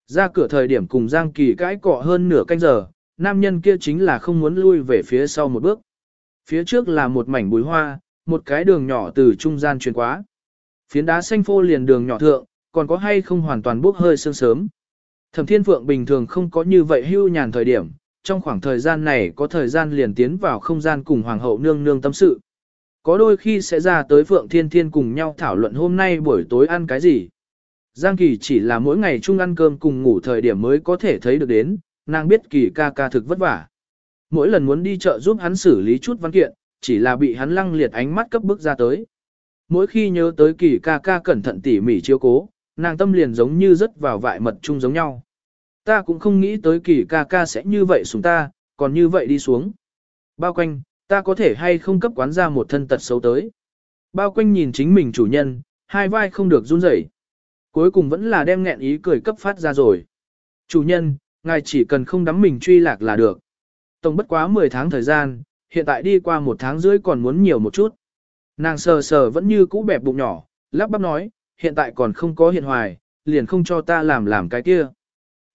Ra cửa thời điểm cùng Giang Kỳ cãi cọ hơn nửa canh giờ, nam nhân kia chính là không muốn lui về phía sau một bước. Phía trước là một mảnh bùi hoa, một cái đường nhỏ từ trung gian truyền quá. Phiến đá xanh phô liền đường nhỏ thượng, còn có hay không hoàn toàn bốc hơi sương sớm. Thẩm Thiên Phượng bình thường không có như vậy hưu nhàn thời điểm, trong khoảng thời gian này có thời gian liền tiến vào không gian cùng Hoàng hậu nương nương tâm sự. Có đôi khi sẽ ra tới Phượng Thiên Thiên cùng nhau thảo luận hôm nay buổi tối ăn cái gì. Giang Kỳ chỉ là mỗi ngày chung ăn cơm cùng ngủ thời điểm mới có thể thấy được đến, nàng biết Kỳ ca ca thực vất vả. Mỗi lần muốn đi chợ giúp hắn xử lý chút văn kiện, chỉ là bị hắn lăng liệt ánh mắt cấp bước ra tới. Mỗi khi nhớ tới Kỳ ca ca cẩn thận tỉ mỉ chiếu cố, nàng tâm liền giống như rớt vào vại mật chung giống nhau. Ta cũng không nghĩ tới Kỳ ca ca sẽ như vậy xuống ta, còn như vậy đi xuống. Bao quanh, ta có thể hay không cấp quán ra một thân tật xấu tới. Bao quanh nhìn chính mình chủ nhân, hai vai không được run rẩy cuối cùng vẫn là đem nghẹn ý cười cấp phát ra rồi. Chủ nhân, ngài chỉ cần không đắm mình truy lạc là được. Tổng bất quá 10 tháng thời gian, hiện tại đi qua một tháng rưỡi còn muốn nhiều một chút. Nàng sờ sờ vẫn như cũ bẹp bụng nhỏ, lắp bắp nói, hiện tại còn không có hiện hoài, liền không cho ta làm làm cái kia.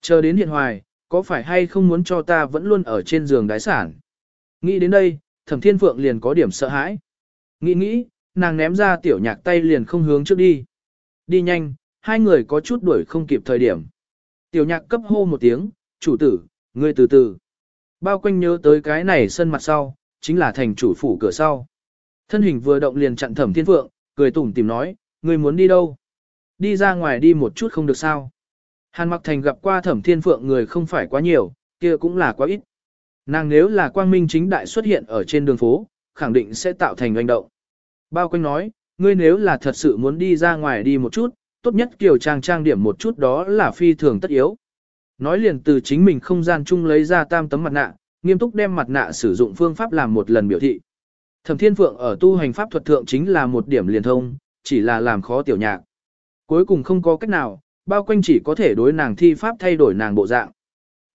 Chờ đến hiện hoài, có phải hay không muốn cho ta vẫn luôn ở trên giường đái sản. Nghĩ đến đây, thẩm thiên phượng liền có điểm sợ hãi. Nghĩ nghĩ, nàng ném ra tiểu nhạc tay liền không hướng trước đi. Đi nhanh, hai người có chút đuổi không kịp thời điểm. Tiểu nhạc cấp hô một tiếng, chủ tử, ngươi từ từ. Bao quanh nhớ tới cái này sân mặt sau, chính là thành chủ phủ cửa sau. Thân hình vừa động liền chặn thẩm thiên phượng, cười tủm tìm nói, ngươi muốn đi đâu? Đi ra ngoài đi một chút không được sao? Hàn mặc thành gặp qua thẩm thiên phượng người không phải quá nhiều, kia cũng là quá ít. Nàng nếu là quang minh chính đại xuất hiện ở trên đường phố, khẳng định sẽ tạo thành hành động. Bao quanh nói, ngươi nếu là thật sự muốn đi ra ngoài đi một chút, tốt nhất kiểu trang trang điểm một chút đó là phi thường tất yếu. Nói liền từ chính mình không gian chung lấy ra tam tấm mặt nạ, nghiêm túc đem mặt nạ sử dụng phương pháp làm một lần biểu thị. Thẩm Thiên Phượng ở tu hành pháp thuật thượng chính là một điểm liền thông, chỉ là làm khó tiểu nhạc. Cuối cùng không có cách nào, bao quanh chỉ có thể đối nàng thi pháp thay đổi nàng bộ dạng.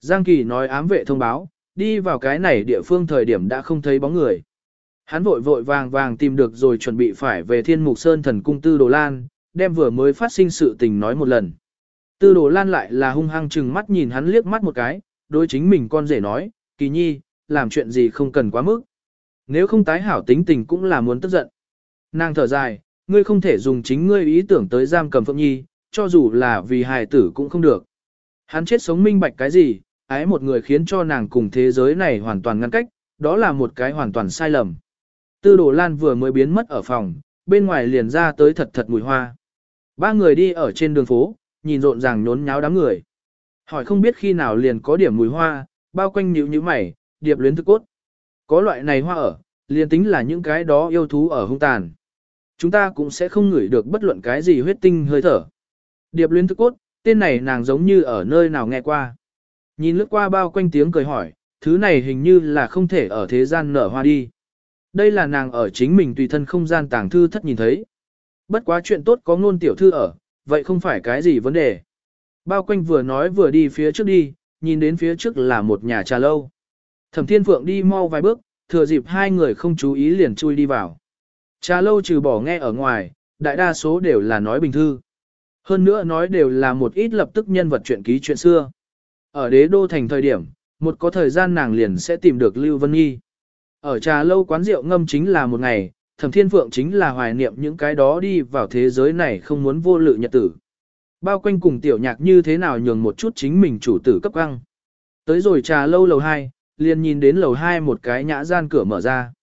Giang Kỳ nói ám vệ thông báo, đi vào cái này địa phương thời điểm đã không thấy bóng người. Hắn vội vội vàng vàng tìm được rồi chuẩn bị phải về Thiên Mục Sơn thần cung tư Đồ Lan, đem vừa mới phát sinh sự tình nói một lần. Tư đồ lan lại là hung hăng chừng mắt nhìn hắn liếc mắt một cái, đối chính mình con rể nói, kỳ nhi, làm chuyện gì không cần quá mức. Nếu không tái hảo tính tình cũng là muốn tức giận. Nàng thở dài, ngươi không thể dùng chính ngươi ý tưởng tới giam cầm Phượng Nhi, cho dù là vì hài tử cũng không được. Hắn chết sống minh bạch cái gì, ái một người khiến cho nàng cùng thế giới này hoàn toàn ngăn cách, đó là một cái hoàn toàn sai lầm. Tư đồ lan vừa mới biến mất ở phòng, bên ngoài liền ra tới thật thật mùi hoa. Ba người đi ở trên đường phố, nhìn rộn ràng nhốn nháo đám người. Hỏi không biết khi nào liền có điểm mùi hoa, bao quanh nhíu như mày, điệp luyến thức cốt. Có loại này hoa ở, liền tính là những cái đó yêu thú ở hung tàn. Chúng ta cũng sẽ không ngửi được bất luận cái gì huyết tinh hơi thở. Điệp luyến thức cốt, tên này nàng giống như ở nơi nào nghe qua. Nhìn lướt qua bao quanh tiếng cười hỏi, thứ này hình như là không thể ở thế gian nở hoa đi. Đây là nàng ở chính mình tùy thân không gian tàng thư thất nhìn thấy. Bất quá chuyện tốt có ngôn tiểu thư ở, vậy không phải cái gì vấn đề. Bao quanh vừa nói vừa đi phía trước đi, nhìn đến phía trước là một nhà trà lâu. Thẩm Thiên Phượng đi mau vài bước, thừa dịp hai người không chú ý liền chui đi vào. Trà lâu trừ bỏ nghe ở ngoài, đại đa số đều là nói bình thư. Hơn nữa nói đều là một ít lập tức nhân vật chuyện ký chuyện xưa. Ở đế đô thành thời điểm, một có thời gian nàng liền sẽ tìm được Lưu Vân Nghi. Ở trà lâu quán rượu ngâm chính là một ngày, thẩm thiên phượng chính là hoài niệm những cái đó đi vào thế giới này không muốn vô lự nhật tử. Bao quanh cùng tiểu nhạc như thế nào nhường một chút chính mình chủ tử cấp găng. Tới rồi trà lâu lầu 2, liền nhìn đến lầu 2 một cái nhã gian cửa mở ra.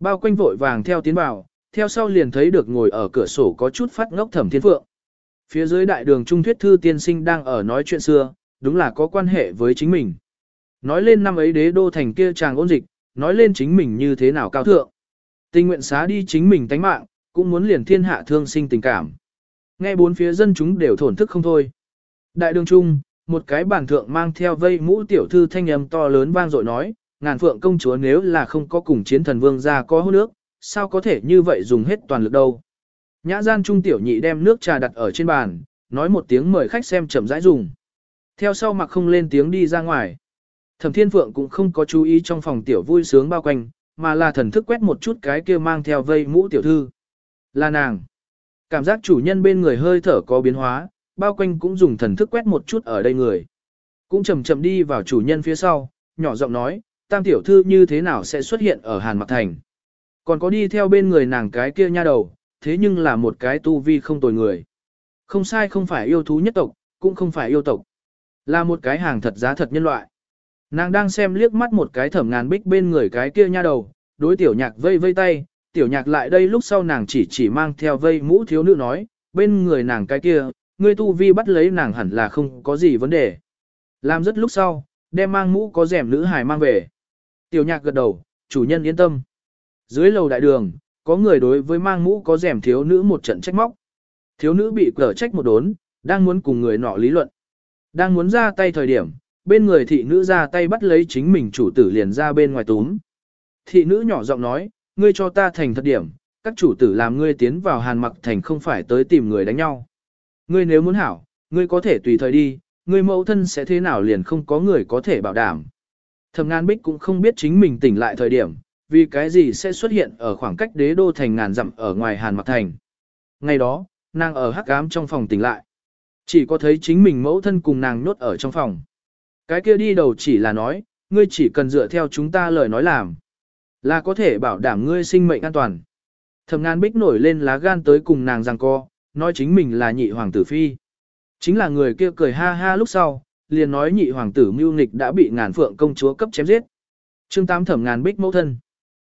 Bao quanh vội vàng theo tiến vào, theo sau liền thấy được ngồi ở cửa sổ có chút phát ngốc thẩm thiên phượng. Phía dưới đại đường trung thuyết thư tiên sinh đang ở nói chuyện xưa, đúng là có quan hệ với chính mình. Nói lên năm ấy đế đô thành kia chàng ôn dịch, nói lên chính mình như thế nào cao thượng. Tình nguyện xá đi chính mình tánh mạng, cũng muốn liền thiên hạ thương sinh tình cảm. Nghe bốn phía dân chúng đều thổn thức không thôi. Đại đường trung, một cái bàn thượng mang theo vây mũ tiểu thư thanh âm to lớn vang dội nói, ngàn phượng công chúa nếu là không có cùng chiến thần vương ra có hôn nước, sao có thể như vậy dùng hết toàn lực đâu. Nhã gian trung tiểu nhị đem nước trà đặt ở trên bàn, nói một tiếng mời khách xem chậm rãi dùng. Theo sau mặc không lên tiếng đi ra ngoài. Thẩm Thiên Phượng cũng không có chú ý trong phòng tiểu vui sướng bao quanh, mà là thần thức quét một chút cái kia mang theo vây mũ tiểu thư. Là nàng. Cảm giác chủ nhân bên người hơi thở có biến hóa, bao quanh cũng dùng thần thức quét một chút ở đây người. Cũng chậm chậm đi vào chủ nhân phía sau, nhỏ giọng nói, tam tiểu thư như thế nào sẽ xuất hiện ở Hàn Mặc Thành. Còn có đi theo bên người nàng cái kia nha đầu, thế nhưng là một cái tu vi không tồi người. Không sai không phải yêu thú nhất tộc, cũng không phải yêu tộc. Là một cái hàng thật giá thật nhân loại. Nàng đang xem liếc mắt một cái thẩm ngàn bích bên người cái kia nha đầu, đối tiểu nhạc vây vây tay, tiểu nhạc lại đây lúc sau nàng chỉ chỉ mang theo vây mũ thiếu nữ nói, bên người nàng cái kia, ngươi tu vi bắt lấy nàng hẳn là không có gì vấn đề. Làm rất lúc sau, đem mang mũ có rèm nữ hài mang về. Tiểu nhạc gật đầu, chủ nhân yên tâm. Dưới lầu đại đường, có người đối với mang mũ có rèm thiếu nữ một trận trách móc. Thiếu nữ bị cở trách một đốn, đang muốn cùng người nọ lý luận. Đang muốn ra tay thời điểm, bên người thị nữ ra tay bắt lấy chính mình chủ tử liền ra bên ngoài túm. Thị nữ nhỏ giọng nói, ngươi cho ta thành thật điểm, các chủ tử làm ngươi tiến vào hàn mặc thành không phải tới tìm người đánh nhau. Ngươi nếu muốn hảo, ngươi có thể tùy thời đi, ngươi mẫu thân sẽ thế nào liền không có người có thể bảo đảm. Thẩm ngàn bích cũng không biết chính mình tỉnh lại thời điểm, vì cái gì sẽ xuất hiện ở khoảng cách đế đô thành ngàn dặm ở ngoài hàn mặc thành. Ngày đó, nàng ở hắc ám trong phòng tỉnh lại. Chỉ có thấy chính mình mẫu thân cùng nàng nhốt ở trong phòng. Cái kia đi đầu chỉ là nói, ngươi chỉ cần dựa theo chúng ta lời nói làm. Là có thể bảo đảm ngươi sinh mệnh an toàn. Thẩm ngàn bích nổi lên lá gan tới cùng nàng rằng co, nói chính mình là nhị hoàng tử phi. Chính là người kia cười ha ha lúc sau, liền nói nhị hoàng tử mưu nghịch đã bị ngàn phượng công chúa cấp chém giết. Trương Tám thẩm ngàn bích mẫu thân.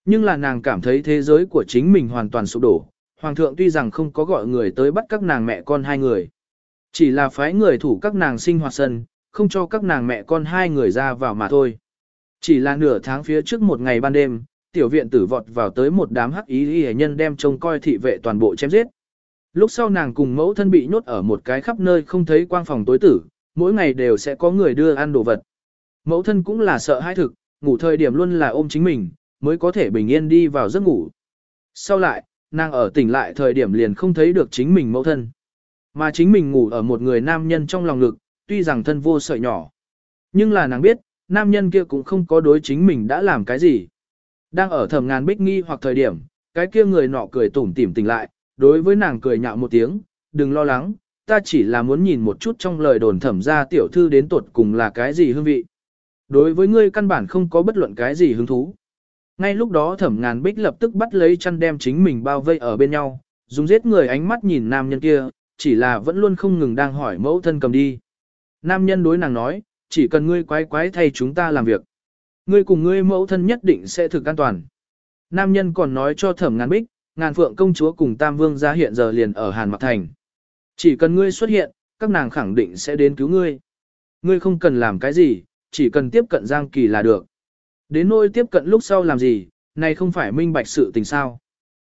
Nhưng là nàng cảm thấy thế giới của chính mình hoàn toàn sụp đổ. Hoàng thượng tuy rằng không có gọi người tới bắt các nàng mẹ con hai người. Chỉ là phái người thủ các nàng sinh hoạt sân, không cho các nàng mẹ con hai người ra vào mà thôi. Chỉ là nửa tháng phía trước một ngày ban đêm, tiểu viện tử vọt vào tới một đám hắc ý y nhân đem trông coi thị vệ toàn bộ chém giết. Lúc sau nàng cùng mẫu thân bị nhốt ở một cái khắp nơi không thấy quang phòng tối tử, mỗi ngày đều sẽ có người đưa ăn đồ vật. Mẫu thân cũng là sợ hai thực, ngủ thời điểm luôn là ôm chính mình, mới có thể bình yên đi vào giấc ngủ. Sau lại, nàng ở tỉnh lại thời điểm liền không thấy được chính mình mẫu thân. Mà chính mình ngủ ở một người nam nhân trong lòng ngực, tuy rằng thân vô sợi nhỏ. Nhưng là nàng biết, nam nhân kia cũng không có đối chính mình đã làm cái gì. Đang ở thầm ngàn bích nghi hoặc thời điểm, cái kia người nọ cười tủm tỉm tỉnh lại, đối với nàng cười nhạo một tiếng, đừng lo lắng, ta chỉ là muốn nhìn một chút trong lời đồn thẩm ra tiểu thư đến tuột cùng là cái gì hương vị. Đối với ngươi căn bản không có bất luận cái gì hứng thú. Ngay lúc đó thẩm ngàn bích lập tức bắt lấy chăn đem chính mình bao vây ở bên nhau, dùng giết người ánh mắt nhìn nam nhân kia, chỉ là vẫn luôn không ngừng đang hỏi mẫu thân cầm đi. Nam nhân đối nàng nói, chỉ cần ngươi quái quái thay chúng ta làm việc. Ngươi cùng ngươi mẫu thân nhất định sẽ thực an toàn. Nam nhân còn nói cho thẩm ngàn bích, ngàn phượng công chúa cùng tam vương gia hiện giờ liền ở Hàn Mạc Thành. Chỉ cần ngươi xuất hiện, các nàng khẳng định sẽ đến cứu ngươi. Ngươi không cần làm cái gì, chỉ cần tiếp cận Giang Kỳ là được. Đến nôi tiếp cận lúc sau làm gì, này không phải minh bạch sự tình sao.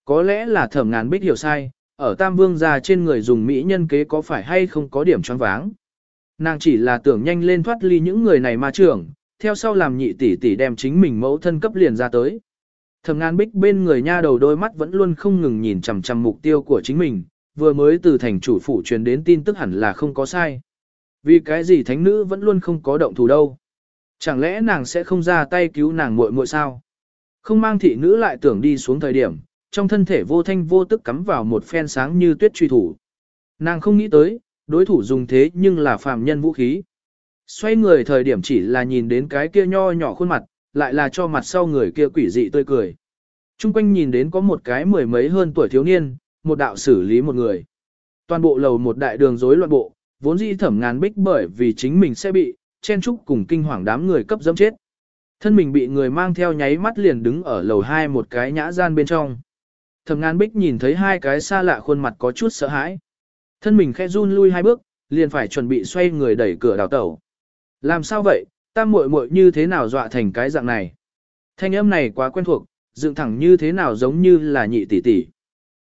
Có lẽ là thẩm ngàn bích hiểu sai, ở Tam Vương gia trên người dùng mỹ nhân kế có phải hay không có điểm choáng váng. Nàng chỉ là tưởng nhanh lên thoát ly những người này ma trưởng, theo sau làm nhị tỷ tỷ đem chính mình mẫu thân cấp liền ra tới. Thẩm ngàn bích bên người nha đầu đôi mắt vẫn luôn không ngừng nhìn chằm chằm mục tiêu của chính mình, vừa mới từ thành chủ phủ truyền đến tin tức hẳn là không có sai. Vì cái gì thánh nữ vẫn luôn không có động thủ đâu. Chẳng lẽ nàng sẽ không ra tay cứu nàng muội muội sao? Không mang thị nữ lại tưởng đi xuống thời điểm, trong thân thể vô thanh vô tức cắm vào một phen sáng như tuyết truy thủ. Nàng không nghĩ tới, đối thủ dùng thế nhưng là phàm nhân vũ khí. Xoay người thời điểm chỉ là nhìn đến cái kia nho nhỏ khuôn mặt, lại là cho mặt sau người kia quỷ dị tươi cười. Trung quanh nhìn đến có một cái mười mấy hơn tuổi thiếu niên, một đạo xử lý một người. Toàn bộ lầu một đại đường rối loạn bộ, vốn dĩ thẩm ngàn bích bởi vì chính mình sẽ bị, chen trúc cùng kinh hoàng đám người cấp dẫm chết. Thân mình bị người mang theo nháy mắt liền đứng ở lầu hai một cái nhã gian bên trong. Thẩm ngàn bích nhìn thấy hai cái xa lạ khuôn mặt có chút sợ hãi. Thân mình khẽ run lui hai bước, liền phải chuẩn bị xoay người đẩy cửa đào tẩu. Làm sao vậy, tam muội muội như thế nào dọa thành cái dạng này? Thanh âm này quá quen thuộc, dựng thẳng như thế nào giống như là nhị tỷ tỷ.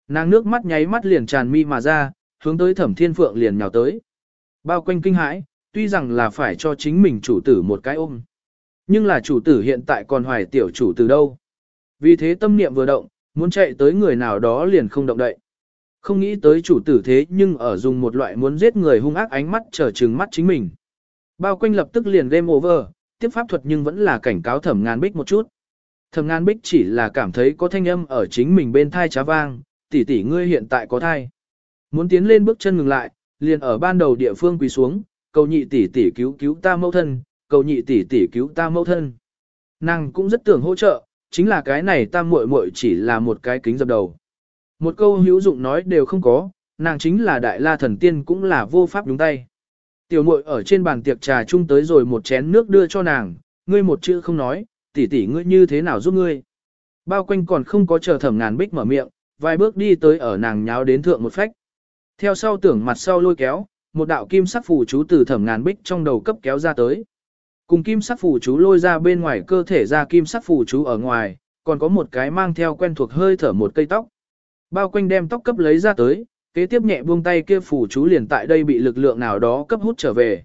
Nàng nước mắt nháy mắt liền tràn mi mà ra, hướng tới thẩm thiên phượng liền nhào tới. Bao quanh kinh hãi, tuy rằng là phải cho chính mình chủ tử một cái ôm. Nhưng là chủ tử hiện tại còn hoài tiểu chủ tử đâu. Vì thế tâm niệm vừa động, muốn chạy tới người nào đó liền không động đậy. Không nghĩ tới chủ tử thế nhưng ở dùng một loại muốn giết người hung ác ánh mắt trở trừng mắt chính mình. Bao quanh lập tức liền game over, tiếp pháp thuật nhưng vẫn là cảnh cáo thẩm ngàn bích một chút. Thẩm ngàn bích chỉ là cảm thấy có thanh âm ở chính mình bên thai trá vang, tỷ tỷ ngươi hiện tại có thai. Muốn tiến lên bước chân ngừng lại, liền ở ban đầu địa phương quỳ xuống, cầu nhị tỷ tỷ cứu cứu ta mẫu thân, cầu nhị tỷ tỷ cứu ta mẫu thân. Nàng cũng rất tưởng hỗ trợ, chính là cái này ta muội muội chỉ là một cái kính dập đầu. Một câu hữu dụng nói đều không có, nàng chính là đại la thần tiên cũng là vô pháp đúng tay. Tiểu muội ở trên bàn tiệc trà chung tới rồi một chén nước đưa cho nàng, ngươi một chữ không nói, tỷ tỷ ngươi như thế nào giúp ngươi. Bao quanh còn không có chờ thẩm ngàn bích mở miệng, vài bước đi tới ở nàng nháo đến thượng một phách. Theo sau tưởng mặt sau lôi kéo, một đạo kim sắc phù chú từ thẩm ngàn bích trong đầu cấp kéo ra tới. Cùng kim sắc phù chú lôi ra bên ngoài cơ thể ra kim sắc phù chú ở ngoài, còn có một cái mang theo quen thuộc hơi thở một cây tóc. Bao quanh đem tóc cấp lấy ra tới, kế tiếp nhẹ buông tay kia phù chú liền tại đây bị lực lượng nào đó cấp hút trở về.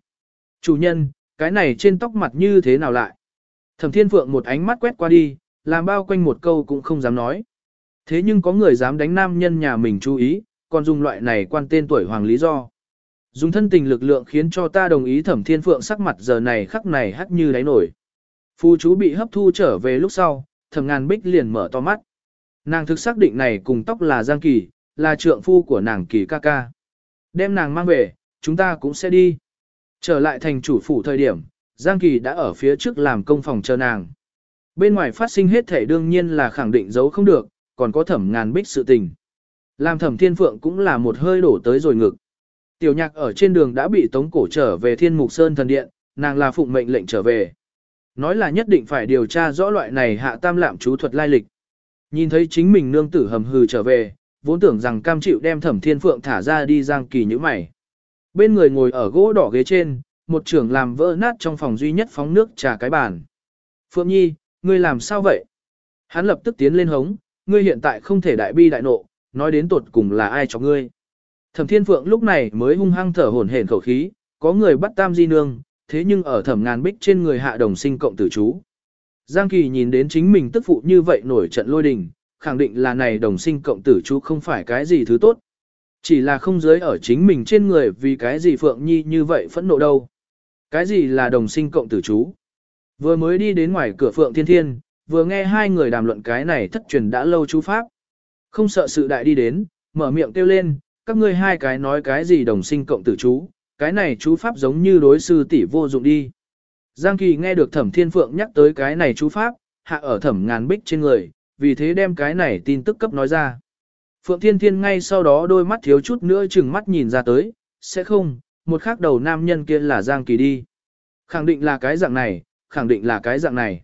Chủ nhân, cái này trên tóc mặt như thế nào lại? Thẩm Thiên Phượng một ánh mắt quét qua đi, làm bao quanh một câu cũng không dám nói. Thế nhưng có người dám đánh nam nhân nhà mình chú ý, còn dùng loại này quan tên tuổi hoàng lý do. Dùng thân tình lực lượng khiến cho ta đồng ý thẩm thiên phượng sắc mặt giờ này khắc này hắt như đáy nổi. Phu chú bị hấp thu trở về lúc sau, thẩm ngàn bích liền mở to mắt. Nàng thực xác định này cùng tóc là Giang Kỳ, là trượng phu của nàng Kỳ ca ca. Đem nàng mang về, chúng ta cũng sẽ đi. Trở lại thành chủ phủ thời điểm, Giang Kỳ đã ở phía trước làm công phòng chờ nàng. Bên ngoài phát sinh hết thể đương nhiên là khẳng định giấu không được, còn có thẩm ngàn bích sự tình. Làm thẩm thiên phượng cũng là một hơi đổ tới rồi ngực. Tiểu nhạc ở trên đường đã bị tống cổ trở về thiên mục sơn thần điện, nàng là phụng mệnh lệnh trở về. Nói là nhất định phải điều tra rõ loại này hạ tam lạm chú thuật lai lịch. Nhìn thấy chính mình nương tử hầm hừ trở về, vốn tưởng rằng cam chịu đem thẩm thiên phượng thả ra đi giang kỳ như mày. Bên người ngồi ở gỗ đỏ ghế trên, một trưởng làm vỡ nát trong phòng duy nhất phóng nước trà cái bàn. Phượng Nhi, ngươi làm sao vậy? Hắn lập tức tiến lên hống, ngươi hiện tại không thể đại bi đại nộ, nói đến tột cùng là ai cho ngươi. Thẩm Thiên Phượng lúc này mới hung hăng thở hổn hển khẩu khí, có người bắt tam di nương, thế nhưng ở thẩm ngàn bích trên người hạ đồng sinh cộng tử chú. Giang Kỳ nhìn đến chính mình tức phụ như vậy nổi trận lôi đình, khẳng định là này đồng sinh cộng tử chú không phải cái gì thứ tốt. Chỉ là không giới ở chính mình trên người vì cái gì Phượng Nhi như vậy phẫn nộ đâu. Cái gì là đồng sinh cộng tử chú? Vừa mới đi đến ngoài cửa Phượng Thiên Thiên, vừa nghe hai người đàm luận cái này thất truyền đã lâu chú pháp. Không sợ sự đại đi đến, mở miệng kêu lên, các ngươi hai cái nói cái gì đồng sinh cộng tử chú, cái này chú pháp giống như đối sư tỷ vô dụng đi. Giang Kỳ nghe được Thẩm Thiên Phượng nhắc tới cái này chú pháp, hạ ở Thẩm Ngàn Bích trên người, vì thế đem cái này tin tức cấp nói ra. Phượng Thiên Thiên ngay sau đó đôi mắt thiếu chút nữa chừng mắt nhìn ra tới, sẽ không, một khắc đầu nam nhân kia là Giang Kỳ đi. Khẳng định là cái dạng này, khẳng định là cái dạng này.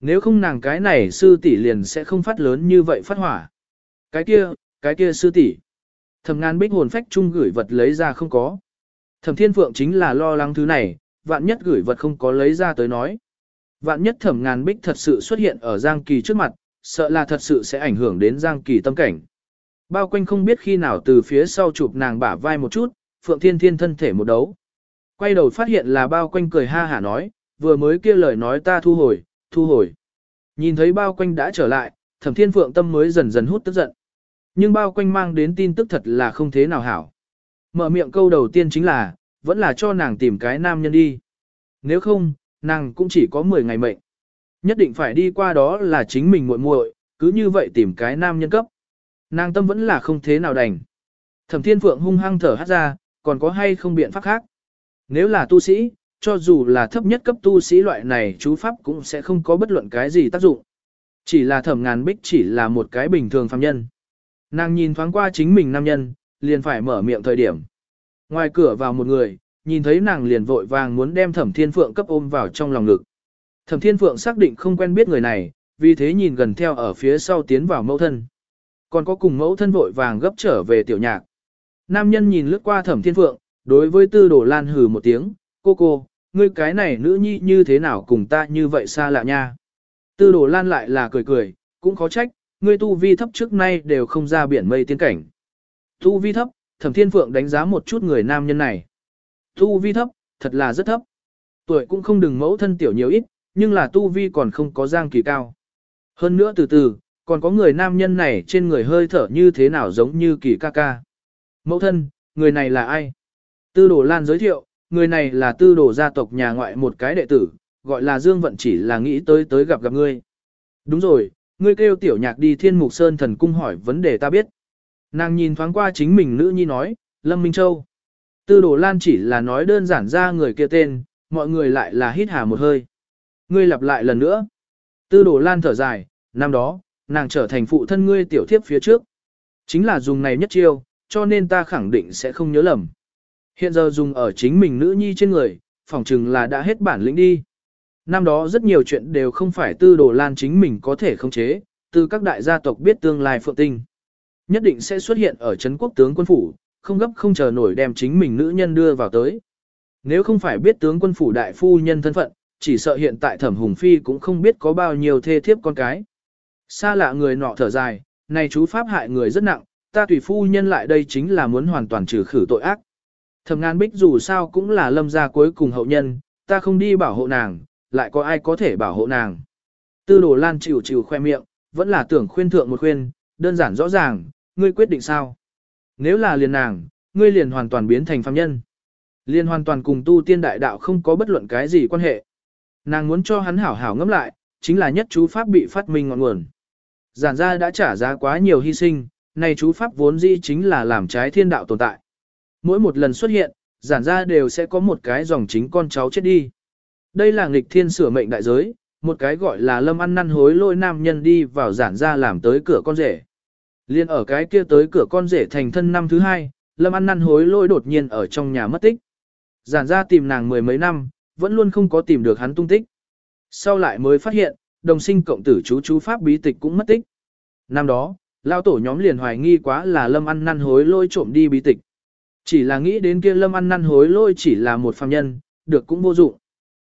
Nếu không nàng cái này sư tỷ liền sẽ không phát lớn như vậy phát hỏa. Cái kia, cái kia sư tỷ. Thẩm ngàn bích hồn phách chung gửi vật lấy ra không có. Thẩm thiên phượng chính là lo lắng thứ này, vạn nhất gửi vật không có lấy ra tới nói. Vạn nhất thẩm ngàn bích thật sự xuất hiện ở Giang Kỳ trước mặt, sợ là thật sự sẽ ảnh hưởng đến Giang Kỳ tâm cảnh. Bao quanh không biết khi nào từ phía sau chụp nàng bả vai một chút, Phượng Thiên Thiên thân thể một đấu. Quay đầu phát hiện là bao quanh cười ha hả nói, vừa mới kia lời nói ta thu hồi, thu hồi. Nhìn thấy bao quanh đã trở lại, thẩm thiên phượng tâm mới dần dần hút tức giận. Nhưng bao quanh mang đến tin tức thật là không thế nào hảo. Mở miệng câu đầu tiên chính là, vẫn là cho nàng tìm cái nam nhân đi. Nếu không, nàng cũng chỉ có 10 ngày mệnh. Nhất định phải đi qua đó là chính mình muội muội, cứ như vậy tìm cái nam nhân cấp. Nàng tâm vẫn là không thế nào đành. Thẩm Thiên Phượng hung hăng thở hát ra, còn có hay không biện pháp khác. Nếu là tu sĩ, cho dù là thấp nhất cấp tu sĩ loại này chú pháp cũng sẽ không có bất luận cái gì tác dụng. Chỉ là thẩm ngàn bích chỉ là một cái bình thường phàm nhân. Nàng nhìn thoáng qua chính mình nam nhân, liền phải mở miệng thời điểm. Ngoài cửa vào một người, nhìn thấy nàng liền vội vàng muốn đem thẩm thiên phượng cấp ôm vào trong lòng ngực. Thẩm thiên phượng xác định không quen biết người này, vì thế nhìn gần theo ở phía sau tiến vào mẫu thân. Còn có cùng mẫu thân vội vàng gấp trở về tiểu nhạc. Nam nhân nhìn lướt qua thẩm thiên phượng, đối với tư đồ lan hừ một tiếng, cô cô, ngươi cái này nữ nhi như thế nào cùng ta như vậy xa lạ nha. Tư đồ lan lại là cười cười, cũng khó trách, ngươi tu vi thấp trước nay đều không ra biển mây tiên cảnh. Tu vi thấp, thẩm thiên phượng đánh giá một chút người nam nhân này. Tu vi thấp, thật là rất thấp. Tuổi cũng không đừng mẫu thân tiểu nhiều ít, nhưng là tu vi còn không có giang kỳ cao. Hơn nữa từ từ, còn có người nam nhân này trên người hơi thở như thế nào giống như kỳ ca ca. Mẫu thân, người này là ai? Tư đồ lan giới thiệu, người này là tư đồ gia tộc nhà ngoại một cái đệ tử, gọi là Dương Vận chỉ là nghĩ tới tới gặp gặp ngươi. Đúng rồi, ngươi kêu tiểu nhạc đi thiên mục sơn thần cung hỏi vấn đề ta biết. Nàng nhìn thoáng qua chính mình nữ nhi nói, Lâm Minh Châu. Tư đồ lan chỉ là nói đơn giản ra người kia tên, mọi người lại là hít hà một hơi. Ngươi lặp lại lần nữa. Tư đồ lan thở dài, năm đó, nàng trở thành phụ thân ngươi tiểu thiếp phía trước. Chính là dùng này nhất chiêu, cho nên ta khẳng định sẽ không nhớ lầm. Hiện giờ dùng ở chính mình nữ nhi trên người, phỏng chừng là đã hết bản lĩnh đi. Năm đó rất nhiều chuyện đều không phải tư đồ lan chính mình có thể khống chế, từ các đại gia tộc biết tương lai phượng tinh. Nhất định sẽ xuất hiện ở Trấn quốc tướng quân phủ, không gấp không chờ nổi đem chính mình nữ nhân đưa vào tới. Nếu không phải biết tướng quân phủ đại phu nhân thân phận, chỉ sợ hiện tại thẩm hùng phi cũng không biết có bao nhiêu thê thiếp con cái. Xa lạ người nọ thở dài, này chú pháp hại người rất nặng, ta tùy phu nhân lại đây chính là muốn hoàn toàn trừ khử tội ác. Thẩm ngàn bích dù sao cũng là lâm gia cuối cùng hậu nhân, ta không đi bảo hộ nàng, lại có ai có thể bảo hộ nàng. Tư đồ lan chịu chịu khoe miệng, vẫn là tưởng khuyên thượng một khuyên, đơn giản rõ ràng, ngươi quyết định sao. Nếu là liền nàng, ngươi liền hoàn toàn biến thành phàm nhân. Liền hoàn toàn cùng tu tiên đại đạo không có bất luận cái gì quan hệ. Nàng muốn cho hắn hảo hảo ngẫm lại, chính là nhất chú pháp bị phát minh ngọn nguồn. Giản gia đã trả giá quá nhiều hy sinh, này chú pháp vốn dĩ chính là làm trái thiên đạo tồn tại. Mỗi một lần xuất hiện, giản gia đều sẽ có một cái dòng chính con cháu chết đi. Đây là nghịch thiên sửa mệnh đại giới, một cái gọi là lâm ăn năn hối lôi nam nhân đi vào giản gia làm tới cửa con rể. Liên ở cái kia tới cửa con rể thành thân năm thứ hai, lâm ăn năn hối lôi đột nhiên ở trong nhà mất tích. Giản gia tìm nàng mười mấy năm, vẫn luôn không có tìm được hắn tung tích. Sau lại mới phát hiện, đồng sinh cộng tử chú chú pháp bí tịch cũng mất tích. Năm đó, lao tổ nhóm liền hoài nghi quá là lâm ăn năn hối lôi trộm đi bí tịch. Chỉ là nghĩ đến kia lâm ăn năn hối lôi chỉ là một phàm nhân, được cũng vô dụng.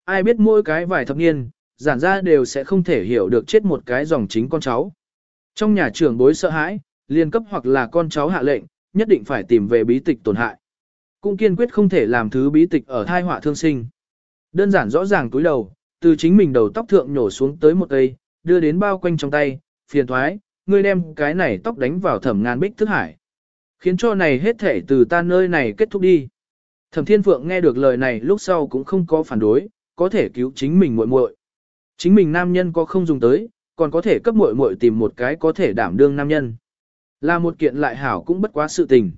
Ai biết mỗi cái vài thập niên, giản ra đều sẽ không thể hiểu được chết một cái dòng chính con cháu. Trong nhà trưởng bối sợ hãi, liên cấp hoặc là con cháu hạ lệnh, nhất định phải tìm về bí tịch tổn hại. Cũng kiên quyết không thể làm thứ bí tịch ở thai họa thương sinh. Đơn giản rõ ràng túi đầu, từ chính mình đầu tóc thượng nhổ xuống tới một cây, đưa đến bao quanh trong tay, phiền thoái, ngươi đem cái này tóc đánh vào thẩm ngàn bích thức hải. Khiến cho này hết thể từ ta nơi này kết thúc đi. Thẩm Thiên Phượng nghe được lời này lúc sau cũng không có phản đối, có thể cứu chính mình muội muội. Chính mình nam nhân có không dùng tới, còn có thể cấp muội muội tìm một cái có thể đảm đương nam nhân. Là một kiện lại hảo cũng bất quá sự tình.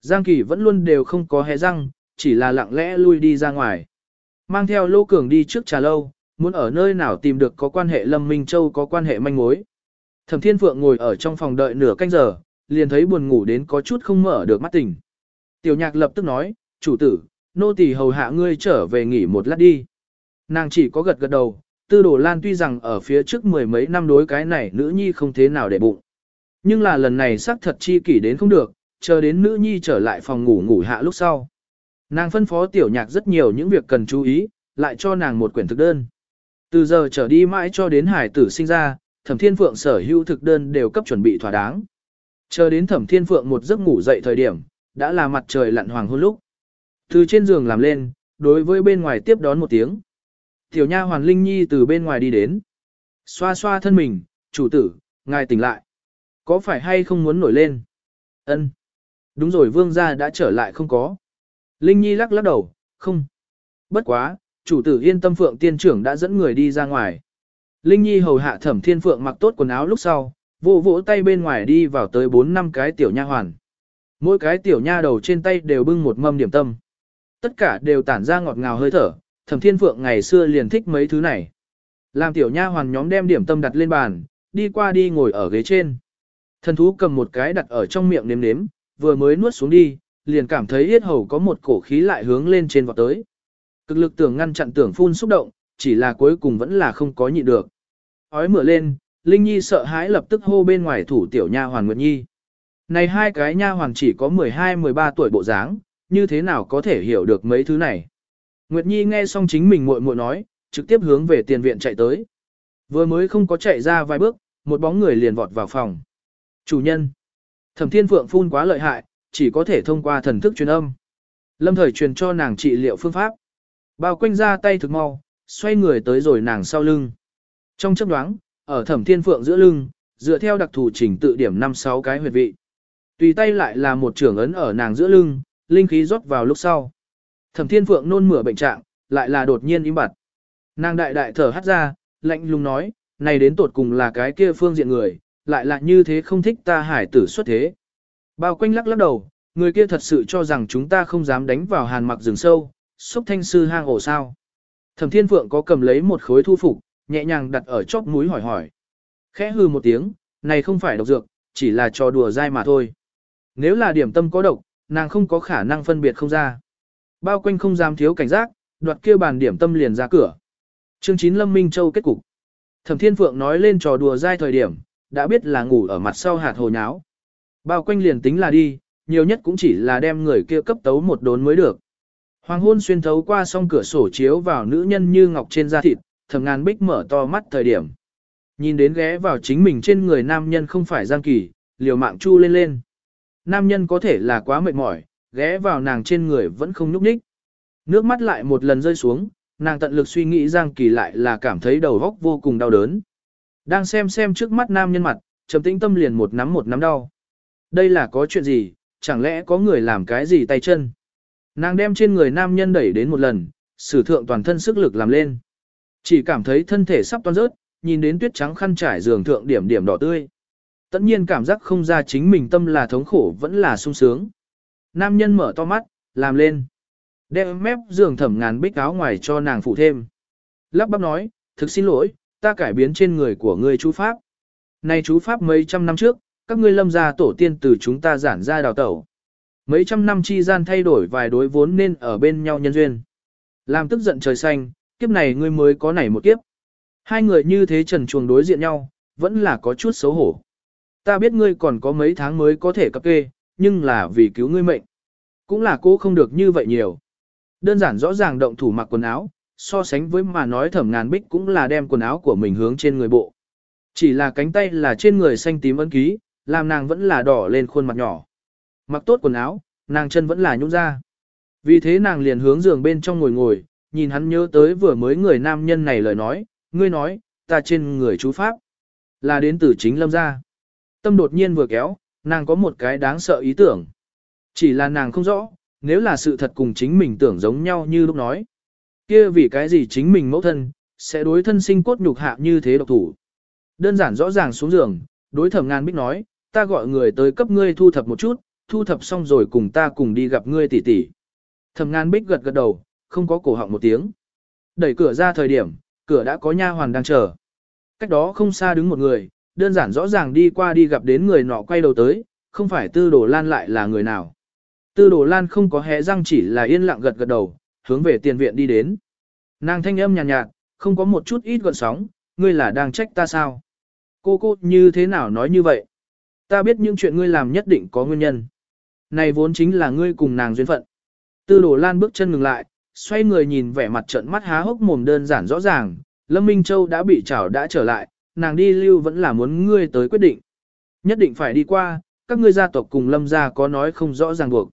Giang Kỳ vẫn luôn đều không có hé răng, chỉ là lặng lẽ lui đi ra ngoài. Mang theo Lô Cường đi trước trà lâu, muốn ở nơi nào tìm được có quan hệ Lâm Minh Châu có quan hệ manh mối. Thẩm Thiên Phượng ngồi ở trong phòng đợi nửa canh giờ, liền thấy buồn ngủ đến có chút không mở được mắt tỉnh. Tiểu nhạc lập tức nói, chủ tử, nô tỳ hầu hạ ngươi trở về nghỉ một lát đi. Nàng chỉ có gật gật đầu, tư đồ lan tuy rằng ở phía trước mười mấy năm đối cái này nữ nhi không thế nào để bụng. Nhưng là lần này xác thật chi kỷ đến không được, chờ đến nữ nhi trở lại phòng ngủ ngủ hạ lúc sau. Nàng phân phó tiểu nhạc rất nhiều những việc cần chú ý, lại cho nàng một quyển thực đơn. Từ giờ trở đi mãi cho đến hải tử sinh ra, thẩm thiên phượng sở hữu thực đơn đều cấp chuẩn bị thỏa đáng. Chờ đến thẩm thiên phượng một giấc ngủ dậy thời điểm, đã là mặt trời lặn hoàng hôn lúc. Từ trên giường làm lên, đối với bên ngoài tiếp đón một tiếng. Tiểu nha hoàn linh nhi từ bên ngoài đi đến. Xoa xoa thân mình, chủ tử, ngài tỉnh lại. Có phải hay không muốn nổi lên? Ân. Đúng rồi vương gia đã trở lại không có. Linh nhi lắc lắc đầu, không. Bất quá, chủ tử yên tâm phượng tiên trưởng đã dẫn người đi ra ngoài. Linh nhi hầu hạ thẩm thiên phượng mặc tốt quần áo lúc sau, vỗ vỗ tay bên ngoài đi vào tới 4 năm cái tiểu nha hoàn. Mỗi cái tiểu nha đầu trên tay đều bưng một mâm điểm tâm. Tất cả đều tản ra ngọt ngào hơi thở, thẩm thiên phượng ngày xưa liền thích mấy thứ này. Làm tiểu nha hoàn nhóm đem điểm tâm đặt lên bàn, đi qua đi ngồi ở ghế trên. Thần thú cầm một cái đặt ở trong miệng nếm nếm, vừa mới nuốt xuống đi, liền cảm thấy yết hầu có một cổ khí lại hướng lên trên vọt tới. Cực lực tưởng ngăn chặn tưởng phun xúc động, chỉ là cuối cùng vẫn là không có nhịn được. Ói mửa lên, Linh Nhi sợ hãi lập tức hô bên ngoài thủ tiểu nha hoàn Nguyệt Nhi. Này hai cái nha hoàn chỉ có 12-13 tuổi bộ dáng, như thế nào có thể hiểu được mấy thứ này. Nguyệt Nhi nghe xong chính mình muội muội nói, trực tiếp hướng về tiền viện chạy tới. Vừa mới không có chạy ra vài bước, một bóng người liền vọt vào phòng. Chủ nhân. Thẩm Thiên Phượng phun quá lợi hại, chỉ có thể thông qua thần thức truyền âm. Lâm thời truyền cho nàng trị liệu phương pháp. Bao quanh ra tay thực mau, xoay người tới rồi nàng sau lưng. Trong chấp đoáng, ở thẩm thiên phượng giữa lưng, dựa theo đặc thù chỉnh tự điểm 5-6 cái huyệt vị. Tùy tay lại là một trưởng ấn ở nàng giữa lưng, linh khí rót vào lúc sau. Thẩm thiên phượng nôn mửa bệnh trạng, lại là đột nhiên im bặt. Nàng đại đại thở hắt ra, lạnh lùng nói, này đến tột cùng là cái kia phương diện người, lại là như thế không thích ta hải tử xuất thế. Bao quanh lắc lắc đầu, người kia thật sự cho rằng chúng ta không dám đánh vào hàn mặc rừng sâu, xúc thanh sư hang ổ sao. Thẩm thiên phượng có cầm lấy một khối thu phục, nhẹ nhàng đặt ở chóp mũi hỏi hỏi. Khẽ hư một tiếng, này không phải độc dược, chỉ là trò đùa dai mà thôi. Nếu là điểm tâm có độc, nàng không có khả năng phân biệt không ra. Bao quanh không dám thiếu cảnh giác, đoạt kia bàn điểm tâm liền ra cửa. Chương 9 Lâm Minh Châu kết cục. Thẩm Thiên Phượng nói lên trò đùa dai thời điểm, đã biết là ngủ ở mặt sau hạt hồ nháo. Bao quanh liền tính là đi, nhiều nhất cũng chỉ là đem người kia cấp tấu một đốn mới được. Hoàng hôn xuyên thấu qua song cửa sổ chiếu vào nữ nhân như ngọc trên da thịt, thầm ngàn bích mở to mắt thời điểm. Nhìn đến ghé vào chính mình trên người nam nhân không phải giang kỳ, liều mạng chu lên lên. Nam nhân có thể là quá mệt mỏi, ghé vào nàng trên người vẫn không nhúc nhích. Nước mắt lại một lần rơi xuống, nàng tận lực suy nghĩ giang kỳ lại là cảm thấy đầu góc vô cùng đau đớn. Đang xem xem trước mắt nam nhân mặt, trầm tĩnh tâm liền một nắm một nắm đau. Đây là có chuyện gì, chẳng lẽ có người làm cái gì tay chân? Nàng đem trên người nam nhân đẩy đến một lần, sử thượng toàn thân sức lực làm lên. Chỉ cảm thấy thân thể sắp toan rớt, nhìn đến tuyết trắng khăn trải giường thượng điểm điểm đỏ tươi. Tất nhiên cảm giác không ra chính mình tâm là thống khổ vẫn là sung sướng. Nam nhân mở to mắt, làm lên. Đem mép giường thẩm ngàn bích áo ngoài cho nàng phụ thêm. Lắp bắp nói, thực xin lỗi, ta cải biến trên người của ngươi chú Pháp. Này chú Pháp mấy trăm năm trước, các ngươi lâm gia tổ tiên từ chúng ta giản ra đào tẩu. Mấy trăm năm chi gian thay đổi vài đối vốn nên ở bên nhau nhân duyên. Làm tức giận trời xanh, kiếp này ngươi mới có nảy một kiếp. Hai người như thế trần chuồng đối diện nhau, vẫn là có chút xấu hổ. Ta biết ngươi còn có mấy tháng mới có thể cập kê, nhưng là vì cứu ngươi mệnh. Cũng là cô không được như vậy nhiều. Đơn giản rõ ràng động thủ mặc quần áo, so sánh với mà nói thẩm ngàn bích cũng là đem quần áo của mình hướng trên người bộ. Chỉ là cánh tay là trên người xanh tím ấn ký, làm nàng vẫn là đỏ lên khuôn mặt nhỏ. Mặc tốt quần áo, nàng chân vẫn là nhũn ra. Vì thế nàng liền hướng giường bên trong ngồi ngồi, nhìn hắn nhớ tới vừa mới người nam nhân này lời nói, ngươi nói, ta trên người chú Pháp, là đến từ chính lâm gia. Tâm đột nhiên vừa kéo, nàng có một cái đáng sợ ý tưởng. Chỉ là nàng không rõ, nếu là sự thật cùng chính mình tưởng giống nhau như lúc nói. kia vì cái gì chính mình mẫu thân, sẽ đối thân sinh cốt nhục hạ như thế độc thủ. Đơn giản rõ ràng xuống giường, đối thẩm ngàn bích nói, ta gọi người tới cấp ngươi thu thập một chút, thu thập xong rồi cùng ta cùng đi gặp ngươi tỷ tỷ. Thẩm ngàn bích gật gật đầu, không có cổ họng một tiếng. Đẩy cửa ra thời điểm, cửa đã có nha hoàn đang chờ. Cách đó không xa đứng một người, đơn giản rõ ràng đi qua đi gặp đến người nọ quay đầu tới, không phải tư đồ lan lại là người nào. Tư đồ lan không có hé răng chỉ là yên lặng gật gật đầu, hướng về tiền viện đi đến. Nàng thanh âm nhàn nhạt, nhạt, không có một chút ít gọn sóng, ngươi là đang trách ta sao? Cô cô như thế nào nói như vậy? Ta biết những chuyện ngươi làm nhất định có nguyên nhân. Này vốn chính là ngươi cùng nàng duyên phận. Tư đồ lan bước chân ngừng lại, xoay người nhìn vẻ mặt trận mắt há hốc mồm đơn giản rõ ràng, Lâm Minh Châu đã bị trảo đã trở lại, nàng đi lưu vẫn là muốn ngươi tới quyết định. Nhất định phải đi qua, các ngươi gia tộc cùng Lâm gia có nói không rõ ràng buộc.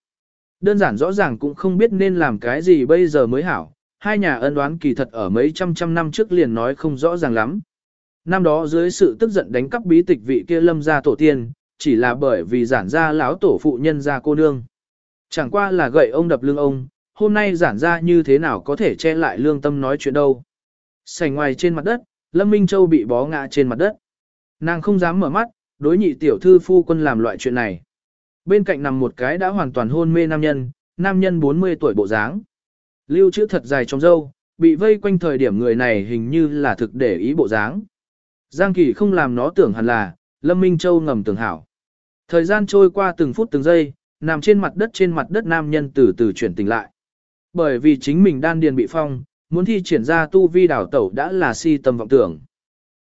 Đơn giản rõ ràng cũng không biết nên làm cái gì bây giờ mới hảo, hai nhà ân đoán kỳ thật ở mấy trăm trăm năm trước liền nói không rõ ràng lắm. Năm đó dưới sự tức giận đánh cắp bí tịch vị kia Lâm gia tổ tiên, chỉ là bởi vì giản gia lão tổ phụ nhân gia cô nương. Chẳng qua là gậy ông đập lưng ông, hôm nay giản gia như thế nào có thể che lại lương tâm nói chuyện đâu. Sành ngoài trên mặt đất, Lâm Minh Châu bị bó ngã trên mặt đất. Nàng không dám mở mắt, đối nhị tiểu thư phu quân làm loại chuyện này. Bên cạnh nằm một cái đã hoàn toàn hôn mê nam nhân, nam nhân 40 tuổi bộ dáng. Lưu chữ thật dài trong dâu, bị vây quanh thời điểm người này hình như là thực để ý bộ dáng. Giang Kỳ không làm nó tưởng hẳn là, Lâm Minh Châu ngầm tưởng hảo. Thời gian trôi qua từng phút từng giây, nằm trên mặt đất trên mặt đất nam nhân từ từ chuyển tỉnh lại. Bởi vì chính mình đan điền bị phong, muốn thi triển ra tu vi đảo tẩu đã là si tâm vọng tưởng.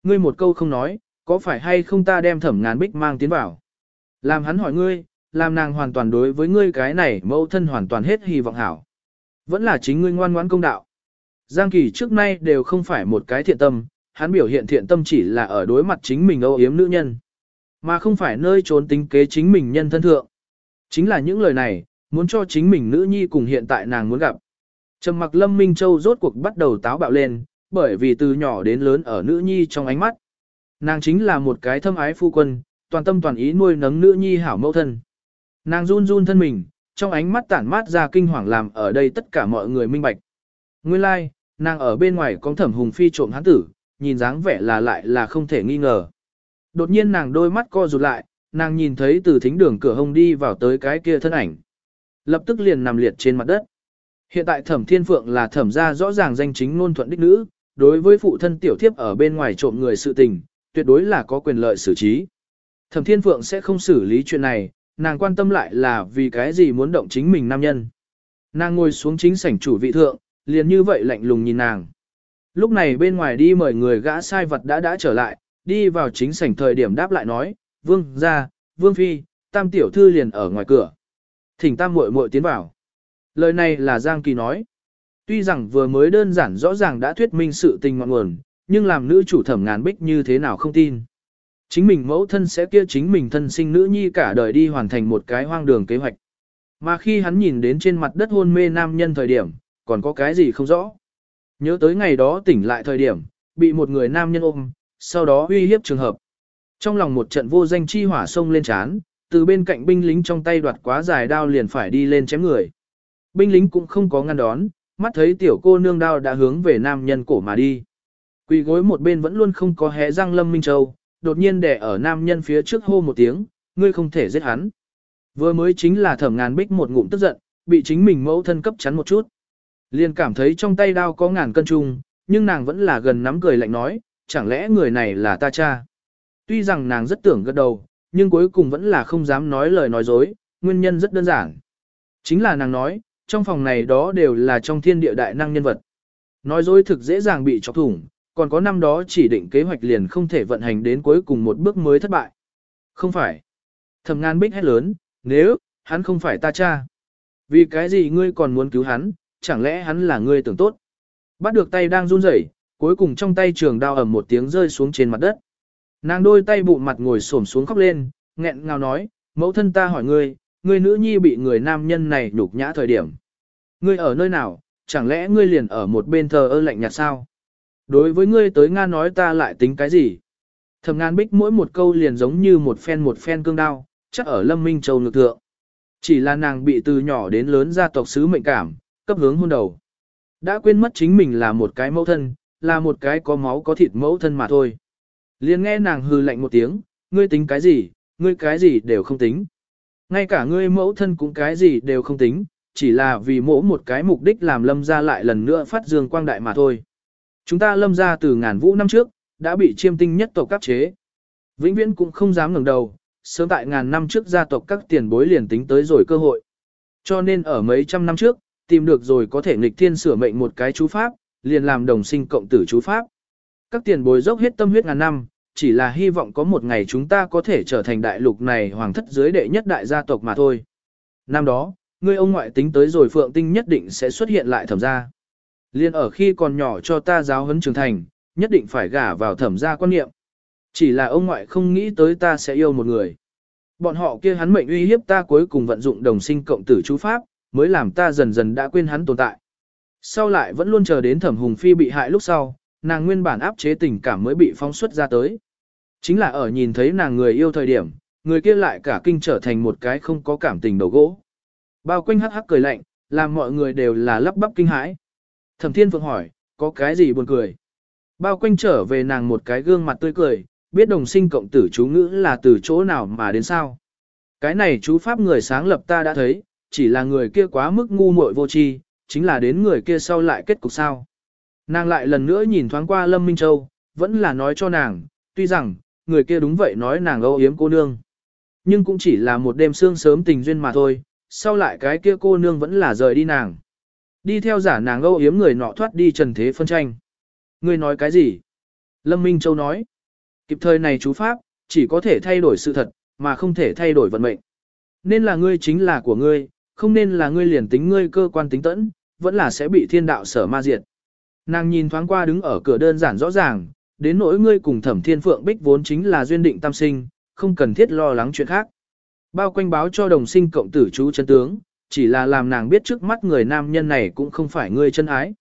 Ngươi một câu không nói, có phải hay không ta đem thẩm ngàn bích mang tiến vào? Làm hắn hỏi ngươi, làm nàng hoàn toàn đối với ngươi cái này mẫu thân hoàn toàn hết hy vọng hảo. Vẫn là chính ngươi ngoan ngoãn công đạo. Giang Kỳ trước nay đều không phải một cái thiện tâm, hắn biểu hiện thiện tâm chỉ là ở đối mặt chính mình âu yếm nữ nhân. Mà không phải nơi trốn tính kế chính mình nhân thân thượng. Chính là những lời này, muốn cho chính mình nữ nhi cùng hiện tại nàng muốn gặp. Trầm mặc Lâm Minh Châu rốt cuộc bắt đầu táo bạo lên, bởi vì từ nhỏ đến lớn ở nữ nhi trong ánh mắt. Nàng chính là một cái thâm ái phu quân, toàn tâm toàn ý nuôi nấng nữ nhi hảo mẫu thân. Nàng run run thân mình, trong ánh mắt tản mát ra kinh hoàng làm ở đây tất cả mọi người minh bạch. Nguyên lai, like, nàng ở bên ngoài có thẩm hùng phi trộm hắn tử, nhìn dáng vẻ là lại là không thể nghi ngờ. Đột nhiên nàng đôi mắt co rụt lại, nàng nhìn thấy từ thính đường cửa hông đi vào tới cái kia thân ảnh. Lập tức liền nằm liệt trên mặt đất. Hiện tại thẩm thiên phượng là thẩm gia rõ ràng danh chính ngôn thuận đích nữ, đối với phụ thân tiểu thiếp ở bên ngoài trộm người sự tình, tuyệt đối là có quyền lợi xử trí. Thẩm thiên phượng sẽ không xử lý chuyện này, nàng quan tâm lại là vì cái gì muốn động chính mình nam nhân. Nàng ngồi xuống chính sảnh chủ vị thượng, liền như vậy lạnh lùng nhìn nàng. Lúc này bên ngoài đi mời người gã sai vật đã đã trở lại, đi vào chính sảnh thời điểm đáp lại nói, vương ra, vương phi, tam tiểu thư liền ở ngoài cửa. Thỉnh tam muội muội tiến vào. Lời này là Giang Kỳ nói. Tuy rằng vừa mới đơn giản rõ ràng đã thuyết minh sự tình ngọn nguồn, nhưng làm nữ chủ thẩm ngàn bích như thế nào không tin. Chính mình mẫu thân sẽ kia chính mình thân sinh nữ nhi cả đời đi hoàn thành một cái hoang đường kế hoạch. Mà khi hắn nhìn đến trên mặt đất hôn mê nam nhân thời điểm, còn có cái gì không rõ. Nhớ tới ngày đó tỉnh lại thời điểm, bị một người nam nhân ôm, sau đó uy hiếp trường hợp. Trong lòng một trận vô danh chi hỏa sông lên chán, từ bên cạnh binh lính trong tay đoạt quá dài đao liền phải đi lên chém người. Binh lính cũng không có ngăn đón, mắt thấy tiểu cô nương đao đã hướng về nam nhân cổ mà đi. Quỳ gối một bên vẫn luôn không có hé răng Lâm Minh Châu, đột nhiên đè ở nam nhân phía trước hô một tiếng, ngươi không thể giết hắn. Vừa mới chính là thẩm ngàn bích một ngụm tức giận, bị chính mình mẫu thân cấp chắn một chút. Liền cảm thấy trong tay đao có ngàn cân trùng, nhưng nàng vẫn là gần nắm cười lạnh nói, chẳng lẽ người này là ta cha. Tuy rằng nàng rất tưởng gật đầu, nhưng cuối cùng vẫn là không dám nói lời nói dối, nguyên nhân rất đơn giản. Chính là nàng nói, trong phòng này đó đều là trong thiên địa đại năng nhân vật. Nói dối thực dễ dàng bị chọc thủng, còn có năm đó chỉ định kế hoạch liền không thể vận hành đến cuối cùng một bước mới thất bại. Không phải. Thẩm ngàn bích hét lớn, nếu, hắn không phải ta cha. Vì cái gì ngươi còn muốn cứu hắn, chẳng lẽ hắn là ngươi tưởng tốt. Bắt được tay đang run rẩy, cuối cùng trong tay trường đao ầm một tiếng rơi xuống trên mặt đất. Nàng đôi tay bụng mặt ngồi xổm xuống khóc lên, nghẹn ngào nói, mẫu thân ta hỏi ngươi, ngươi nữ nhi bị người nam nhân này nhục nhã thời điểm. Ngươi ở nơi nào, chẳng lẽ ngươi liền ở một bên thờ ơ lạnh nhạt sao? Đối với ngươi tới Nga nói ta lại tính cái gì? Thẩm ngàn bích mỗi một câu liền giống như một phen một phen cương đao, chắc ở lâm minh châu ngược thượng. Chỉ là nàng bị từ nhỏ đến lớn gia tộc sứ mệnh cảm, cấp hướng hôn đầu. Đã quên mất chính mình là một cái mẫu thân, là một cái có máu có thịt mẫu thân mà thôi. Liền nghe nàng hư lạnh một tiếng, ngươi tính cái gì, ngươi cái gì đều không tính. Ngay cả ngươi mẫu thân cũng cái gì đều không tính, chỉ là vì mỗ một cái mục đích làm lâm ra lại lần nữa phát dương quang đại mà thôi. Chúng ta lâm ra từ ngàn vũ năm trước, đã bị chiêm tinh nhất tộc cấp chế. Vĩnh viễn cũng không dám ngẩng đầu, sớm tại ngàn năm trước gia tộc các tiền bối liền tính tới rồi cơ hội. Cho nên ở mấy trăm năm trước, tìm được rồi có thể nghịch thiên sửa mệnh một cái chú pháp, liền làm đồng sinh cộng tử chú pháp. Các tiền bối dốc hết tâm huyết ngàn năm, chỉ là hy vọng có một ngày chúng ta có thể trở thành đại lục này hoàng thất dưới đệ nhất đại gia tộc mà thôi. Năm đó, ngươi ông ngoại tính tới rồi phượng tinh nhất định sẽ xuất hiện lại thẩm gia. Liên ở khi còn nhỏ cho ta giáo huấn trưởng thành, nhất định phải gả vào thẩm gia quan niệm. Chỉ là ông ngoại không nghĩ tới ta sẽ yêu một người. Bọn họ kia hắn mệnh uy hiếp ta cuối cùng vận dụng đồng sinh cộng tử chú pháp, mới làm ta dần dần đã quên hắn tồn tại. Sau lại vẫn luôn chờ đến thẩm hùng phi bị hại lúc sau, nàng nguyên bản áp chế tình cảm mới bị phóng xuất ra tới. Chính là ở nhìn thấy nàng người yêu thời điểm, người kia lại cả kinh trở thành một cái không có cảm tình đầu gỗ. Bao quanh hắc hắc cười lạnh, làm mọi người đều là lắp bắp kinh hãi. Thẩm Thiên Phượng hỏi, có cái gì buồn cười? Bao quanh trở về nàng một cái gương mặt tươi cười, biết đồng sinh cộng tử chú ngữ là từ chỗ nào mà đến sao? Cái này chú pháp người sáng lập ta đã thấy, chỉ là người kia quá mức ngu muội vô tri, chính là đến người kia sau lại kết cục sao? Nàng lại lần nữa nhìn thoáng qua Lâm Minh Châu, vẫn là nói cho nàng, tuy rằng, người kia đúng vậy nói nàng âu yếm cô nương. Nhưng cũng chỉ là một đêm sương sớm tình duyên mà thôi, sau lại cái kia cô nương vẫn là rời đi nàng. Đi theo giả nàng âu yếm người nọ thoát đi trần thế phân tranh. Ngươi nói cái gì? Lâm Minh Châu nói. Kịp thời này chú Pháp, chỉ có thể thay đổi sự thật, mà không thể thay đổi vận mệnh. Nên là ngươi chính là của ngươi, không nên là ngươi liền tính ngươi cơ quan tính tẫn, vẫn là sẽ bị thiên đạo sở ma diệt. Nàng nhìn thoáng qua đứng ở cửa đơn giản rõ ràng, đến nỗi ngươi cùng thẩm thiên phượng bích vốn chính là duyên định tam sinh, không cần thiết lo lắng chuyện khác. Bao quanh báo cho đồng sinh cộng tử chú chân tướng, chỉ là làm nàng biết trước mắt người nam nhân này cũng không phải người chân ái.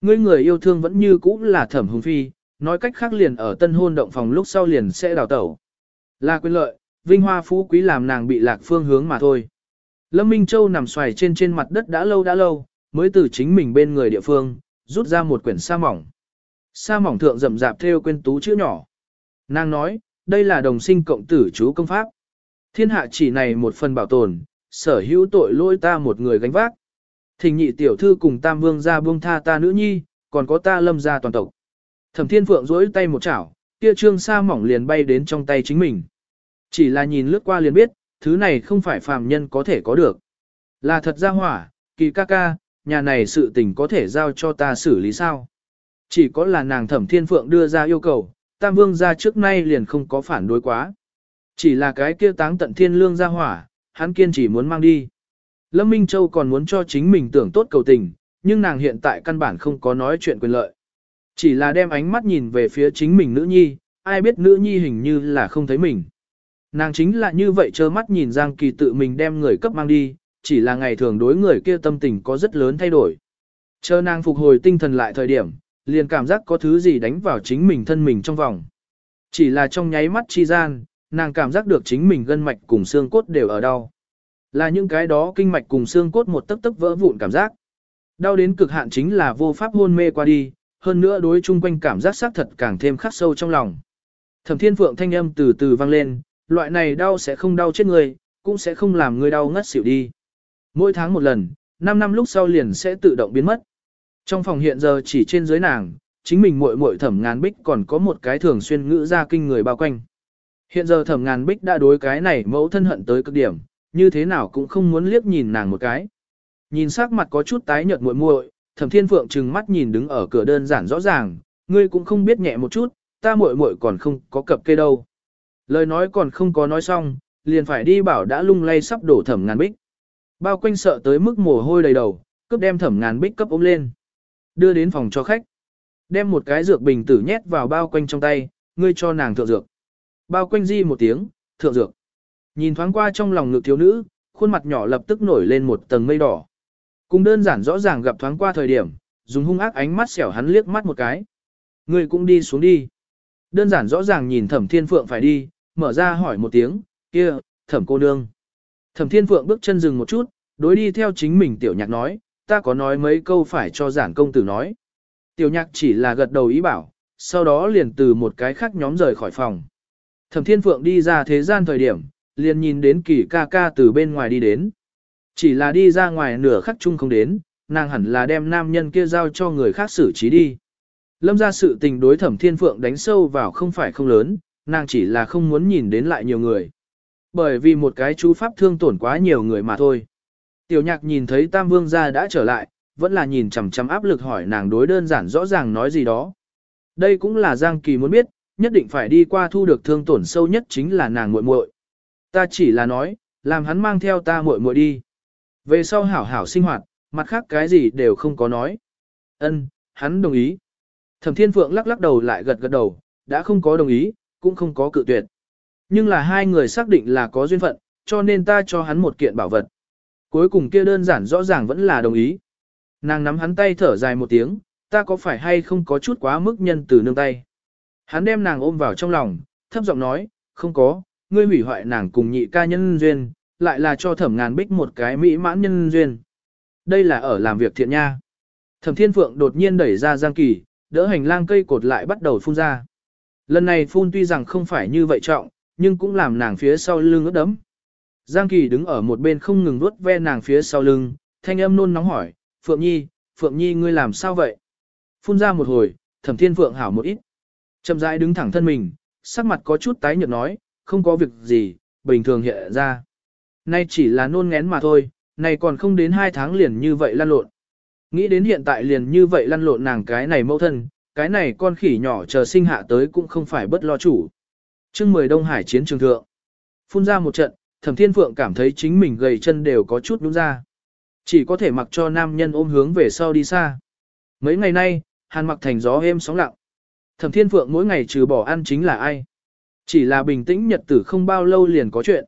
Ngươi người yêu thương vẫn như cũ là thẩm hùng phi, nói cách khác liền ở tân hôn động phòng lúc sau liền sẽ đào tẩu. Là quyền lợi, vinh hoa phú quý làm nàng bị lạc phương hướng mà thôi. Lâm Minh Châu nằm xoài trên trên mặt đất đã lâu đã lâu, mới từ chính mình bên người địa phương, rút ra một quyển sa mỏng. Sa mỏng thượng rậm rạp theo quên tú chữ nhỏ. Nàng nói, đây là đồng sinh cộng tử chú công pháp. Thiên hạ chỉ này một phần bảo tồn, sở hữu tội lỗi ta một người gánh vác. Thình nhị tiểu thư cùng tam vương ra buông tha ta nữ nhi, còn có ta lâm ra toàn tộc. Thẩm thiên phượng duỗi tay một chảo, kia trương sa mỏng liền bay đến trong tay chính mình. Chỉ là nhìn lướt qua liền biết, thứ này không phải phàm nhân có thể có được. Là thật ra hỏa, kỳ ca ca, nhà này sự tình có thể giao cho ta xử lý sao. Chỉ có là nàng thẩm thiên phượng đưa ra yêu cầu, tam vương ra trước nay liền không có phản đối quá. Chỉ là cái kia táng tận thiên lương ra hỏa, hắn kiên chỉ muốn mang đi. Lâm Minh Châu còn muốn cho chính mình tưởng tốt cầu tình, nhưng nàng hiện tại căn bản không có nói chuyện quyền lợi. Chỉ là đem ánh mắt nhìn về phía chính mình nữ nhi, ai biết nữ nhi hình như là không thấy mình. Nàng chính là như vậy trơ mắt nhìn Giang Kỳ tự mình đem người cấp mang đi, chỉ là ngày thường đối người kia tâm tình có rất lớn thay đổi. Chờ nàng phục hồi tinh thần lại thời điểm, liền cảm giác có thứ gì đánh vào chính mình thân mình trong vòng. Chỉ là trong nháy mắt chi gian, nàng cảm giác được chính mình gân mạch cùng xương cốt đều ở đau. Là những cái đó kinh mạch cùng xương cốt một tấc tấc vỡ vụn cảm giác. Đau đến cực hạn chính là vô pháp hôn mê qua đi, hơn nữa đối chung quanh cảm giác xác thật càng thêm khắc sâu trong lòng. Thẩm Thiên Phượng thanh âm từ từ vang lên, loại này đau sẽ không đau chết người, cũng sẽ không làm người đau ngất xỉu đi. Mỗi tháng một lần, 5 năm lúc sau liền sẽ tự động biến mất. Trong phòng hiện giờ chỉ trên dưới nàng, chính mình muội muội thẩm ngàn bích còn có một cái thường xuyên ngữ ra kinh người bao quanh. Hiện giờ thẩm ngàn bích đã đối cái này mẫu thân hận tới cực điểm, như thế nào cũng không muốn liếc nhìn nàng một cái. Nhìn sắc mặt có chút tái nhợt muội muội, thẩm thiên phượng trừng mắt nhìn đứng ở cửa đơn giản rõ ràng, ngươi cũng không biết nhẹ một chút, ta muội muội còn không có cập kê đâu. Lời nói còn không có nói xong, liền phải đi bảo đã lung lay sắp đổ thẩm ngàn bích. Bao quanh sợ tới mức mồ hôi đầy đầu, cướp đem thẩm ngàn bích cấp ôm lên. Đưa đến phòng cho khách. Đem một cái dược bình tử nhét vào bao quanh trong tay, ngươi cho nàng thượng dược. Bao quanh di một tiếng, thượng dược. Nhìn thoáng qua trong lòng ngực thiếu nữ, khuôn mặt nhỏ lập tức nổi lên một tầng mây đỏ. Cùng đơn giản rõ ràng gặp thoáng qua thời điểm, dùng hung ác ánh mắt xẻo hắn liếc mắt một cái. người cũng đi xuống đi. Đơn giản rõ ràng nhìn thẩm thiên phượng phải đi, mở ra hỏi một tiếng, kia, thẩm cô nương. Thẩm thiên phượng bước chân dừng một chút, đối đi theo chính mình tiểu nhạc nói, ta có nói mấy câu phải cho giản công tử nói. Tiểu nhạc chỉ là gật đầu ý bảo, sau đó liền từ một cái khác nhóm rời khỏi phòng. Thẩm thiên phượng đi ra thế gian thời điểm, liền nhìn đến kỳ ca ca từ bên ngoài đi đến. Chỉ là đi ra ngoài nửa khắc chung không đến, nàng hẳn là đem nam nhân kia giao cho người khác xử trí đi. Lâm ra sự tình đối thẩm thiên phượng đánh sâu vào không phải không lớn, nàng chỉ là không muốn nhìn đến lại nhiều người. Bởi vì một cái chú pháp thương tổn quá nhiều người mà thôi. Tiểu nhạc nhìn thấy Tam Vương gia đã trở lại, vẫn là nhìn chằm chằm áp lực hỏi nàng đối đơn giản rõ ràng nói gì đó. Đây cũng là Giang Kỳ muốn biết, nhất định phải đi qua thu được thương tổn sâu nhất chính là nàng muội muội. Ta chỉ là nói, làm hắn mang theo ta muội muội đi. Về sau hảo hảo sinh hoạt, mặt khác cái gì đều không có nói. Ân, hắn đồng ý. Thẩm Thiên Phượng lắc lắc đầu lại gật gật đầu, đã không có đồng ý, cũng không có cự tuyệt. Nhưng là hai người xác định là có duyên phận, cho nên ta cho hắn một kiện bảo vật. Cuối cùng kia đơn giản rõ ràng vẫn là đồng ý. Nàng nắm hắn tay thở dài một tiếng, ta có phải hay không có chút quá mức nhân từ nương tay. Hắn đem nàng ôm vào trong lòng, thấp giọng nói, không có, ngươi hủy hoại nàng cùng nhị ca nhân duyên, lại là cho thẩm ngàn bích một cái mỹ mãn nhân duyên. Đây là ở làm việc thiện nha. Thẩm thiên phượng đột nhiên đẩy ra giang kỳ, đỡ hành lang cây cột lại bắt đầu phun ra. Lần này phun tuy rằng không phải như vậy trọng, nhưng cũng làm nàng phía sau lưng ướt đấm. Giang Kỳ đứng ở một bên không ngừng vuốt ve nàng phía sau lưng, thanh âm nôn nóng hỏi, Phượng Nhi, Phượng Nhi ngươi làm sao vậy? Phun ra một hồi, thẩm thiên Phượng hảo một ít. Chậm rãi đứng thẳng thân mình, sắc mặt có chút tái nhợt nói, không có việc gì, bình thường hiện ra. Nay chỉ là nôn ngén mà thôi, này còn không đến hai tháng liền như vậy lăn lộn. Nghĩ đến hiện tại liền như vậy lăn lộn nàng cái này mẫu thân, cái này con khỉ nhỏ chờ sinh hạ tới cũng không phải bất lo chủ. chương mười Đông Hải chiến trường thượng. Phun ra một trận, thẩm thiên phượng cảm thấy chính mình gầy chân đều có chút đúng ra. Chỉ có thể mặc cho nam nhân ôm hướng về sau đi xa. Mấy ngày nay, hàn mặc thành gió êm sóng lặng. Thẩm thiên phượng mỗi ngày trừ bỏ ăn chính là ai. Chỉ là bình tĩnh nhật tử không bao lâu liền có chuyện.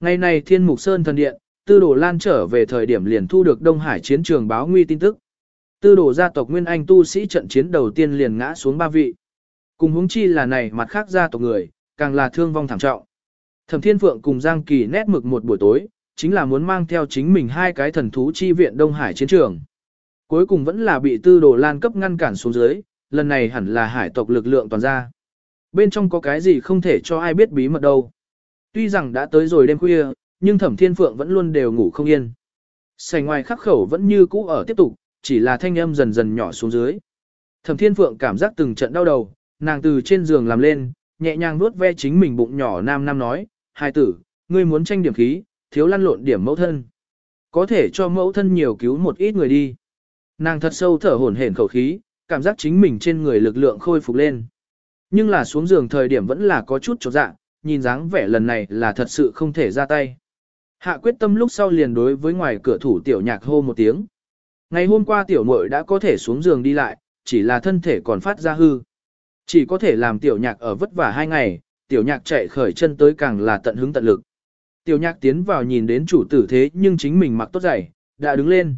Ngày này thiên mục sơn thần điện, tư đồ lan trở về thời điểm liền thu được Đông Hải chiến trường báo nguy tin tức. Tư đồ gia tộc Nguyên Anh tu sĩ trận chiến đầu tiên liền ngã xuống ba vị. Cùng huống chi là này mặt khác gia tộc người, càng là thương vong thảm trọng. Thẩm Thiên Phượng cùng Giang Kỳ nét mực một buổi tối, chính là muốn mang theo chính mình hai cái thần thú chi viện Đông Hải chiến trường. Cuối cùng vẫn là bị tư đồ lan cấp ngăn cản xuống dưới, lần này hẳn là hải tộc lực lượng toàn ra. Bên trong có cái gì không thể cho ai biết bí mật đâu. Tuy rằng đã tới rồi đêm khuya, nhưng thẩm thiên phượng vẫn luôn đều ngủ không yên. Sành ngoài khắc khẩu vẫn như cũ ở tiếp tục, chỉ là thanh âm dần dần nhỏ xuống dưới. Thẩm thiên phượng cảm giác từng trận đau đầu, nàng từ trên giường làm lên, nhẹ nhàng nuốt ve chính mình bụng nhỏ nam nam nói, hai tử, ngươi muốn tranh điểm khí, thiếu lăn lộn điểm mẫu thân. Có thể cho mẫu thân nhiều cứu một ít người đi. Nàng thật sâu thở hổn hển khẩu khí, cảm giác chính mình trên người lực lượng khôi phục lên. Nhưng là xuống giường thời điểm vẫn là có chút chột dạ, nhìn dáng vẻ lần này là thật sự không thể ra tay. Hạ quyết tâm lúc sau liền đối với ngoài cửa thủ tiểu nhạc hô một tiếng. Ngày hôm qua tiểu muội đã có thể xuống giường đi lại, chỉ là thân thể còn phát ra hư. Chỉ có thể làm tiểu nhạc ở vất vả hai ngày, tiểu nhạc chạy khởi chân tới càng là tận hứng tận lực. Tiểu nhạc tiến vào nhìn đến chủ tử thế nhưng chính mình mặc tốt giày, đã đứng lên.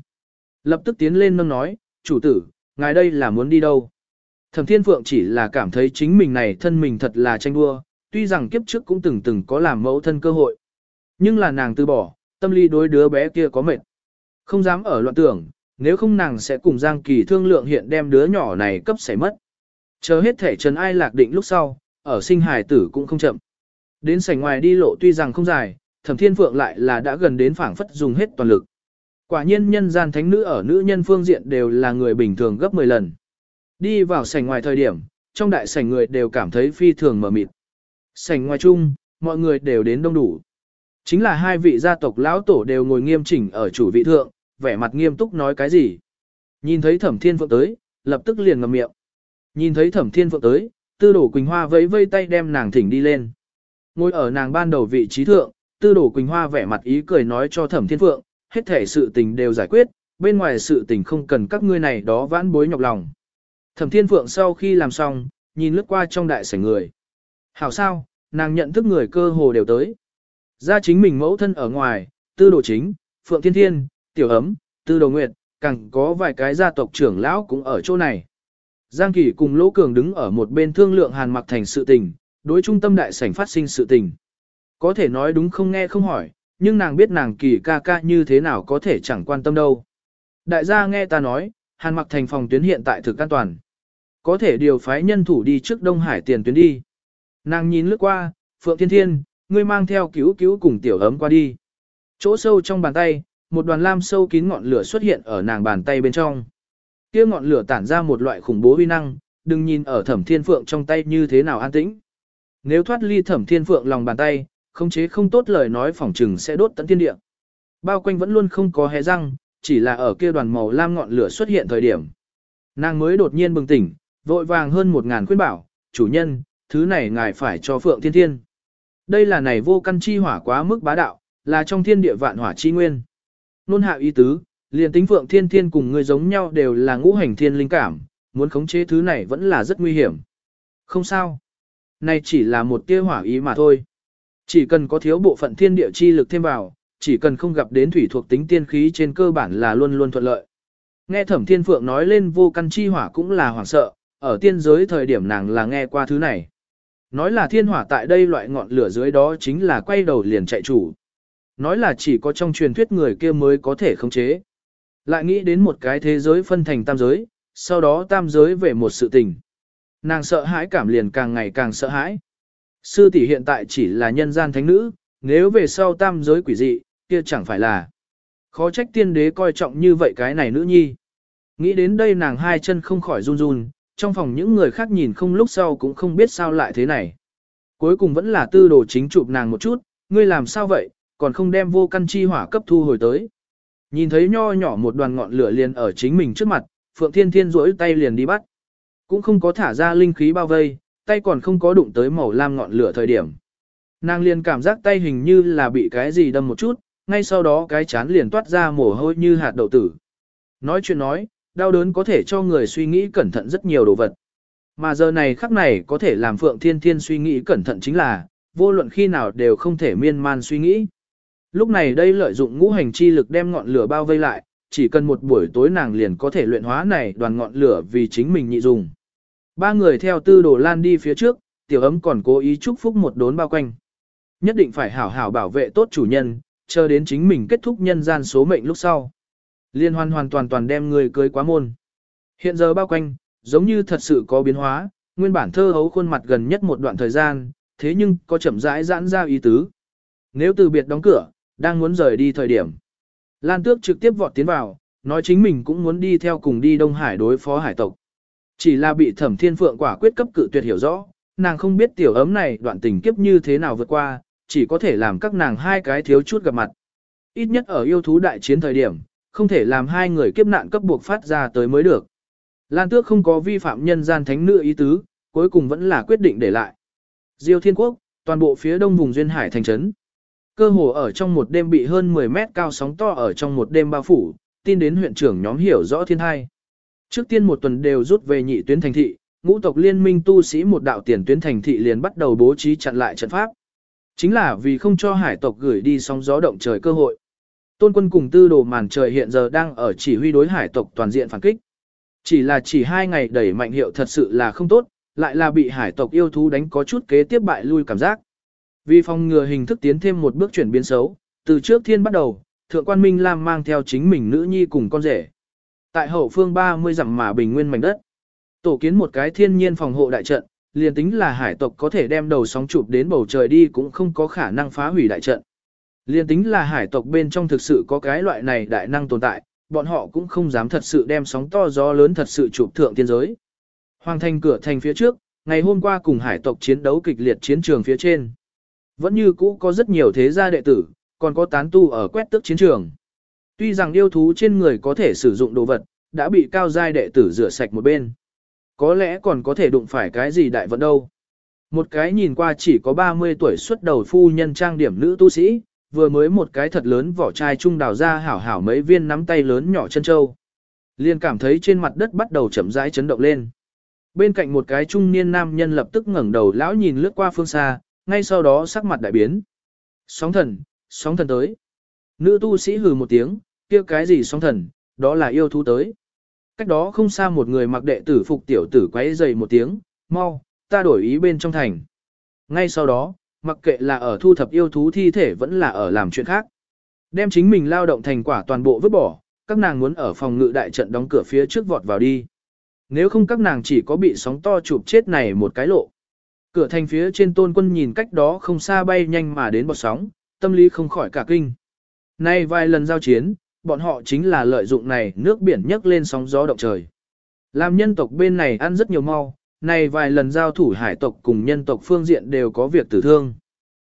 Lập tức tiến lên nâng nói, chủ tử, ngài đây là muốn đi đâu? Thẩm Thiên Phượng chỉ là cảm thấy chính mình này thân mình thật là tranh đua, tuy rằng kiếp trước cũng từng từng có làm mẫu thân cơ hội. Nhưng là nàng từ bỏ, tâm lý đối đứa bé kia có mệt. Không dám ở loạn tưởng, nếu không nàng sẽ cùng Giang Kỳ thương lượng hiện đem đứa nhỏ này cấp xảy mất. Chờ hết thể trần ai lạc định lúc sau, ở sinh hài tử cũng không chậm. Đến sảnh ngoài đi lộ tuy rằng không dài, Thẩm Thiên Phượng lại là đã gần đến phảng phất dùng hết toàn lực. Quả nhiên nhân gian thánh nữ ở nữ nhân phương diện đều là người bình thường gấp 10 lần. Đi vào sảnh ngoài thời điểm, trong đại sảnh người đều cảm thấy phi thường mở mịt. Sảnh ngoài chung, mọi người đều đến đông đủ. Chính là hai vị gia tộc lão tổ đều ngồi nghiêm chỉnh ở chủ vị thượng, vẻ mặt nghiêm túc nói cái gì. Nhìn thấy thẩm thiên phượng tới, lập tức liền ngậm miệng. Nhìn thấy thẩm thiên phượng tới, tư đổ Quỳnh Hoa vẫy vây tay đem nàng thỉnh đi lên. Ngồi ở nàng ban đầu vị trí thượng, tư đổ Quỳnh Hoa vẻ mặt ý cười nói cho thẩm thiên phượng, hết thể sự tình đều giải quyết, bên ngoài sự tình không cần các ngươi này đó vãn bối nhọc lòng. Thẩm Thiên Phượng sau khi làm xong, nhìn lướt qua trong đại sảnh người. Hảo sao, nàng nhận thức người cơ hồ đều tới. Ra chính mình mẫu thân ở ngoài, tư đồ chính, Phượng Thiên Thiên, Tiểu Ấm, tư đồ Nguyệt, càng có vài cái gia tộc trưởng lão cũng ở chỗ này. Giang Kỳ cùng Lỗ Cường đứng ở một bên thương lượng hàn mặc thành sự tình, đối trung tâm đại sảnh phát sinh sự tình. Có thể nói đúng không nghe không hỏi, nhưng nàng biết nàng kỳ ca ca như thế nào có thể chẳng quan tâm đâu. Đại gia nghe ta nói, hàn mặc thành phòng tuyến hiện tại thực an toàn. Có thể điều phái nhân thủ đi trước Đông Hải tiền tuyến đi. Nàng nhìn lướt qua, Phượng Thiên Thiên, ngươi mang theo cứu cứu cùng tiểu ấm qua đi. Chỗ sâu trong bàn tay, một đoàn lam sâu kín ngọn lửa xuất hiện ở nàng bàn tay bên trong. Kia ngọn lửa tản ra một loại khủng bố uy năng, đừng nhìn ở Thẩm Thiên Phượng trong tay như thế nào an tĩnh. Nếu thoát ly Thẩm Thiên Phượng lòng bàn tay, khống chế không tốt lời nói phỏng trừng sẽ đốt tận thiên địa. Bao quanh vẫn luôn không có hé răng, chỉ là ở kia đoàn màu lam ngọn lửa xuất hiện thời điểm. Nàng mới đột nhiên bừng tỉnh, vội vàng hơn một ngàn khuyên bảo, chủ nhân, thứ này ngài phải cho Phượng Thiên Thiên. Đây là này vô căn chi hỏa quá mức bá đạo, là trong thiên địa vạn hỏa chi nguyên. Nôn hạ ý tứ, liền tính Phượng Thiên Thiên cùng người giống nhau đều là ngũ hành thiên linh cảm, muốn khống chế thứ này vẫn là rất nguy hiểm. Không sao. Này chỉ là một tia hỏa ý mà thôi. Chỉ cần có thiếu bộ phận thiên địa chi lực thêm vào, chỉ cần không gặp đến thủy thuộc tính tiên khí trên cơ bản là luôn luôn thuận lợi. Nghe Thẩm Thiên Phượng nói lên vô căn chi hỏa cũng là hoảng sợ, ở tiên giới thời điểm nàng là nghe qua thứ này. Nói là thiên hỏa tại đây loại ngọn lửa dưới đó chính là quay đầu liền chạy chủ. Nói là chỉ có trong truyền thuyết người kia mới có thể khống chế. Lại nghĩ đến một cái thế giới phân thành tam giới, sau đó tam giới về một sự tình. Nàng sợ hãi cảm liền càng ngày càng sợ hãi. Sư tỷ hiện tại chỉ là nhân gian thánh nữ, nếu về sau tam giới quỷ dị, kia chẳng phải là. Khó trách tiên đế coi trọng như vậy cái này nữ nhi. Nghĩ đến đây nàng hai chân không khỏi run run, trong phòng những người khác nhìn không lúc sau cũng không biết sao lại thế này. Cuối cùng vẫn là tư đồ chính chụp nàng một chút, ngươi làm sao vậy, còn không đem vô căn chi hỏa cấp thu hồi tới. Nhìn thấy nho nhỏ một đoàn ngọn lửa liền ở chính mình trước mặt, Phượng Thiên Thiên rỗi tay liền đi bắt. Cũng không có thả ra linh khí bao vây, tay còn không có đụng tới màu lam ngọn lửa thời điểm. Nàng liền cảm giác tay hình như là bị cái gì đâm một chút, ngay sau đó cái chán liền toát ra mồ hôi như hạt đậu tử. Nói chuyện nói, đau đớn có thể cho người suy nghĩ cẩn thận rất nhiều đồ vật. Mà giờ này khắc này có thể làm Phượng Thiên Thiên suy nghĩ cẩn thận chính là, vô luận khi nào đều không thể miên man suy nghĩ. Lúc này đây lợi dụng ngũ hành chi lực đem ngọn lửa bao vây lại, chỉ cần một buổi tối nàng liền có thể luyện hóa này đoàn ngọn lửa vì chính mình nhị dùng. Ba người theo tư đồ lan đi phía trước, tiểu ấm còn cố ý chúc phúc một đốn bao quanh. Nhất định phải hảo hảo bảo vệ tốt chủ nhân, chờ đến chính mình kết thúc nhân gian số mệnh lúc sau. Liên hoàn hoàn toàn toàn đem người cưới quá môn. Hiện giờ bao quanh, giống như thật sự có biến hóa, nguyên bản thơ hấu khuôn mặt gần nhất một đoạn thời gian, thế nhưng có chậm rãi giãn ra ý tứ. Nếu từ biệt đóng cửa, đang muốn rời đi thời điểm. Lan Tước trực tiếp vọt tiến vào, nói chính mình cũng muốn đi theo cùng đi Đông Hải đối phó hải tộc. Chỉ là bị thẩm thiên phượng quả quyết cấp cự tuyệt hiểu rõ, nàng không biết tiểu ấm này đoạn tình kiếp như thế nào vượt qua, chỉ có thể làm các nàng hai cái thiếu chút gặp mặt. Ít nhất ở yêu thú đại chiến thời điểm, không thể làm hai người kiếp nạn cấp buộc phát ra tới mới được. Lan Tước không có vi phạm nhân gian thánh nữ ý tứ, cuối cùng vẫn là quyết định để lại. Diêu Thiên Quốc, toàn bộ phía đông vùng duyên hải thành trấn. Cơ hồ ở trong một đêm bị hơn 10 mét cao sóng to ở trong một đêm bao phủ, tin đến huyện trưởng nhóm hiểu rõ thiên hai. Trước tiên một tuần đều rút về nhị tuyến thành thị, ngũ tộc liên minh tu sĩ một đạo tiền tuyến thành thị liền bắt đầu bố trí chặn lại trận pháp. Chính là vì không cho hải tộc gửi đi sóng gió động trời cơ hội. Tôn quân cùng tư đồ màn trời hiện giờ đang ở chỉ huy đối hải tộc toàn diện phản kích. Chỉ là chỉ hai ngày đẩy mạnh hiệu thật sự là không tốt, lại là bị hải tộc yêu thú đánh có chút kế tiếp bại lui cảm giác. Vì phòng ngừa hình thức tiến thêm một bước chuyển biến xấu, từ trước thiên bắt đầu, thượng quan Minh Lam mang theo chính mình nữ nhi cùng con rể. Tại hậu phương 30 dặm mà bình nguyên mảnh đất, tổ kiến một cái thiên nhiên phòng hộ đại trận, liền tính là hải tộc có thể đem đầu sóng chụp đến bầu trời đi cũng không có khả năng phá hủy đại trận. Liền tính là hải tộc bên trong thực sự có cái loại này đại năng tồn tại, bọn họ cũng không dám thật sự đem sóng to gió lớn thật sự chụp thượng thiên giới. Hoàng thành cửa thành phía trước, ngày hôm qua cùng hải tộc chiến đấu kịch liệt chiến trường phía trên. Vẫn như cũ có rất nhiều thế gia đệ tử, còn có tán tu ở quét tước chiến trường. Tuy rằng yêu thú trên người có thể sử dụng đồ vật, đã bị cao giai đệ tử rửa sạch một bên. Có lẽ còn có thể đụng phải cái gì đại vận đâu. Một cái nhìn qua chỉ có 30 tuổi xuất đầu phu nhân trang điểm nữ tu sĩ, vừa mới một cái thật lớn vỏ chai trung đào ra hảo hảo mấy viên nắm tay lớn nhỏ chân châu. Liên cảm thấy trên mặt đất bắt đầu chậm rãi chấn động lên. Bên cạnh một cái trung niên nam nhân lập tức ngẩng đầu lão nhìn lướt qua phương xa, ngay sau đó sắc mặt đại biến. Sóng thần, sóng thần tới. Nữ tu sĩ hừ một tiếng, kia cái gì sóng thần, đó là yêu thú tới. Cách đó không xa một người mặc đệ tử phục tiểu tử quấy dày một tiếng, mau, ta đổi ý bên trong thành. Ngay sau đó, mặc kệ là ở thu thập yêu thú thi thể vẫn là ở làm chuyện khác. Đem chính mình lao động thành quả toàn bộ vứt bỏ, các nàng muốn ở phòng ngự đại trận đóng cửa phía trước vọt vào đi. Nếu không các nàng chỉ có bị sóng to chụp chết này một cái lộ. Cửa thành phía trên tôn quân nhìn cách đó không xa bay nhanh mà đến bọt sóng, tâm lý không khỏi cả kinh. Nay vài lần giao chiến, bọn họ chính là lợi dụng này nước biển nhấc lên sóng gió động trời. Làm nhân tộc bên này ăn rất nhiều mau, này vài lần giao thủ hải tộc cùng nhân tộc phương diện đều có việc tử thương.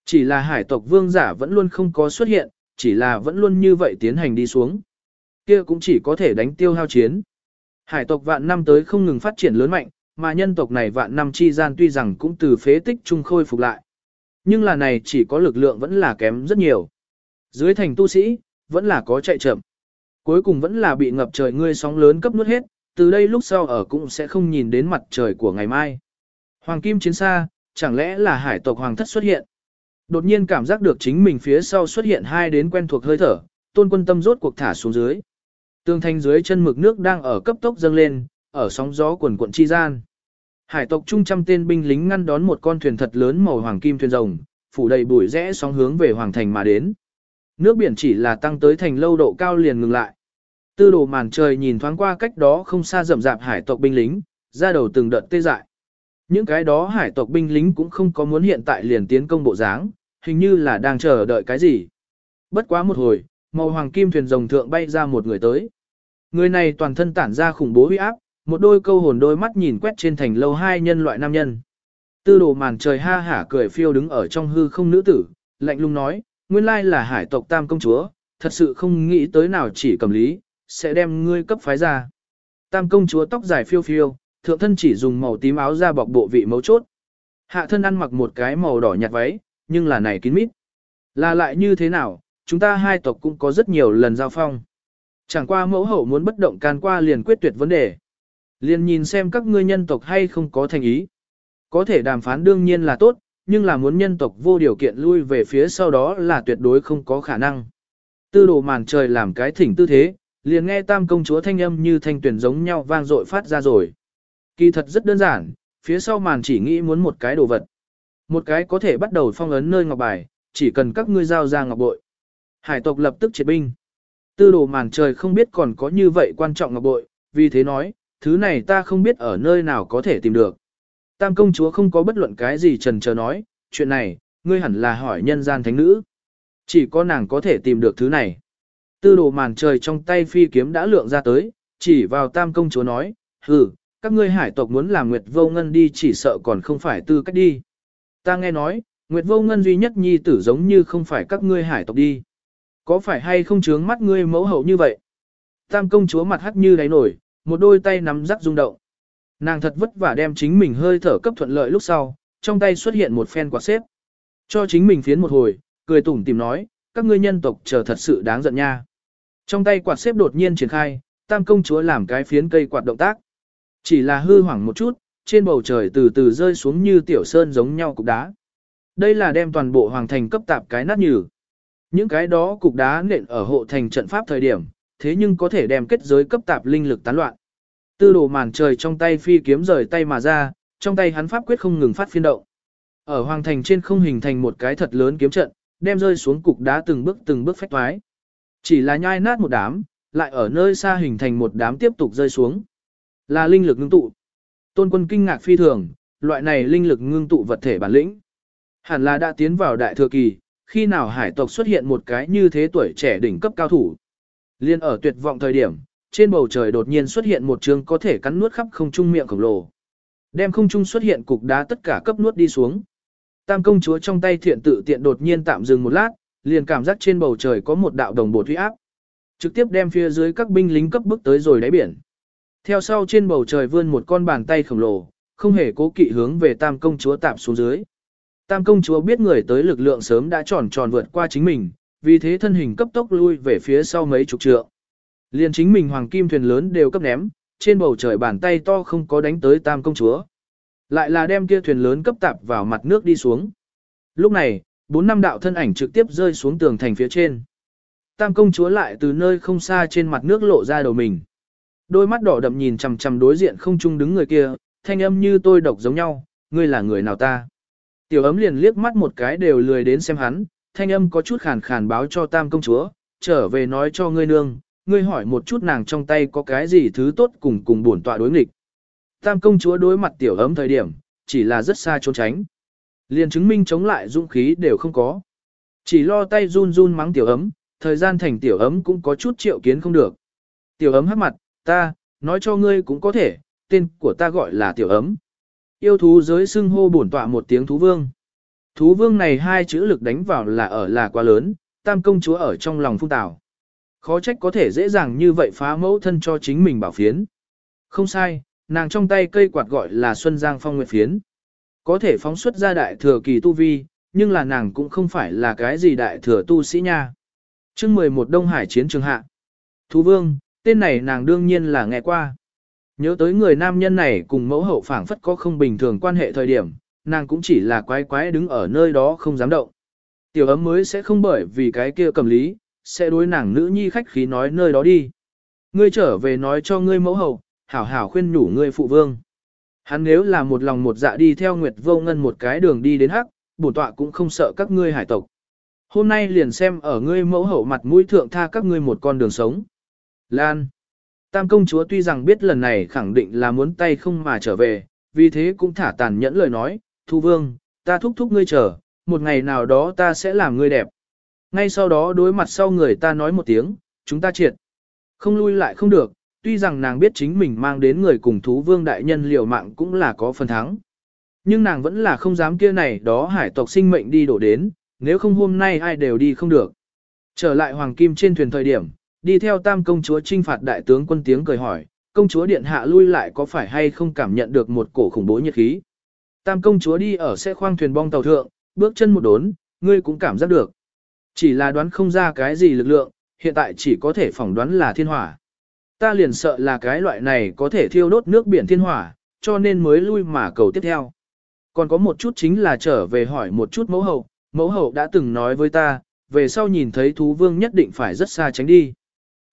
Chỉ là hải tộc vương giả vẫn luôn không có xuất hiện, chỉ là vẫn luôn như vậy tiến hành đi xuống. kia cũng chỉ có thể đánh tiêu hao chiến. Hải tộc vạn năm tới không ngừng phát triển lớn mạnh, mà nhân tộc này vạn năm chi gian tuy rằng cũng từ phế tích trung khôi phục lại. Nhưng là này chỉ có lực lượng vẫn là kém rất nhiều. Dưới thành tu sĩ, vẫn là có chạy chậm. Cuối cùng vẫn là bị ngập trời ngươi sóng lớn cấp nuốt hết, từ đây lúc sau ở cũng sẽ không nhìn đến mặt trời của ngày mai. Hoàng kim chiến xa, chẳng lẽ là hải tộc hoàng thất xuất hiện? Đột nhiên cảm giác được chính mình phía sau xuất hiện hai đến quen thuộc hơi thở, tôn quân tâm rốt cuộc thả xuống dưới. Tương thanh dưới chân mực nước đang ở cấp tốc dâng lên, ở sóng gió quần cuộn chi gian. Hải tộc trung trăm tên binh lính ngăn đón một con thuyền thật lớn màu hoàng kim thuyền rồng, phủ đầy bụi rẽ sóng hướng về hoàng thành mà đến. Nước biển chỉ là tăng tới thành lâu độ cao liền ngừng lại. Tư đồ màn trời nhìn thoáng qua cách đó không xa rậm rạp hải tộc binh lính, ra đầu từng đợt tê dại. Những cái đó hải tộc binh lính cũng không có muốn hiện tại liền tiến công bộ dáng, hình như là đang chờ đợi cái gì. Bất quá một hồi, màu hoàng kim thuyền rồng thượng bay ra một người tới. Người này toàn thân tản ra khủng bố huy áp, một đôi câu hồn đôi mắt nhìn quét trên thành lâu hai nhân loại nam nhân. Tư đồ màn trời ha hả cười phiêu đứng ở trong hư không nữ tử, lạnh lùng nói, nguyên lai là hải tộc tam công chúa, thật sự không nghĩ tới nào chỉ cầm lý, sẽ đem ngươi cấp phái ra. Tam công chúa tóc dài phiêu phiêu, thượng thân chỉ dùng màu tím áo ra bọc bộ vị mấu chốt. Hạ thân ăn mặc một cái màu đỏ nhạt váy, nhưng là này kín mít. Là lại như thế nào, chúng ta hai tộc cũng có rất nhiều lần giao phong. Chẳng qua mẫu hậu muốn bất động can qua liền quyết tuyệt vấn đề. Liền nhìn xem các ngươi nhân tộc hay không có thành ý. Có thể đàm phán đương nhiên là tốt, nhưng là muốn nhân tộc vô điều kiện lui về phía sau đó là tuyệt đối không có khả năng. Tư đồ màn trời làm cái thỉnh tư thế, liền nghe tam công chúa thanh âm như thanh tuyển giống nhau vang dội phát ra rồi. Kỳ thật rất đơn giản, phía sau màn chỉ nghĩ muốn một cái đồ vật. Một cái có thể bắt đầu phong ấn nơi ngọc bài, chỉ cần các ngươi giao ra ngọc bội. Hải tộc lập tức triệt binh. Tư đồ màn trời không biết còn có như vậy quan trọng ngọc bội, vì thế nói, thứ này ta không biết ở nơi nào có thể tìm được. Tam công chúa không có bất luận cái gì trần chờ nói, chuyện này, ngươi hẳn là hỏi nhân gian thánh nữ. Chỉ có nàng có thể tìm được thứ này. Tư đồ màn trời trong tay phi kiếm đã lượng ra tới, chỉ vào tam công chúa nói, hừ, các ngươi hải tộc muốn làm Nguyệt Vô Ngân đi chỉ sợ còn không phải tư cách đi. Ta nghe nói, Nguyệt Vô Ngân duy nhất nhi tử giống như không phải các ngươi hải tộc đi. Có phải hay không chướng mắt ngươi mẫu hậu như vậy? Tam công chúa mặt hắt như đáy nổi, một đôi tay nắm rắc rung động. Nàng thật vất vả đem chính mình hơi thở cấp thuận lợi lúc sau, trong tay xuất hiện một phen quạt xếp. Cho chính mình phiến một hồi, cười tủm tìm nói, các ngươi nhân tộc chờ thật sự đáng giận nha. Trong tay quạt xếp đột nhiên triển khai, tam công chúa làm cái phiến cây quạt động tác. Chỉ là hư hoảng một chút, trên bầu trời từ từ rơi xuống như tiểu sơn giống nhau cục đá. Đây là đem toàn bộ hoàng thành cấp tạp cái nát nhừ. Những cái đó cục đá nện ở hộ thành trận pháp thời điểm, thế nhưng có thể đem kết giới cấp tạp linh lực tán loạn. Tư đồ màn trời trong tay phi kiếm rời tay mà ra, trong tay hắn pháp quyết không ngừng phát phiên động. Ở hoàng thành trên không hình thành một cái thật lớn kiếm trận, đem rơi xuống cục đá từng bước từng bước phách thoái. Chỉ là nhai nát một đám, lại ở nơi xa hình thành một đám tiếp tục rơi xuống. Là linh lực ngưng tụ. Tôn quân kinh ngạc phi thường, loại này linh lực ngưng tụ vật thể bản lĩnh. Hẳn là đã tiến vào đại thừa kỳ, khi nào hải tộc xuất hiện một cái như thế tuổi trẻ đỉnh cấp cao thủ. Liên ở tuyệt vọng thời điểm, trên bầu trời đột nhiên xuất hiện một trường có thể cắn nuốt khắp không trung miệng khổng lồ. Đem không trung xuất hiện cục đá tất cả cấp nuốt đi xuống. Tam công chúa trong tay thiện tự tiện đột nhiên tạm dừng một lát, liền cảm giác trên bầu trời có một đạo đồng bộ thủy áp. Trực tiếp đem phía dưới các binh lính cấp bước tới rồi đáy biển. Theo sau trên bầu trời vươn một con bàn tay khổng lồ, không hề cố kỵ hướng về tam công chúa tạm xuống dưới. Tam công chúa biết người tới lực lượng sớm đã tròn tròn vượt qua chính mình, vì thế thân hình cấp tốc lui về phía sau mấy chục trượng. Liền chính mình hoàng kim thuyền lớn đều cấp ném, trên bầu trời bàn tay to không có đánh tới tam công chúa. Lại là đem kia thuyền lớn cấp tạp vào mặt nước đi xuống. Lúc này, bốn năm đạo thân ảnh trực tiếp rơi xuống tường thành phía trên. Tam công chúa lại từ nơi không xa trên mặt nước lộ ra đầu mình. Đôi mắt đỏ đậm nhìn chằm chằm đối diện không chung đứng người kia, thanh âm như tôi độc giống nhau, ngươi là người nào ta. Tiểu ấm liền liếc mắt một cái đều lười đến xem hắn, thanh âm có chút khàn khàn báo cho tam công chúa, trở về nói cho ngươi nương, ngươi hỏi một chút nàng trong tay có cái gì thứ tốt cùng cùng bổn tọa đối nghịch. Tam công chúa đối mặt tiểu ấm thời điểm, chỉ là rất xa trốn tránh. Liền chứng minh chống lại dũng khí đều không có. Chỉ lo tay run run mắng tiểu ấm, thời gian thành tiểu ấm cũng có chút triệu kiến không được. Tiểu ấm hắc mặt, ta, nói cho ngươi cũng có thể, tên của ta gọi là tiểu ấm. Yêu thú giới xưng hô bổn tọa một tiếng thú vương. Thú vương này hai chữ lực đánh vào là ở là quá lớn, tam công chúa ở trong lòng phung tảo. Khó trách có thể dễ dàng như vậy phá mẫu thân cho chính mình bảo phiến. Không sai, nàng trong tay cây quạt gọi là Xuân Giang Phong Nguyệt Phiến. Có thể phóng xuất ra đại thừa kỳ tu vi, nhưng là nàng cũng không phải là cái gì đại thừa tu sĩ nha. chương 11 Đông Hải Chiến Trường Hạ. Thú Vương, tên này nàng đương nhiên là nghe qua. Nhớ tới người nam nhân này cùng mẫu hậu phảng phất có không bình thường quan hệ thời điểm, nàng cũng chỉ là quái quái đứng ở nơi đó không dám động. Tiểu ấm mới sẽ không bởi vì cái kia cầm lý, sẽ đối nàng nữ nhi khách khí nói nơi đó đi. Ngươi trở về nói cho ngươi mẫu hậu, hảo hảo khuyên nhủ ngươi phụ vương. Hắn nếu là một lòng một dạ đi theo Nguyệt Vô Ngân một cái đường đi đến hắc, bổn tọa cũng không sợ các ngươi hải tộc. Hôm nay liền xem ở ngươi mẫu hậu mặt mũi thượng tha các ngươi một con đường sống. Lan. Tam công chúa tuy rằng biết lần này khẳng định là muốn tay không mà trở về, vì thế cũng thả tàn nhẫn lời nói, Thu Vương, ta thúc thúc ngươi chờ, một ngày nào đó ta sẽ làm ngươi đẹp. Ngay sau đó đối mặt sau người ta nói một tiếng, chúng ta triệt. Không lui lại không được, tuy rằng nàng biết chính mình mang đến người cùng thú vương đại nhân liều mạng cũng là có phần thắng. Nhưng nàng vẫn là không dám kia này đó hải tộc sinh mệnh đi đổ đến, nếu không hôm nay ai đều đi không được. Trở lại hoàng kim trên thuyền thời điểm, đi theo tam công chúa trinh phạt đại tướng quân tiếng cười hỏi, công chúa điện hạ lui lại có phải hay không cảm nhận được một cổ khủng bố nhiệt khí. Tam công chúa đi ở xe khoang thuyền bong tàu thượng, bước chân một đốn, ngươi cũng cảm giác được. Chỉ là đoán không ra cái gì lực lượng, hiện tại chỉ có thể phỏng đoán là thiên hỏa. Ta liền sợ là cái loại này có thể thiêu đốt nước biển thiên hỏa, cho nên mới lui mà cầu tiếp theo. Còn có một chút chính là trở về hỏi một chút mẫu hậu, mẫu hậu đã từng nói với ta, về sau nhìn thấy thú vương nhất định phải rất xa tránh đi.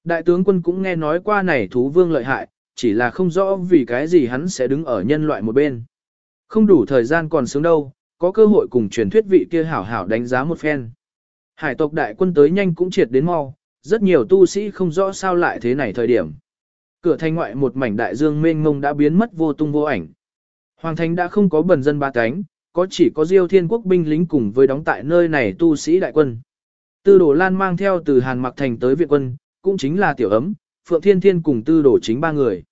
Đại tướng quân cũng nghe nói qua này thú vương lợi hại, chỉ là không rõ vì cái gì hắn sẽ đứng ở nhân loại một bên. Không đủ thời gian còn sướng đâu, có cơ hội cùng truyền thuyết vị kia hảo hảo đánh giá một phen. Hải tộc đại quân tới nhanh cũng triệt đến mau, rất nhiều tu sĩ không rõ sao lại thế này thời điểm. Cửa thành ngoại một mảnh đại dương mênh mông đã biến mất vô tung vô ảnh. Hoàng thành đã không có bần dân ba cánh, có chỉ có diêu thiên quốc binh lính cùng với đóng tại nơi này tu sĩ đại quân. Tư đồ lan mang theo từ Hàn Mặc Thành tới viện quân, cũng chính là tiểu ấm, Phượng Thiên Thiên cùng tư đồ chính ba người.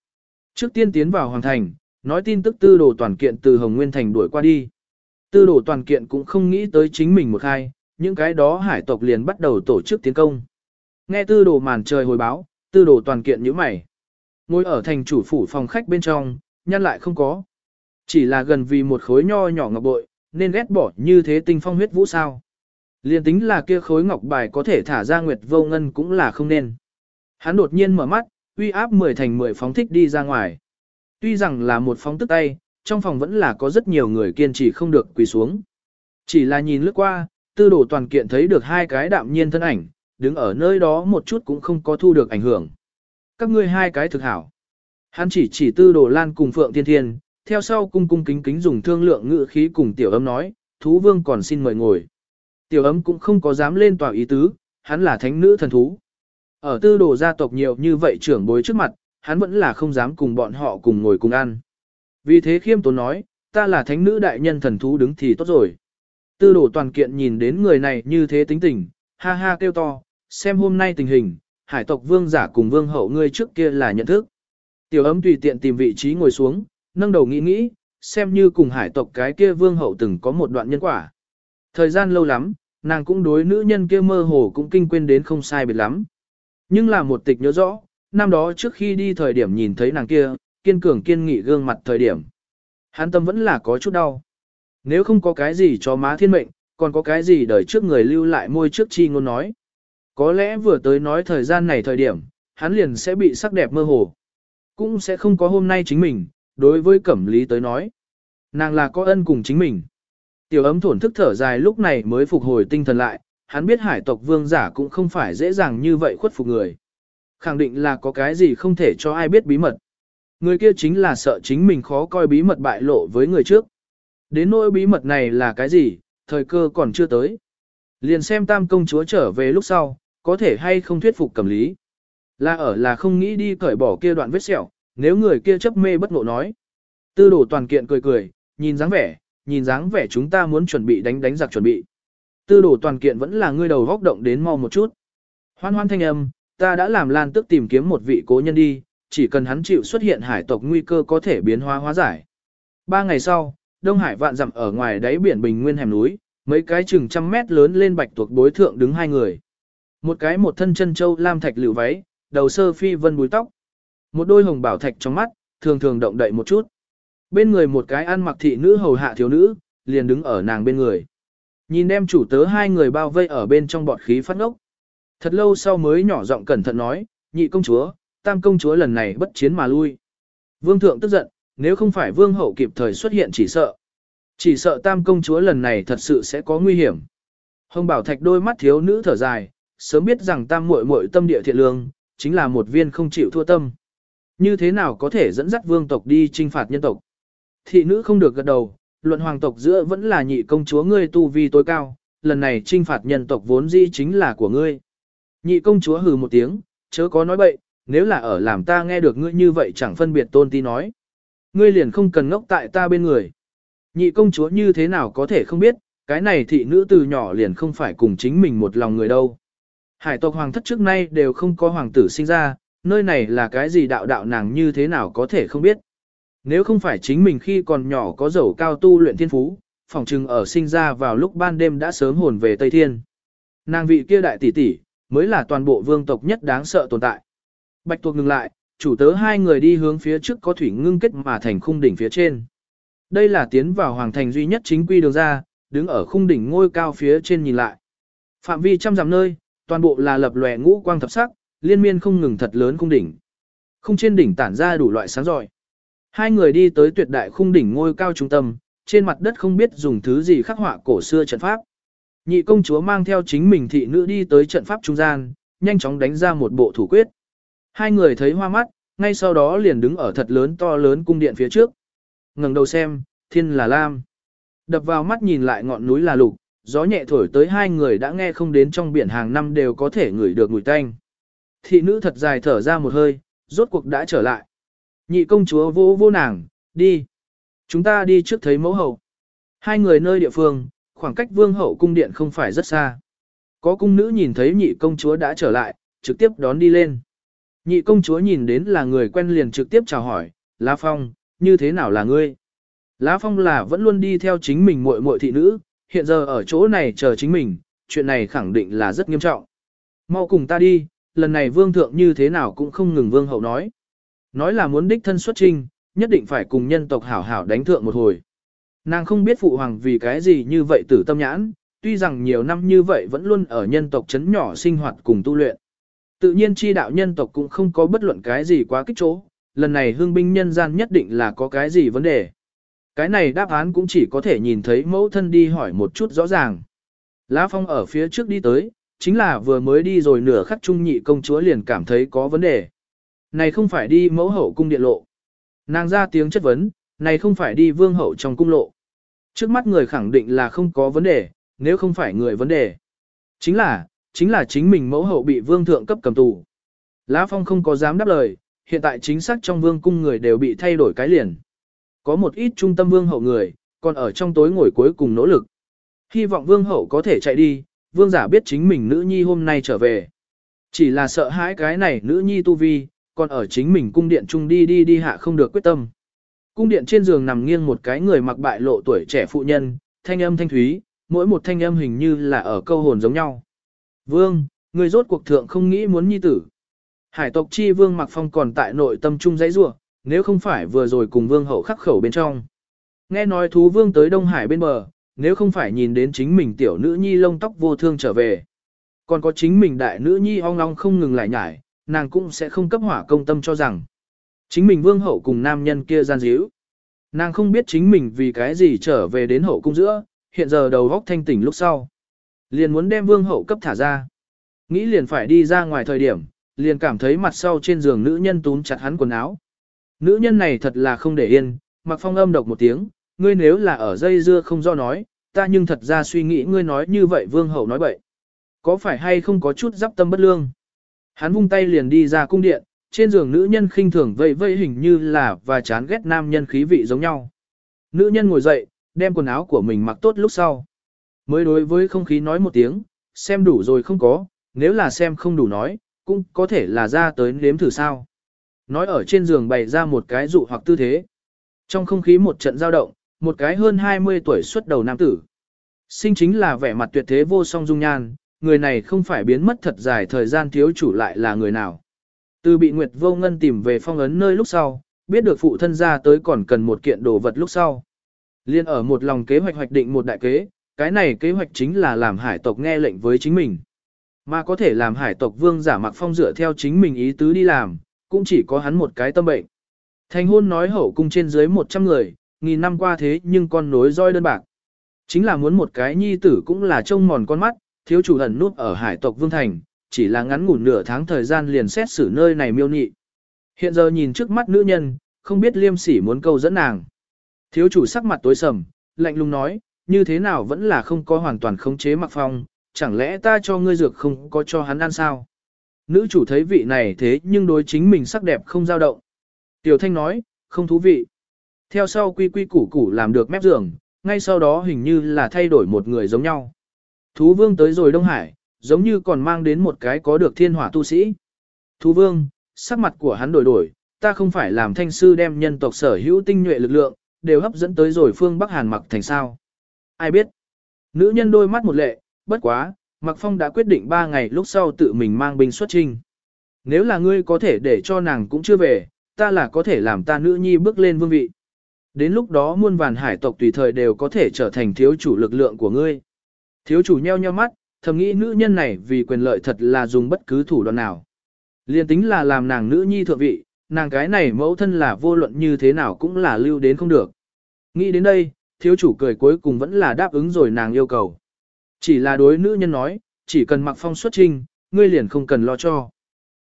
Trước tiên tiến vào Hoàng Thành, nói tin tức tư đồ toàn kiện từ Hồng Nguyên Thành đuổi qua đi. Tư đồ toàn kiện cũng không nghĩ tới chính mình một hai những cái đó hải tộc liền bắt đầu tổ chức tiến công. Nghe tư đồ màn trời hồi báo, tư đồ toàn kiện như mày. Ngồi ở thành chủ phủ phòng khách bên trong, nhăn lại không có. Chỉ là gần vì một khối nho nhỏ ngọc bội, nên ghét bỏ như thế tinh phong huyết vũ sao. Liên tính là kia khối ngọc bài có thể thả ra nguyệt vô ngân cũng là không nên. Hắn đột nhiên mở mắt, uy áp 10 thành 10 phóng thích đi ra ngoài. Tuy rằng là một phóng tức tay, trong phòng vẫn là có rất nhiều người kiên trì không được quỳ xuống. Chỉ là nhìn lướt qua, tư đồ toàn kiện thấy được hai cái đạm nhiên thân ảnh, đứng ở nơi đó một chút cũng không có thu được ảnh hưởng. Các ngươi hai cái thực hảo. Hắn chỉ chỉ tư đồ lan cùng Phượng Thiên Thiên, theo sau cung cung kính kính dùng thương lượng ngữ khí cùng tiểu ấm nói, thú vương còn xin mời ngồi. Tiểu ấm cũng không có dám lên tòa ý tứ, hắn là thánh nữ thần thú. Ở tư đồ gia tộc nhiều như vậy trưởng bối trước mặt, hắn vẫn là không dám cùng bọn họ cùng ngồi cùng ăn. Vì thế khiêm tốn nói, ta là thánh nữ đại nhân thần thú đứng thì tốt rồi. Tư đồ toàn kiện nhìn đến người này như thế tính tình, ha ha kêu to, xem hôm nay tình hình, hải tộc vương giả cùng vương hậu ngươi trước kia là nhận thức. Tiểu ấm tùy tiện tìm vị trí ngồi xuống, nâng đầu nghĩ nghĩ, xem như cùng hải tộc cái kia vương hậu từng có một đoạn nhân quả. Thời gian lâu lắm, nàng cũng đối nữ nhân kia mơ hồ cũng kinh quên đến không sai biệt lắm. Nhưng là một tịch nhớ rõ, năm đó trước khi đi thời điểm nhìn thấy nàng kia, kiên cường kiên nghị gương mặt thời điểm. Hắn tâm vẫn là có chút đau. Nếu không có cái gì cho má thiên mệnh, còn có cái gì đời trước người lưu lại môi trước chi ngôn nói. Có lẽ vừa tới nói thời gian này thời điểm, hắn liền sẽ bị sắc đẹp mơ hồ. Cũng sẽ không có hôm nay chính mình, đối với cẩm lý tới nói. Nàng là có ân cùng chính mình. Tiểu ấm thổn thức thở dài lúc này mới phục hồi tinh thần lại, hắn biết hải tộc vương giả cũng không phải dễ dàng như vậy khuất phục người. Khẳng định là có cái gì không thể cho ai biết bí mật. Người kia chính là sợ chính mình khó coi bí mật bại lộ với người trước. Đến nỗi bí mật này là cái gì, thời cơ còn chưa tới. Liền xem tam công chúa trở về lúc sau, có thể hay không thuyết phục cầm lý. Là ở là không nghĩ đi cởi bỏ kia đoạn vết sẹo, nếu người kia chấp mê bất ngộ nói. Tư đổ toàn kiện cười cười, nhìn dáng vẻ, nhìn dáng vẻ chúng ta muốn chuẩn bị đánh đánh giặc chuẩn bị. Tư đổ toàn kiện vẫn là ngươi đầu góc động đến mau một chút. Hoan hoan thanh âm, ta đã làm lan tức tìm kiếm một vị cố nhân đi, chỉ cần hắn chịu xuất hiện hải tộc nguy cơ có thể biến hóa hóa giải. Ba ngày sau, Đông Hải vạn dặm ở ngoài đáy biển bình nguyên hẻm núi, mấy cái chừng trăm mét lớn lên bạch tuộc đối thượng đứng hai người. Một cái một thân chân châu lam thạch lựu váy, đầu sơ phi vân búi tóc. Một đôi hồng bảo thạch trong mắt, thường thường động đậy một chút. Bên người một cái ăn mặc thị nữ hầu hạ thiếu nữ, liền đứng ở nàng bên người. Nhìn đem chủ tớ hai người bao vây ở bên trong bọt khí phát ngốc. Thật lâu sau mới nhỏ giọng cẩn thận nói, nhị công chúa, tam công chúa lần này bất chiến mà lui. Vương thượng tức giận, nếu không phải vương hậu kịp thời xuất hiện chỉ sợ. Chỉ sợ tam công chúa lần này thật sự sẽ có nguy hiểm. Hồng bảo thạch đôi mắt thiếu nữ thở dài, sớm biết rằng tam muội muội tâm địa thiện lương, chính là một viên không chịu thua tâm. Như thế nào có thể dẫn dắt vương tộc đi trinh phạt nhân tộc? Thị nữ không được gật đầu, luận hoàng tộc giữa vẫn là nhị công chúa ngươi tu vi tối cao, lần này trinh phạt nhân tộc vốn dĩ chính là của ngươi. Nhị công chúa hừ một tiếng, chớ có nói bậy, nếu là ở làm ta nghe được ngươi như vậy chẳng phân biệt tôn ti nói. Ngươi liền không cần ngốc tại ta bên người. Nhị công chúa như thế nào có thể không biết, cái này thị nữ từ nhỏ liền không phải cùng chính mình một lòng người đâu. Hải tộc hoàng thất trước nay đều không có hoàng tử sinh ra, nơi này là cái gì đạo đạo nàng như thế nào có thể không biết. Nếu không phải chính mình khi còn nhỏ có dầu cao tu luyện thiên phú, phòng trừng ở sinh ra vào lúc ban đêm đã sớm hồn về Tây Thiên. Nàng vị kia đại tỷ tỷ, mới là toàn bộ vương tộc nhất đáng sợ tồn tại. Bạch tuộc ngừng lại, chủ tớ hai người đi hướng phía trước có thủy ngưng kết mà thành khung đỉnh phía trên. Đây là tiến vào hoàng thành duy nhất chính quy đường ra, đứng ở khung đỉnh ngôi cao phía trên nhìn lại. Phạm vi trăm dặm nơi, toàn bộ là lập lòe ngũ quang thập sắc, liên miên không ngừng thật lớn khung đỉnh. Khung trên đỉnh tản ra đủ loại sáng rọi. Hai người đi tới tuyệt đại khung đỉnh ngôi cao trung tâm, trên mặt đất không biết dùng thứ gì khắc họa cổ xưa trận pháp. Nhị công chúa mang theo chính mình thị nữ đi tới trận pháp trung gian, nhanh chóng đánh ra một bộ thủ quyết. Hai người thấy hoa mắt, ngay sau đó liền đứng ở thật lớn to lớn cung điện phía trước. ngẩng đầu xem, thiên là lam. Đập vào mắt nhìn lại ngọn núi là lục, gió nhẹ thổi tới hai người đã nghe không đến trong biển hàng năm đều có thể ngửi được mùi tanh. Thị nữ thật dài thở ra một hơi, rốt cuộc đã trở lại. Nhị công chúa vô vô nàng, đi. Chúng ta đi trước thấy mẫu hậu. Hai người nơi địa phương, khoảng cách vương hậu cung điện không phải rất xa. Có cung nữ nhìn thấy nhị công chúa đã trở lại, trực tiếp đón đi lên. Nhị công chúa nhìn đến là người quen liền trực tiếp chào hỏi, Lá Phong, như thế nào là ngươi? Lá Phong là vẫn luôn đi theo chính mình muội muội thị nữ, hiện giờ ở chỗ này chờ chính mình, chuyện này khẳng định là rất nghiêm trọng. Mau cùng ta đi, lần này vương thượng như thế nào cũng không ngừng vương hậu nói. Nói là muốn đích thân xuất trinh, nhất định phải cùng nhân tộc hảo hảo đánh thượng một hồi. Nàng không biết phụ hoàng vì cái gì như vậy tử tâm nhãn, tuy rằng nhiều năm như vậy vẫn luôn ở nhân tộc chấn nhỏ sinh hoạt cùng tu luyện. Tự nhiên chi đạo nhân tộc cũng không có bất luận cái gì quá kích chỗ, lần này hương binh nhân gian nhất định là có cái gì vấn đề. Cái này đáp án cũng chỉ có thể nhìn thấy mẫu thân đi hỏi một chút rõ ràng. Lá phong ở phía trước đi tới, chính là vừa mới đi rồi nửa khắc trung nhị công chúa liền cảm thấy có vấn đề. Này không phải đi mẫu hậu cung điện lộ. Nàng ra tiếng chất vấn, này không phải đi vương hậu trong cung lộ. Trước mắt người khẳng định là không có vấn đề, nếu không phải người vấn đề. Chính là, chính là chính mình mẫu hậu bị vương thượng cấp cầm tù. Lá phong không có dám đáp lời, hiện tại chính xác trong vương cung người đều bị thay đổi cái liền. Có một ít trung tâm vương hậu người, còn ở trong tối ngồi cuối cùng nỗ lực. Hy vọng vương hậu có thể chạy đi, vương giả biết chính mình nữ nhi hôm nay trở về. Chỉ là sợ hãi cái này nữ nhi tu vi, còn ở chính mình cung điện trung đi đi đi hạ không được quyết tâm. Cung điện trên giường nằm nghiêng một cái người mặc bại lộ tuổi trẻ phụ nhân, thanh âm thanh thúy, mỗi một thanh âm hình như là ở câu hồn giống nhau. Vương, người rốt cuộc thượng không nghĩ muốn nhi tử. Hải tộc chi vương mặc phong còn tại nội tâm trung giấy rủa nếu không phải vừa rồi cùng vương hậu khắc khẩu bên trong. Nghe nói thú vương tới Đông Hải bên bờ, nếu không phải nhìn đến chính mình tiểu nữ nhi lông tóc vô thương trở về. Còn có chính mình đại nữ nhi ong long không ngừng lại nhải, nàng cũng sẽ không cấp hỏa công tâm cho rằng. Chính mình vương hậu cùng nam nhân kia gian díu. Nàng không biết chính mình vì cái gì trở về đến hậu cung giữa, hiện giờ đầu góc thanh tỉnh lúc sau. Liền muốn đem vương hậu cấp thả ra. Nghĩ liền phải đi ra ngoài thời điểm, liền cảm thấy mặt sau trên giường nữ nhân túm chặt hắn quần áo. Nữ nhân này thật là không để yên, mặc phong âm độc một tiếng, ngươi nếu là ở dây dưa không do nói, ta nhưng thật ra suy nghĩ ngươi nói như vậy vương hậu nói bậy. Có phải hay không có chút giáp tâm bất lương? Hắn vung tay liền đi ra cung điện, trên giường nữ nhân khinh thường vây vây hình như là và chán ghét nam nhân khí vị giống nhau. Nữ nhân ngồi dậy, đem quần áo của mình mặc tốt lúc sau. Mới đối với không khí nói một tiếng, xem đủ rồi không có, nếu là xem không đủ nói, cũng có thể là ra tới nếm thử sao. Nói ở trên giường bày ra một cái dụ hoặc tư thế. Trong không khí một trận dao động, một cái hơn 20 tuổi xuất đầu nam tử. Sinh chính là vẻ mặt tuyệt thế vô song dung nhan, người này không phải biến mất thật dài thời gian thiếu chủ lại là người nào. Từ bị Nguyệt Vô Ngân tìm về phong ấn nơi lúc sau, biết được phụ thân ra tới còn cần một kiện đồ vật lúc sau. Liên ở một lòng kế hoạch hoạch định một đại kế, cái này kế hoạch chính là làm hải tộc nghe lệnh với chính mình. Mà có thể làm hải tộc vương giả mặc phong dựa theo chính mình ý tứ đi làm, cũng chỉ có hắn một cái tâm bệnh. Thành hôn nói hậu cung trên dưới 100 người, nghìn năm qua thế nhưng con nối roi đơn bạc. Chính là muốn một cái nhi tử cũng là trông mòn con mắt, thiếu chủ ẩn nút ở hải tộc Vương Thành, chỉ là ngắn ngủn nửa tháng thời gian liền xét xử nơi này miêu nị. Hiện giờ nhìn trước mắt nữ nhân, không biết liêm sỉ muốn câu dẫn nàng. Thiếu chủ sắc mặt tối sầm, lạnh lùng nói, như thế nào vẫn là không có hoàn toàn khống chế mặc phong, chẳng lẽ ta cho ngươi dược không có cho hắn ăn sao? Nữ chủ thấy vị này thế nhưng đối chính mình sắc đẹp không dao động. Tiểu thanh nói, không thú vị. Theo sau quy quy củ củ làm được mép giường, ngay sau đó hình như là thay đổi một người giống nhau. Thú vương tới rồi Đông Hải, giống như còn mang đến một cái có được thiên hỏa tu sĩ. Thú vương, sắc mặt của hắn đổi đổi, ta không phải làm thanh sư đem nhân tộc sở hữu tinh nhuệ lực lượng, đều hấp dẫn tới rồi phương Bắc Hàn mặc thành sao. Ai biết? Nữ nhân đôi mắt một lệ, bất quá, Mặc Phong đã quyết định ba ngày lúc sau tự mình mang binh xuất trinh. Nếu là ngươi có thể để cho nàng cũng chưa về, ta là có thể làm ta nữ nhi bước lên vương vị. Đến lúc đó muôn vàn hải tộc tùy thời đều có thể trở thành thiếu chủ lực lượng của ngươi. Thiếu chủ nheo nheo mắt, thầm nghĩ nữ nhân này vì quyền lợi thật là dùng bất cứ thủ đoạn nào. Liên tính là làm nàng nữ nhi thượng vị, nàng cái này mẫu thân là vô luận như thế nào cũng là lưu đến không được. Nghĩ đến đây, thiếu chủ cười cuối cùng vẫn là đáp ứng rồi nàng yêu cầu. Chỉ là đối nữ nhân nói, chỉ cần mặc phong xuất trinh, ngươi liền không cần lo cho.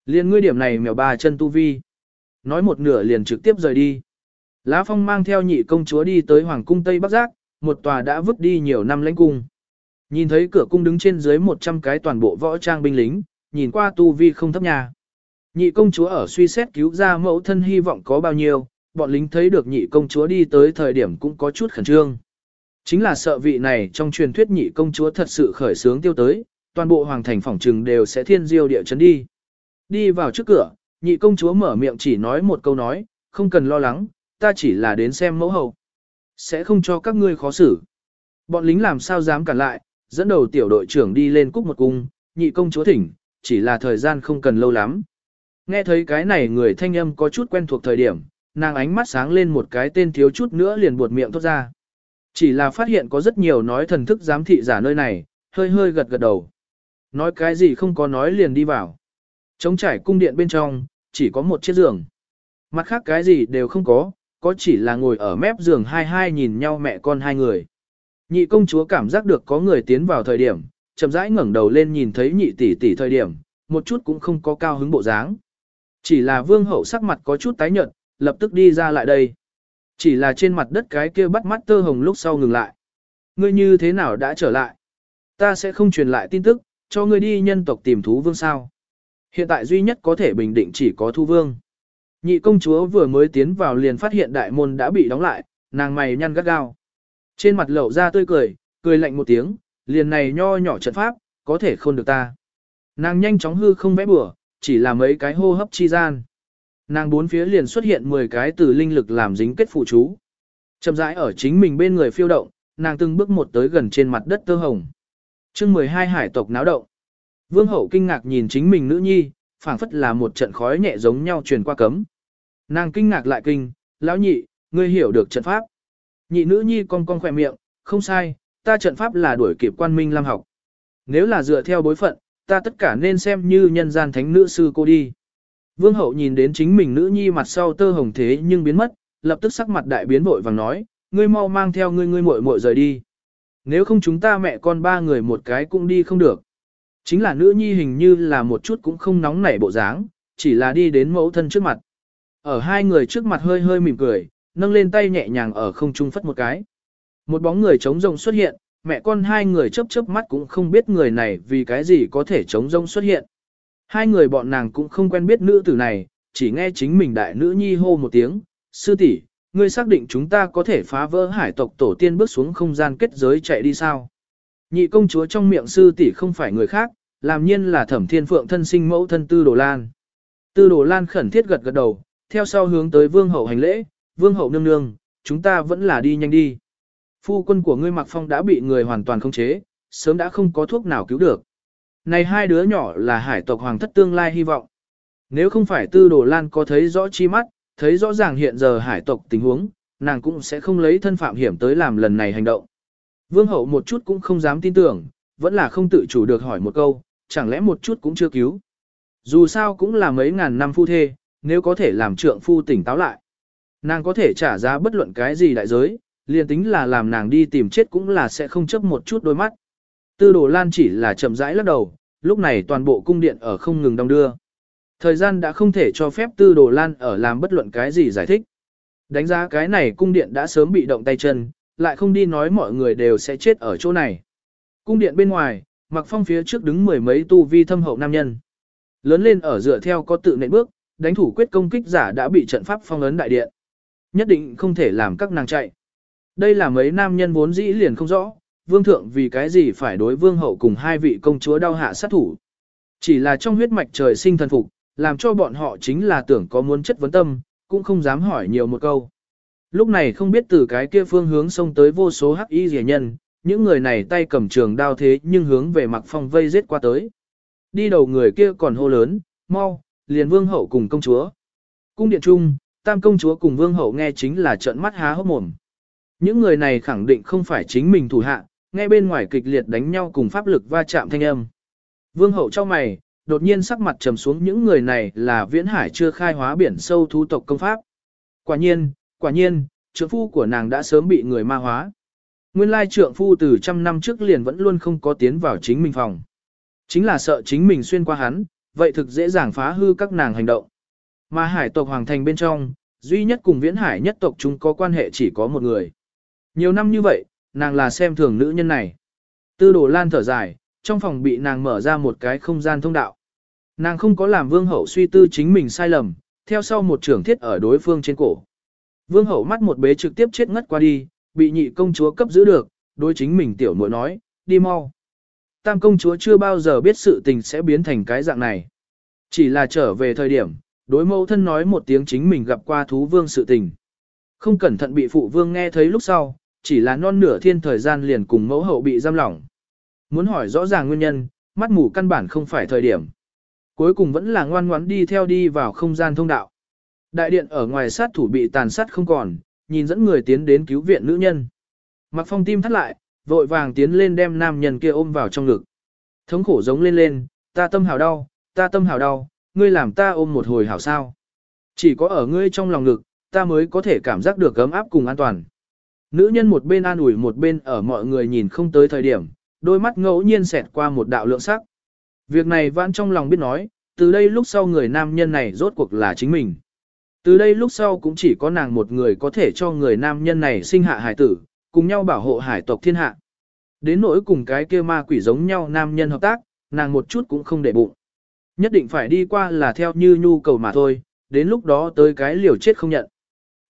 Liên ngươi điểm này mèo ba chân tu vi. Nói một nửa liền trực tiếp rời đi. Lá phong mang theo nhị công chúa đi tới Hoàng cung Tây Bắc Giác, một tòa đã vứt đi nhiều năm lãnh cung. Nhìn thấy cửa cung đứng trên dưới 100 cái toàn bộ võ trang binh lính, nhìn qua tu vi không thấp nhà. Nhị công chúa ở suy xét cứu ra mẫu thân hy vọng có bao nhiêu, bọn lính thấy được nhị công chúa đi tới thời điểm cũng có chút khẩn trương. Chính là sợ vị này trong truyền thuyết nhị công chúa thật sự khởi sướng tiêu tới, toàn bộ hoàng thành phỏng trừng đều sẽ thiên diêu địa chấn đi. Đi vào trước cửa, nhị công chúa mở miệng chỉ nói một câu nói, không cần lo lắng, ta chỉ là đến xem mẫu hậu. Sẽ không cho các ngươi khó xử. Bọn lính làm sao dám cản lại, dẫn đầu tiểu đội trưởng đi lên cúc một cung, nhị công chúa thỉnh, chỉ là thời gian không cần lâu lắm. Nghe thấy cái này người thanh âm có chút quen thuộc thời điểm, nàng ánh mắt sáng lên một cái tên thiếu chút nữa liền buột miệng thốt ra. Chỉ là phát hiện có rất nhiều nói thần thức giám thị giả nơi này, hơi hơi gật gật đầu. Nói cái gì không có nói liền đi vào. Trống trải cung điện bên trong, chỉ có một chiếc giường. Mặt khác cái gì đều không có, có chỉ là ngồi ở mép giường hai hai nhìn nhau mẹ con hai người. Nhị công chúa cảm giác được có người tiến vào thời điểm, chậm rãi ngẩng đầu lên nhìn thấy nhị tỷ tỷ thời điểm, một chút cũng không có cao hứng bộ dáng. Chỉ là vương hậu sắc mặt có chút tái nhợt, lập tức đi ra lại đây. Chỉ là trên mặt đất cái kia bắt mắt tơ hồng lúc sau ngừng lại. Ngươi như thế nào đã trở lại? Ta sẽ không truyền lại tin tức, cho ngươi đi nhân tộc tìm thú vương sao. Hiện tại duy nhất có thể bình định chỉ có thu vương. Nhị công chúa vừa mới tiến vào liền phát hiện đại môn đã bị đóng lại, nàng mày nhăn gắt gao. Trên mặt lậu ra tươi cười, cười lạnh một tiếng, liền này nho nhỏ trận pháp, có thể không được ta. Nàng nhanh chóng hư không vẽ bừa, chỉ là mấy cái hô hấp chi gian. Nàng bốn phía liền xuất hiện 10 cái từ linh lực làm dính kết phụ chú. Chậm rãi ở chính mình bên người phiêu động, nàng từng bước một tới gần trên mặt đất tơ hồng. chương 12 hải tộc náo động. Vương hậu kinh ngạc nhìn chính mình nữ nhi, phảng phất là một trận khói nhẹ giống nhau truyền qua cấm. Nàng kinh ngạc lại kinh, lão nhị, ngươi hiểu được trận pháp. Nhị nữ nhi cong cong khỏe miệng, không sai, ta trận pháp là đuổi kịp quan minh lam học. Nếu là dựa theo bối phận, ta tất cả nên xem như nhân gian thánh nữ sư cô đi. Vương hậu nhìn đến chính mình nữ nhi mặt sau tơ hồng thế nhưng biến mất, lập tức sắc mặt đại biến vội vàng nói, ngươi mau mang theo ngươi ngươi muội muội rời đi. Nếu không chúng ta mẹ con ba người một cái cũng đi không được. Chính là nữ nhi hình như là một chút cũng không nóng nảy bộ dáng, chỉ là đi đến mẫu thân trước mặt. Ở hai người trước mặt hơi hơi mỉm cười, nâng lên tay nhẹ nhàng ở không trung phất một cái. Một bóng người trống rông xuất hiện, mẹ con hai người chớp chớp mắt cũng không biết người này vì cái gì có thể trống rông xuất hiện. Hai người bọn nàng cũng không quen biết nữ tử này, chỉ nghe chính mình đại nữ nhi hô một tiếng, sư tỷ, ngươi xác định chúng ta có thể phá vỡ hải tộc tổ tiên bước xuống không gian kết giới chạy đi sao? Nhị công chúa trong miệng sư tỷ không phải người khác, làm nhiên là thẩm thiên phượng thân sinh mẫu thân tư đồ lan. Tư đồ lan khẩn thiết gật gật đầu, theo sau hướng tới vương hậu hành lễ, vương hậu nương nương, chúng ta vẫn là đi nhanh đi. Phu quân của ngươi mặc phong đã bị người hoàn toàn khống chế, sớm đã không có thuốc nào cứu được. Này hai đứa nhỏ là hải tộc hoàng thất tương lai hy vọng. Nếu không phải tư đồ lan có thấy rõ chi mắt, thấy rõ ràng hiện giờ hải tộc tình huống, nàng cũng sẽ không lấy thân phạm hiểm tới làm lần này hành động. Vương hậu một chút cũng không dám tin tưởng, vẫn là không tự chủ được hỏi một câu, chẳng lẽ một chút cũng chưa cứu. Dù sao cũng là mấy ngàn năm phu thê, nếu có thể làm trượng phu tỉnh táo lại. Nàng có thể trả giá bất luận cái gì đại giới, liền tính là làm nàng đi tìm chết cũng là sẽ không chấp một chút đôi mắt. Tư đồ lan chỉ là chậm rãi lắc đầu, lúc này toàn bộ cung điện ở không ngừng đong đưa. Thời gian đã không thể cho phép tư đồ lan ở làm bất luận cái gì giải thích. Đánh giá cái này cung điện đã sớm bị động tay chân, lại không đi nói mọi người đều sẽ chết ở chỗ này. Cung điện bên ngoài, mặc phong phía trước đứng mười mấy tu vi thâm hậu nam nhân. Lớn lên ở dựa theo có tự nện bước, đánh thủ quyết công kích giả đã bị trận pháp phong ấn đại điện. Nhất định không thể làm các nàng chạy. Đây là mấy nam nhân vốn dĩ liền không rõ, vương thượng vì cái gì phải đối vương hậu cùng hai vị công chúa đau hạ sát thủ. Chỉ là trong huyết mạch trời sinh thần phục, làm cho bọn họ chính là tưởng có muốn chất vấn tâm, cũng không dám hỏi nhiều một câu. Lúc này không biết từ cái kia phương hướng xông tới vô số hắc y rẻ nhân, những người này tay cầm trường đao thế nhưng hướng về mặc phong vây giết qua tới. Đi đầu người kia còn hô lớn, mau, liền vương hậu cùng công chúa. Cung điện trung, tam công chúa cùng vương hậu nghe chính là trận mắt há hốc mồm. Những người này khẳng định không phải chính mình thủ hạ, nghe bên ngoài kịch liệt đánh nhau cùng pháp lực va chạm thanh âm. Vương hậu trong mày, đột nhiên sắc mặt trầm xuống những người này là viễn hải chưa khai hóa biển sâu thu tộc công pháp. Quả nhiên, quả nhiên, trưởng phu của nàng đã sớm bị người ma hóa. Nguyên lai trượng phu từ trăm năm trước liền vẫn luôn không có tiến vào chính mình phòng. Chính là sợ chính mình xuyên qua hắn, vậy thực dễ dàng phá hư các nàng hành động. Mà hải tộc hoàng thành bên trong, duy nhất cùng viễn hải nhất tộc chúng có quan hệ chỉ có một người. Nhiều năm như vậy, nàng là xem thường nữ nhân này. Tư đồ lan thở dài, trong phòng bị nàng mở ra một cái không gian thông đạo. Nàng không có làm vương hậu suy tư chính mình sai lầm, theo sau một trưởng thiết ở đối phương trên cổ. Vương hậu mắt một bế trực tiếp chết ngất qua đi, bị nhị công chúa cấp giữ được, đối chính mình tiểu muội nói, đi mau. Tam công chúa chưa bao giờ biết sự tình sẽ biến thành cái dạng này. Chỉ là trở về thời điểm, đối mẫu thân nói một tiếng chính mình gặp qua thú vương sự tình. Không cẩn thận bị phụ vương nghe thấy lúc sau, chỉ là non nửa thiên thời gian liền cùng mẫu hậu bị giam lỏng. Muốn hỏi rõ ràng nguyên nhân, mắt mù căn bản không phải thời điểm. Cuối cùng vẫn là ngoan ngoãn đi theo đi vào không gian thông đạo. Đại điện ở ngoài sát thủ bị tàn sát không còn, nhìn dẫn người tiến đến cứu viện nữ nhân. Mặc phong tim thắt lại, vội vàng tiến lên đem nam nhân kia ôm vào trong ngực. Thống khổ giống lên lên, ta tâm hào đau, ta tâm hào đau, ngươi làm ta ôm một hồi hảo sao. Chỉ có ở ngươi trong lòng ngực, ta mới có thể cảm giác được ấm áp cùng an toàn. Nữ nhân một bên an ủi một bên ở mọi người nhìn không tới thời điểm, đôi mắt ngẫu nhiên xẹt qua một đạo lượng sắc. Việc này vãn trong lòng biết nói, từ đây lúc sau người nam nhân này rốt cuộc là chính mình. Từ đây lúc sau cũng chỉ có nàng một người có thể cho người nam nhân này sinh hạ hải tử, cùng nhau bảo hộ hải tộc thiên hạ. Đến nỗi cùng cái kia ma quỷ giống nhau nam nhân hợp tác, nàng một chút cũng không để bụng. Nhất định phải đi qua là theo như nhu cầu mà thôi, đến lúc đó tới cái liều chết không nhận.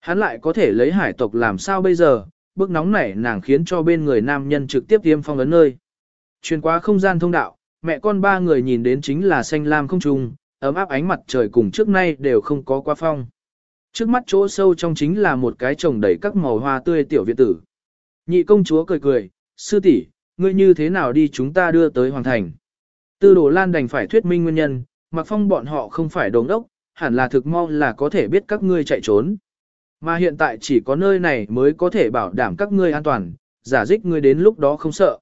Hắn lại có thể lấy hải tộc làm sao bây giờ, bước nóng nảy nàng khiến cho bên người nam nhân trực tiếp tiêm phong ấn nơi. Truyền qua không gian thông đạo, mẹ con ba người nhìn đến chính là xanh lam không trùng, ấm áp ánh mặt trời cùng trước nay đều không có qua phong. Trước mắt chỗ sâu trong chính là một cái trồng đầy các màu hoa tươi tiểu viện tử. Nhị công chúa cười cười, sư tỷ, ngươi như thế nào đi chúng ta đưa tới hoàng thành. Tư đồ lan đành phải thuyết minh nguyên nhân, mặc phong bọn họ không phải đống đốc, hẳn là thực mong là có thể biết các ngươi chạy trốn. Mà hiện tại chỉ có nơi này mới có thể bảo đảm các ngươi an toàn, giả dích ngươi đến lúc đó không sợ.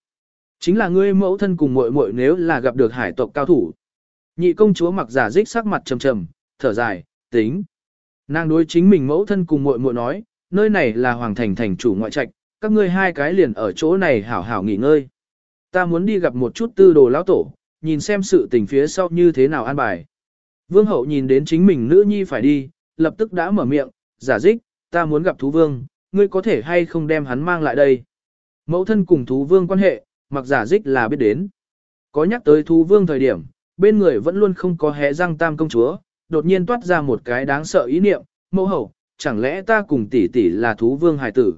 Chính là ngươi mẫu thân cùng muội muội nếu là gặp được hải tộc cao thủ. Nhị công chúa mặc giả dích sắc mặt trầm trầm, thở dài, tính. Nàng đối chính mình mẫu thân cùng muội muội nói, nơi này là hoàng thành thành chủ ngoại trạch, các ngươi hai cái liền ở chỗ này hảo hảo nghỉ ngơi. Ta muốn đi gặp một chút tư đồ lão tổ, nhìn xem sự tình phía sau như thế nào an bài. Vương hậu nhìn đến chính mình nữ nhi phải đi, lập tức đã mở miệng, giả dích, ta muốn gặp thú vương, ngươi có thể hay không đem hắn mang lại đây. Mẫu thân cùng thú vương quan hệ, mặc giả dích là biết đến. Có nhắc tới thú vương thời điểm, bên người vẫn luôn không có hé răng tam công chúa, đột nhiên toát ra một cái đáng sợ ý niệm, mẫu hậu, chẳng lẽ ta cùng tỷ tỷ là thú vương hài tử.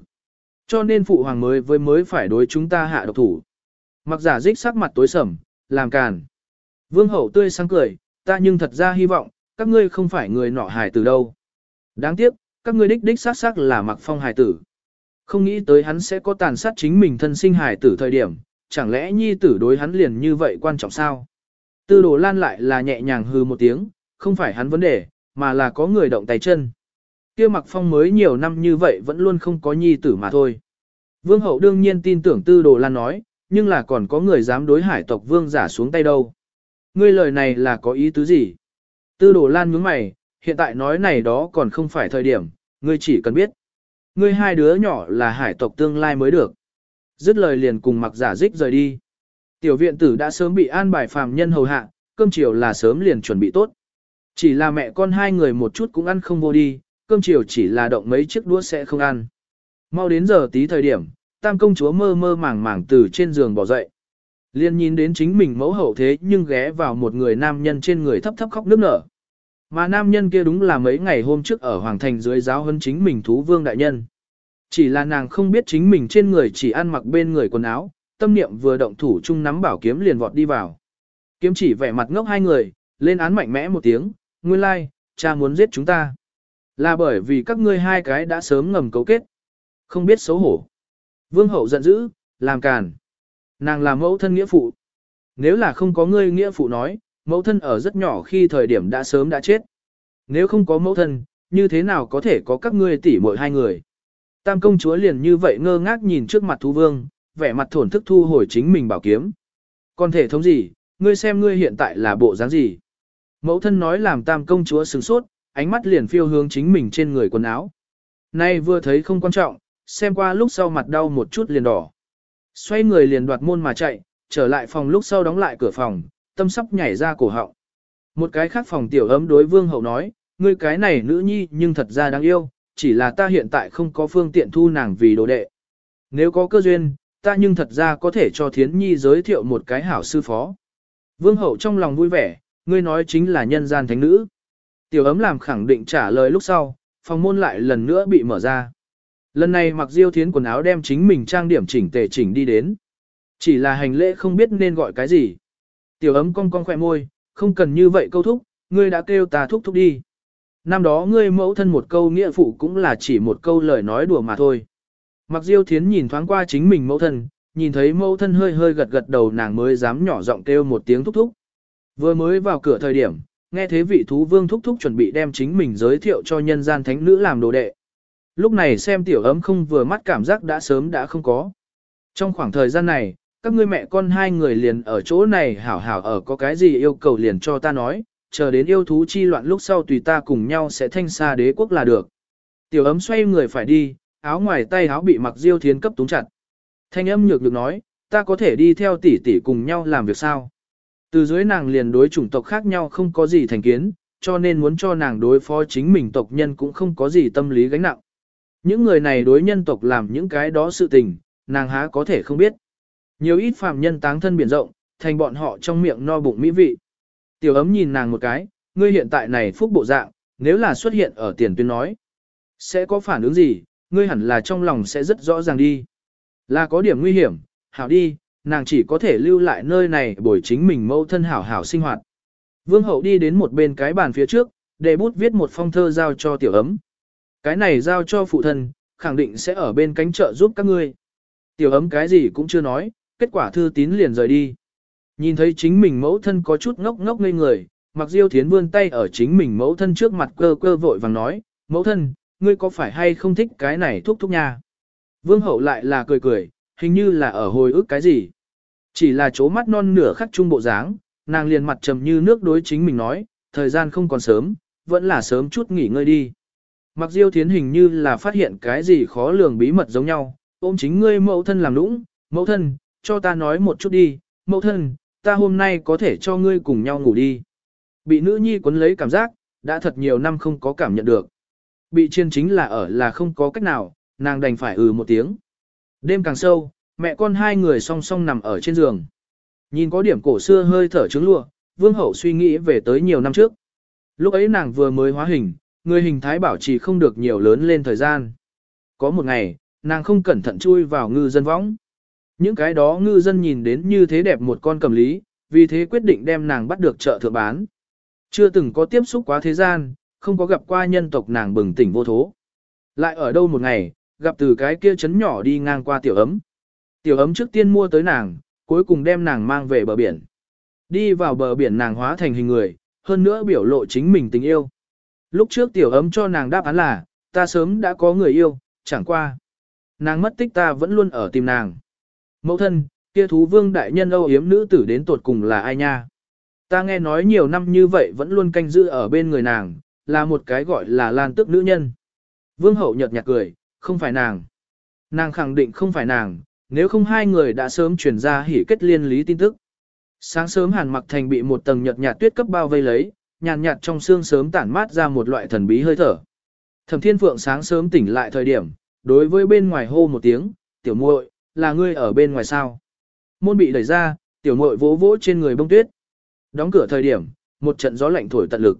Cho nên phụ hoàng mới với mới phải đối chúng ta hạ độc thủ. Mặc giả dích sắc mặt tối sầm, làm càn. Vương hậu tươi sáng cười, ta nhưng thật ra hy vọng, các ngươi không phải người nọ hài tử đâu. Đáng tiếc, các ngươi đích đích sát sắc là mặc phong hài tử. Không nghĩ tới hắn sẽ có tàn sát chính mình thân sinh hài tử thời điểm, chẳng lẽ nhi tử đối hắn liền như vậy quan trọng sao? Tư đồ lan lại là nhẹ nhàng hư một tiếng, không phải hắn vấn đề, mà là có người động tay chân. kia mặc phong mới nhiều năm như vậy vẫn luôn không có nhi tử mà thôi. Vương hậu đương nhiên tin tưởng tư đồ lan nói, nhưng là còn có người dám đối hải tộc vương giả xuống tay đâu. Ngươi lời này là có ý tứ gì? Tư đồ lan nhướng mày, hiện tại nói này đó còn không phải thời điểm, ngươi chỉ cần biết. Ngươi hai đứa nhỏ là hải tộc tương lai mới được. Dứt lời liền cùng mặc giả dích rời đi. Tiểu viện tử đã sớm bị an bài phàm nhân hầu hạ, cơm chiều là sớm liền chuẩn bị tốt. Chỉ là mẹ con hai người một chút cũng ăn không vô đi, cơm chiều chỉ là động mấy chiếc đũa sẽ không ăn. Mau đến giờ tí thời điểm, tam công chúa mơ mơ màng màng từ trên giường bỏ dậy. Liên nhìn đến chính mình mẫu hậu thế nhưng ghé vào một người nam nhân trên người thấp thấp khóc nức nở. Mà nam nhân kia đúng là mấy ngày hôm trước ở Hoàng Thành dưới giáo huấn chính mình thú vương đại nhân. Chỉ là nàng không biết chính mình trên người chỉ ăn mặc bên người quần áo, tâm niệm vừa động thủ chung nắm bảo kiếm liền vọt đi vào. Kiếm chỉ vẻ mặt ngốc hai người, lên án mạnh mẽ một tiếng, nguyên lai, like, cha muốn giết chúng ta. Là bởi vì các ngươi hai cái đã sớm ngầm cấu kết. Không biết xấu hổ. Vương hậu giận dữ, làm càn. Nàng là mẫu thân nghĩa phụ. Nếu là không có ngươi nghĩa phụ nói, mẫu thân ở rất nhỏ khi thời điểm đã sớm đã chết. Nếu không có mẫu thân, như thế nào có thể có các ngươi tỷ muội hai người. Tam công chúa liền như vậy ngơ ngác nhìn trước mặt thú vương, vẻ mặt thổn thức thu hồi chính mình bảo kiếm. Còn thể thống gì, ngươi xem ngươi hiện tại là bộ dáng gì. Mẫu thân nói làm tam công chúa sửng sốt, ánh mắt liền phiêu hướng chính mình trên người quần áo. Nay vừa thấy không quan trọng, xem qua lúc sau mặt đau một chút liền đỏ. Xoay người liền đoạt môn mà chạy, trở lại phòng lúc sau đóng lại cửa phòng, tâm sắp nhảy ra cổ họng. Một cái khác phòng tiểu ấm đối vương hậu nói, ngươi cái này nữ nhi nhưng thật ra đáng yêu, chỉ là ta hiện tại không có phương tiện thu nàng vì đồ đệ. Nếu có cơ duyên, ta nhưng thật ra có thể cho thiến nhi giới thiệu một cái hảo sư phó. Vương hậu trong lòng vui vẻ, ngươi nói chính là nhân gian thánh nữ. Tiểu ấm làm khẳng định trả lời lúc sau, phòng môn lại lần nữa bị mở ra. Lần này mặc diêu thiến quần áo đem chính mình trang điểm chỉnh tề chỉnh đi đến. Chỉ là hành lễ không biết nên gọi cái gì. Tiểu ấm cong cong khỏe môi, không cần như vậy câu thúc, ngươi đã kêu ta thúc thúc đi. Năm đó ngươi mẫu thân một câu nghĩa phụ cũng là chỉ một câu lời nói đùa mà thôi. Mặc diêu thiến nhìn thoáng qua chính mình mẫu thân, nhìn thấy mẫu thân hơi hơi gật gật đầu nàng mới dám nhỏ giọng kêu một tiếng thúc thúc. Vừa mới vào cửa thời điểm, nghe thế vị thú vương thúc thúc chuẩn bị đem chính mình giới thiệu cho nhân gian thánh nữ làm đồ đệ. Lúc này xem tiểu ấm không vừa mắt cảm giác đã sớm đã không có. Trong khoảng thời gian này, các ngươi mẹ con hai người liền ở chỗ này hảo hảo ở có cái gì yêu cầu liền cho ta nói, chờ đến yêu thú chi loạn lúc sau tùy ta cùng nhau sẽ thanh xa đế quốc là được. Tiểu ấm xoay người phải đi, áo ngoài tay áo bị mặc diêu thiến cấp túng chặt. Thanh âm nhược được nói, ta có thể đi theo tỷ tỷ cùng nhau làm việc sao? Từ dưới nàng liền đối chủng tộc khác nhau không có gì thành kiến, cho nên muốn cho nàng đối phó chính mình tộc nhân cũng không có gì tâm lý gánh nặng. Những người này đối nhân tộc làm những cái đó sự tình, nàng há có thể không biết. Nhiều ít phàm nhân táng thân biển rộng, thành bọn họ trong miệng no bụng mỹ vị. Tiểu ấm nhìn nàng một cái, ngươi hiện tại này phúc bộ dạng, nếu là xuất hiện ở tiền tuyến nói. Sẽ có phản ứng gì, ngươi hẳn là trong lòng sẽ rất rõ ràng đi. Là có điểm nguy hiểm, hảo đi, nàng chỉ có thể lưu lại nơi này bồi chính mình mâu thân hảo hảo sinh hoạt. Vương hậu đi đến một bên cái bàn phía trước, để bút viết một phong thơ giao cho tiểu ấm. Cái này giao cho phụ thân, khẳng định sẽ ở bên cánh chợ giúp các ngươi. Tiểu ấm cái gì cũng chưa nói, kết quả thư tín liền rời đi. Nhìn thấy chính mình mẫu thân có chút ngốc ngốc ngây người, mặc diêu thiến vươn tay ở chính mình mẫu thân trước mặt cơ cơ vội vàng nói, mẫu thân, ngươi có phải hay không thích cái này thúc thúc nha? Vương hậu lại là cười cười, hình như là ở hồi ức cái gì. Chỉ là chố mắt non nửa khắc trung bộ dáng, nàng liền mặt trầm như nước đối chính mình nói, thời gian không còn sớm, vẫn là sớm chút nghỉ ngơi đi. Mặc diêu thiến hình như là phát hiện cái gì khó lường bí mật giống nhau, ôm chính ngươi mẫu thân làm lũng, mẫu thân, cho ta nói một chút đi, mẫu thân, ta hôm nay có thể cho ngươi cùng nhau ngủ đi. Bị nữ nhi quấn lấy cảm giác, đã thật nhiều năm không có cảm nhận được. Bị chiên chính là ở là không có cách nào, nàng đành phải ừ một tiếng. Đêm càng sâu, mẹ con hai người song song nằm ở trên giường. Nhìn có điểm cổ xưa hơi thở trứng lụa, vương hậu suy nghĩ về tới nhiều năm trước. Lúc ấy nàng vừa mới hóa hình, người hình thái bảo trì không được nhiều lớn lên thời gian. Có một ngày, nàng không cẩn thận chui vào ngư dân võng. Những cái đó ngư dân nhìn đến như thế đẹp một con cầm lý, vì thế quyết định đem nàng bắt được chợ thượng bán. Chưa từng có tiếp xúc quá thế gian, không có gặp qua nhân tộc nàng bừng tỉnh vô thố. Lại ở đâu một ngày, gặp từ cái kia chấn nhỏ đi ngang qua tiểu ấm. Tiểu ấm trước tiên mua tới nàng, cuối cùng đem nàng mang về bờ biển. Đi vào bờ biển nàng hóa thành hình người, hơn nữa biểu lộ chính mình tình yêu. Lúc trước tiểu ấm cho nàng đáp án là, ta sớm đã có người yêu, chẳng qua. Nàng mất tích ta vẫn luôn ở tìm nàng. Mẫu thân, kia thú vương đại nhân âu yếm nữ tử đến tột cùng là ai nha? Ta nghe nói nhiều năm như vậy vẫn luôn canh giữ ở bên người nàng, là một cái gọi là lan tức nữ nhân. Vương hậu nhợt nhạt cười, không phải nàng. Nàng khẳng định không phải nàng, nếu không hai người đã sớm truyền ra hỉ kết liên lý tin tức. Sáng sớm Hàn Mặc Thành bị một tầng nhợt nhạt tuyết cấp bao vây lấy, nhàn nhạt trong xương sớm tản mát ra một loại thần bí hơi thở. Thẩm Thiên Phượng sáng sớm tỉnh lại thời điểm, đối với bên ngoài hô một tiếng, "Tiểu muội, là ngươi ở bên ngoài sao?" Môn bị đẩy ra, tiểu muội vỗ vỗ trên người bông tuyết. Đóng cửa thời điểm, một trận gió lạnh thổi tận lực.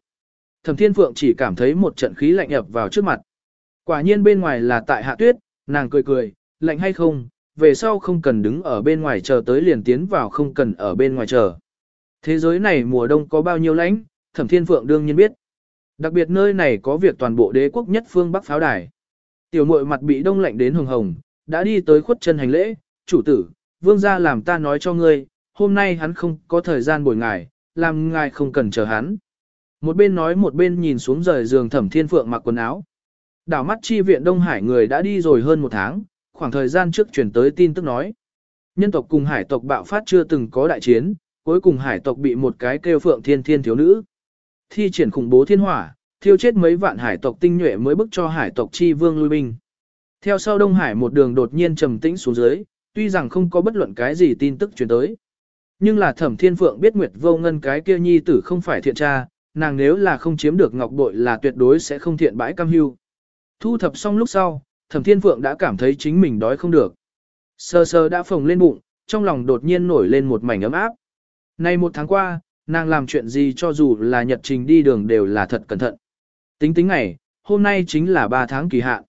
Thẩm Thiên Phượng chỉ cảm thấy một trận khí lạnh ập vào trước mặt. Quả nhiên bên ngoài là tại hạ tuyết, nàng cười cười, lạnh hay không, về sau không cần đứng ở bên ngoài chờ tới liền tiến vào không cần ở bên ngoài chờ. Thế giới này mùa đông có bao nhiêu lãnh, Thẩm Thiên Phượng đương nhiên biết. Đặc biệt nơi này có việc toàn bộ đế quốc nhất phương Bắc pháo đài. Tiểu muội mặt bị đông lạnh đến hồng hồng, đã đi tới khuất chân hành lễ, chủ tử, vương gia làm ta nói cho ngươi, hôm nay hắn không có thời gian buổi ngài, làm ngài không cần chờ hắn. Một bên nói một bên nhìn xuống rời giường Thẩm Thiên Phượng mặc quần áo. Đảo mắt chi viện Đông Hải người đã đi rồi hơn một tháng, khoảng thời gian trước chuyển tới tin tức nói. Nhân tộc cùng hải tộc bạo phát chưa từng có đại chiến, cuối cùng hải tộc bị một cái kêu phượng thiên thiên thiếu nữ. Thi triển khủng bố thiên hỏa, thiêu chết mấy vạn hải tộc tinh nhuệ mới bức cho hải tộc chi vương lui binh. Theo sau Đông Hải một đường đột nhiên trầm tĩnh xuống dưới, tuy rằng không có bất luận cái gì tin tức truyền tới. Nhưng là thẩm thiên phượng biết Nguyệt vô ngân cái kia nhi tử không phải thiện tra, nàng nếu là không chiếm được ngọc bội là tuyệt đối sẽ không thiện bãi cam hưu. Thu thập xong lúc sau, thẩm thiên phượng đã cảm thấy chính mình đói không được. Sơ sơ đã phồng lên bụng, trong lòng đột nhiên nổi lên một mảnh ấm áp. Nay một tháng qua, nàng làm chuyện gì cho dù là nhật trình đi đường đều là thật cẩn thận. Tính tính ngày, hôm nay chính là 3 tháng kỳ hạn.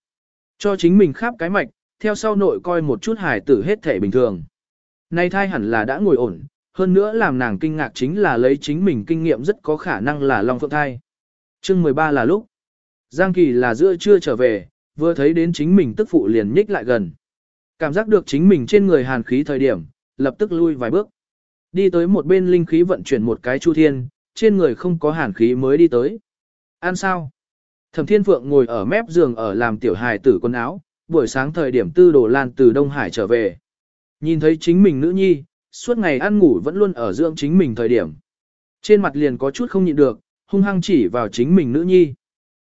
Cho chính mình khắp cái mạch, theo sau nội coi một chút hài tử hết thể bình thường. Nay thai hẳn là đã ngồi ổn, hơn nữa làm nàng kinh ngạc chính là lấy chính mình kinh nghiệm rất có khả năng là Long Phượng thai. chương 13 là lúc. Giang Kỳ là giữa trưa trở về, vừa thấy đến chính mình tức phụ liền nhích lại gần. Cảm giác được chính mình trên người hàn khí thời điểm, lập tức lui vài bước. Đi tới một bên linh khí vận chuyển một cái chu thiên, trên người không có hàn khí mới đi tới. Ăn sao? Thẩm Thiên Phượng ngồi ở mép giường ở làm tiểu hài tử quần áo, buổi sáng thời điểm tư đồ lan từ Đông Hải trở về. Nhìn thấy chính mình nữ nhi, suốt ngày ăn ngủ vẫn luôn ở dưỡng chính mình thời điểm. Trên mặt liền có chút không nhịn được, hung hăng chỉ vào chính mình nữ nhi.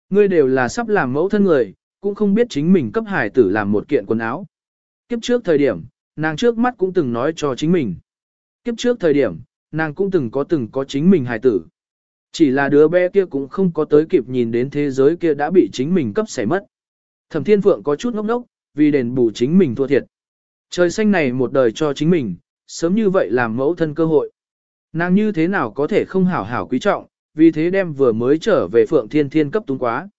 Ngươi đều là sắp làm mẫu thân người, cũng không biết chính mình cấp hải tử làm một kiện quần áo. Kiếp trước thời điểm, nàng trước mắt cũng từng nói cho chính mình. Kiếp trước thời điểm, nàng cũng từng có từng có chính mình hải tử. Chỉ là đứa bé kia cũng không có tới kịp nhìn đến thế giới kia đã bị chính mình cấp xẻ mất. Thẩm Thiên Phượng có chút ngốc ngốc, vì đền bù chính mình thua thiệt. Trời xanh này một đời cho chính mình, sớm như vậy làm mẫu thân cơ hội. Nàng như thế nào có thể không hảo hảo quý trọng, vì thế đem vừa mới trở về Phượng Thiên Thiên cấp túng quá.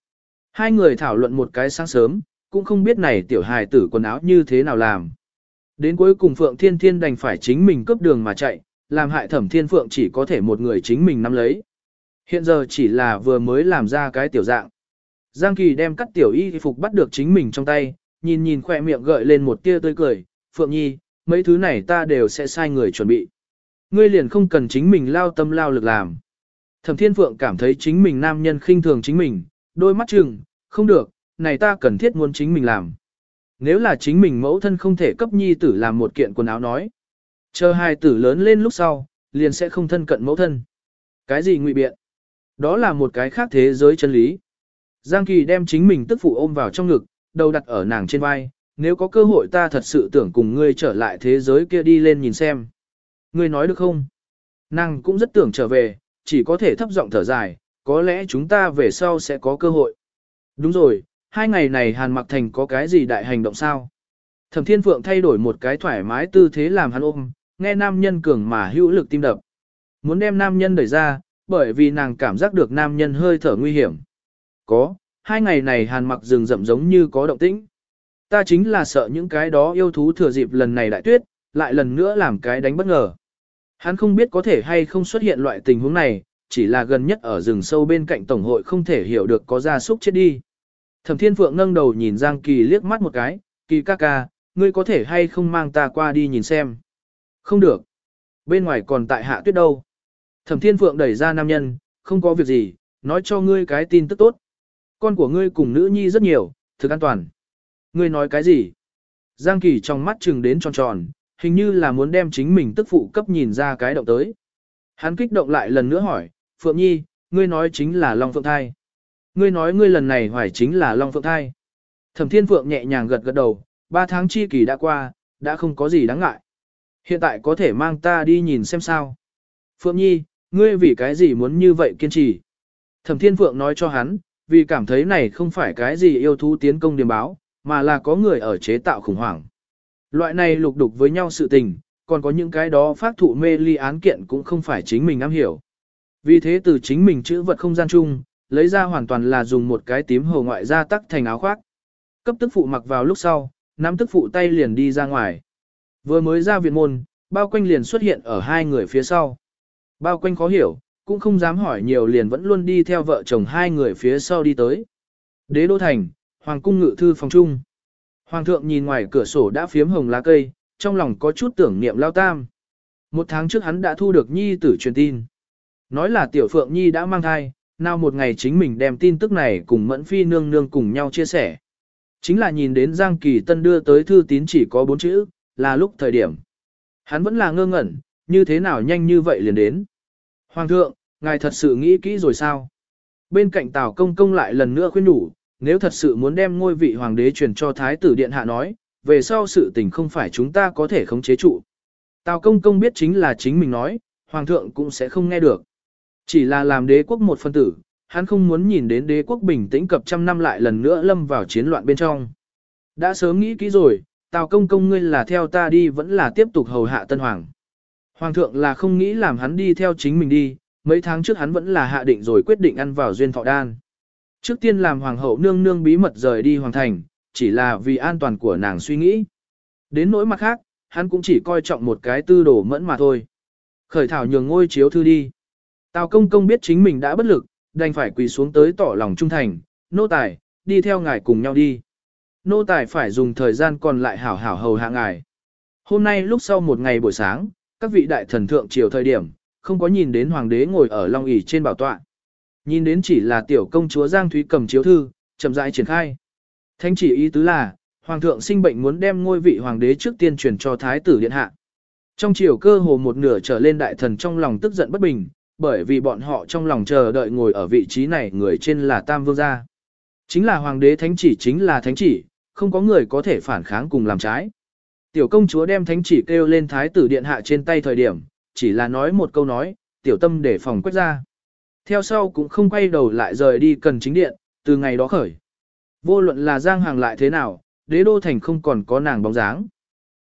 Hai người thảo luận một cái sáng sớm, cũng không biết này tiểu hài tử quần áo như thế nào làm. Đến cuối cùng Phượng Thiên Thiên đành phải chính mình cướp đường mà chạy, làm hại thẩm thiên Phượng chỉ có thể một người chính mình nắm lấy. Hiện giờ chỉ là vừa mới làm ra cái tiểu dạng. Giang Kỳ đem cắt tiểu y phục bắt được chính mình trong tay, nhìn nhìn khỏe miệng gợi lên một tia tươi cười, Phượng Nhi, mấy thứ này ta đều sẽ sai người chuẩn bị. Ngươi liền không cần chính mình lao tâm lao lực làm. Thẩm Thiên Phượng cảm thấy chính mình nam nhân khinh thường chính mình, đôi mắt chừng, không được, này ta cần thiết muốn chính mình làm. Nếu là chính mình mẫu thân không thể cấp nhi tử làm một kiện quần áo nói. Chờ hai tử lớn lên lúc sau, liền sẽ không thân cận mẫu thân. Cái gì ngụy biện? Đó là một cái khác thế giới chân lý. Giang Kỳ đem chính mình tức phụ ôm vào trong ngực, đầu đặt ở nàng trên vai, nếu có cơ hội ta thật sự tưởng cùng ngươi trở lại thế giới kia đi lên nhìn xem. Ngươi nói được không? Nàng cũng rất tưởng trở về, chỉ có thể thấp giọng thở dài, có lẽ chúng ta về sau sẽ có cơ hội. Đúng rồi, hai ngày này Hàn Mặc Thành có cái gì đại hành động sao? Thẩm Thiên Phượng thay đổi một cái thoải mái tư thế làm hắn ôm, nghe nam nhân cường mà hữu lực tim đập. Muốn đem nam nhân đẩy ra, bởi vì nàng cảm giác được nam nhân hơi thở nguy hiểm. Có, hai ngày này Hàn Mặc rừng rậm giống như có động tĩnh. Ta chính là sợ những cái đó yêu thú thừa dịp lần này đại tuyết, lại lần nữa làm cái đánh bất ngờ. Hắn không biết có thể hay không xuất hiện loại tình huống này, chỉ là gần nhất ở rừng sâu bên cạnh tổng hội không thể hiểu được có gia súc chết đi. Thẩm Thiên Phượng nâng đầu nhìn Giang Kỳ liếc mắt một cái, Kỳ ca ca, ngươi có thể hay không mang ta qua đi nhìn xem. Không được. Bên ngoài còn tại hạ tuyết đâu. Thẩm Thiên Phượng đẩy ra nam nhân, không có việc gì, nói cho ngươi cái tin tức tốt. Con của ngươi cùng nữ nhi rất nhiều, thực an toàn. Ngươi nói cái gì? Giang Kỳ trong mắt trừng đến tròn tròn, hình như là muốn đem chính mình tức phụ cấp nhìn ra cái động tới. Hắn kích động lại lần nữa hỏi, Phượng Nhi, ngươi nói chính là Long Phượng Thai. Ngươi nói ngươi lần này hoài chính là Long Phượng Thai. Thẩm Thiên Phượng nhẹ nhàng gật gật đầu, ba tháng chi kỳ đã qua, đã không có gì đáng ngại. Hiện tại có thể mang ta đi nhìn xem sao. Phượng Nhi, ngươi vì cái gì muốn như vậy kiên trì? Thẩm Thiên Phượng nói cho hắn, vì cảm thấy này không phải cái gì yêu thú tiến công điểm báo, mà là có người ở chế tạo khủng hoảng. Loại này lục đục với nhau sự tình, còn có những cái đó phát thụ mê ly án kiện cũng không phải chính mình am hiểu. Vì thế từ chính mình chữ vật không gian chung, lấy ra hoàn toàn là dùng một cái tím hồ ngoại ra tắc thành áo khoác. Cấp tức phụ mặc vào lúc sau, nắm tức phụ tay liền đi ra ngoài. Vừa mới ra viện môn, bao quanh liền xuất hiện ở hai người phía sau. Bao quanh khó hiểu, cũng không dám hỏi nhiều liền vẫn luôn đi theo vợ chồng hai người phía sau đi tới. Đế đô thành, hoàng cung ngự thư phòng trung. Hoàng thượng nhìn ngoài cửa sổ đã phiếm hồng lá cây, trong lòng có chút tưởng niệm lao tam. Một tháng trước hắn đã thu được nhi tử truyền tin. Nói là tiểu phượng nhi đã mang thai, nào một ngày chính mình đem tin tức này cùng mẫn phi nương nương cùng nhau chia sẻ. Chính là nhìn đến Giang Kỳ Tân đưa tới thư tín chỉ có bốn chữ, là lúc thời điểm. Hắn vẫn là ngơ ngẩn, như thế nào nhanh như vậy liền đến. Hoàng thượng, ngài thật sự nghĩ kỹ rồi sao? Bên cạnh Tào Công Công lại lần nữa khuyên nhủ, nếu thật sự muốn đem ngôi vị hoàng đế truyền cho thái tử điện hạ nói, về sau sự tình không phải chúng ta có thể khống chế trụ. Tào công công biết chính là chính mình nói, hoàng thượng cũng sẽ không nghe được. Chỉ là làm đế quốc một phân tử, hắn không muốn nhìn đến đế quốc bình tĩnh cập trăm năm lại lần nữa lâm vào chiến loạn bên trong. Đã sớm nghĩ kỹ rồi, Tào công công ngươi là theo ta đi vẫn là tiếp tục hầu hạ tân hoàng. Hoàng thượng là không nghĩ làm hắn đi theo chính mình đi, mấy tháng trước hắn vẫn là hạ định rồi quyết định ăn vào duyên thọ đan. Trước tiên làm hoàng hậu nương nương bí mật rời đi hoàng thành, chỉ là vì an toàn của nàng suy nghĩ. Đến nỗi mặt khác, hắn cũng chỉ coi trọng một cái tư đồ mẫn mà thôi. Khởi thảo nhường ngôi chiếu thư đi. Tào công công biết chính mình đã bất lực, đành phải quỳ xuống tới tỏ lòng trung thành, nô tài, đi theo ngài cùng nhau đi. Nô tài phải dùng thời gian còn lại hảo hảo hầu hạ ngài. Hôm nay lúc sau một ngày buổi sáng, các vị đại thần thượng triều thời điểm, không có nhìn đến hoàng đế ngồi ở long ỷ trên bảo tọa. Nhìn đến chỉ là tiểu công chúa Giang Thúy cầm chiếu thư, chậm rãi triển khai. Thánh chỉ ý tứ là, hoàng thượng sinh bệnh muốn đem ngôi vị hoàng đế trước tiên truyền cho thái tử điện hạ. Trong chiều cơ hồ một nửa trở lên đại thần trong lòng tức giận bất bình, bởi vì bọn họ trong lòng chờ đợi ngồi ở vị trí này người trên là Tam Vương gia. Chính là hoàng đế thánh chỉ chính là thánh chỉ, không có người có thể phản kháng cùng làm trái. Tiểu công chúa đem thánh chỉ kêu lên thái tử điện hạ trên tay thời điểm, chỉ là nói một câu nói, tiểu tâm để phòng quét ra. Theo sau cũng không quay đầu lại rời đi cần chính điện, từ ngày đó khởi. Vô luận là Giang Hàng lại thế nào, đế đô thành không còn có nàng bóng dáng.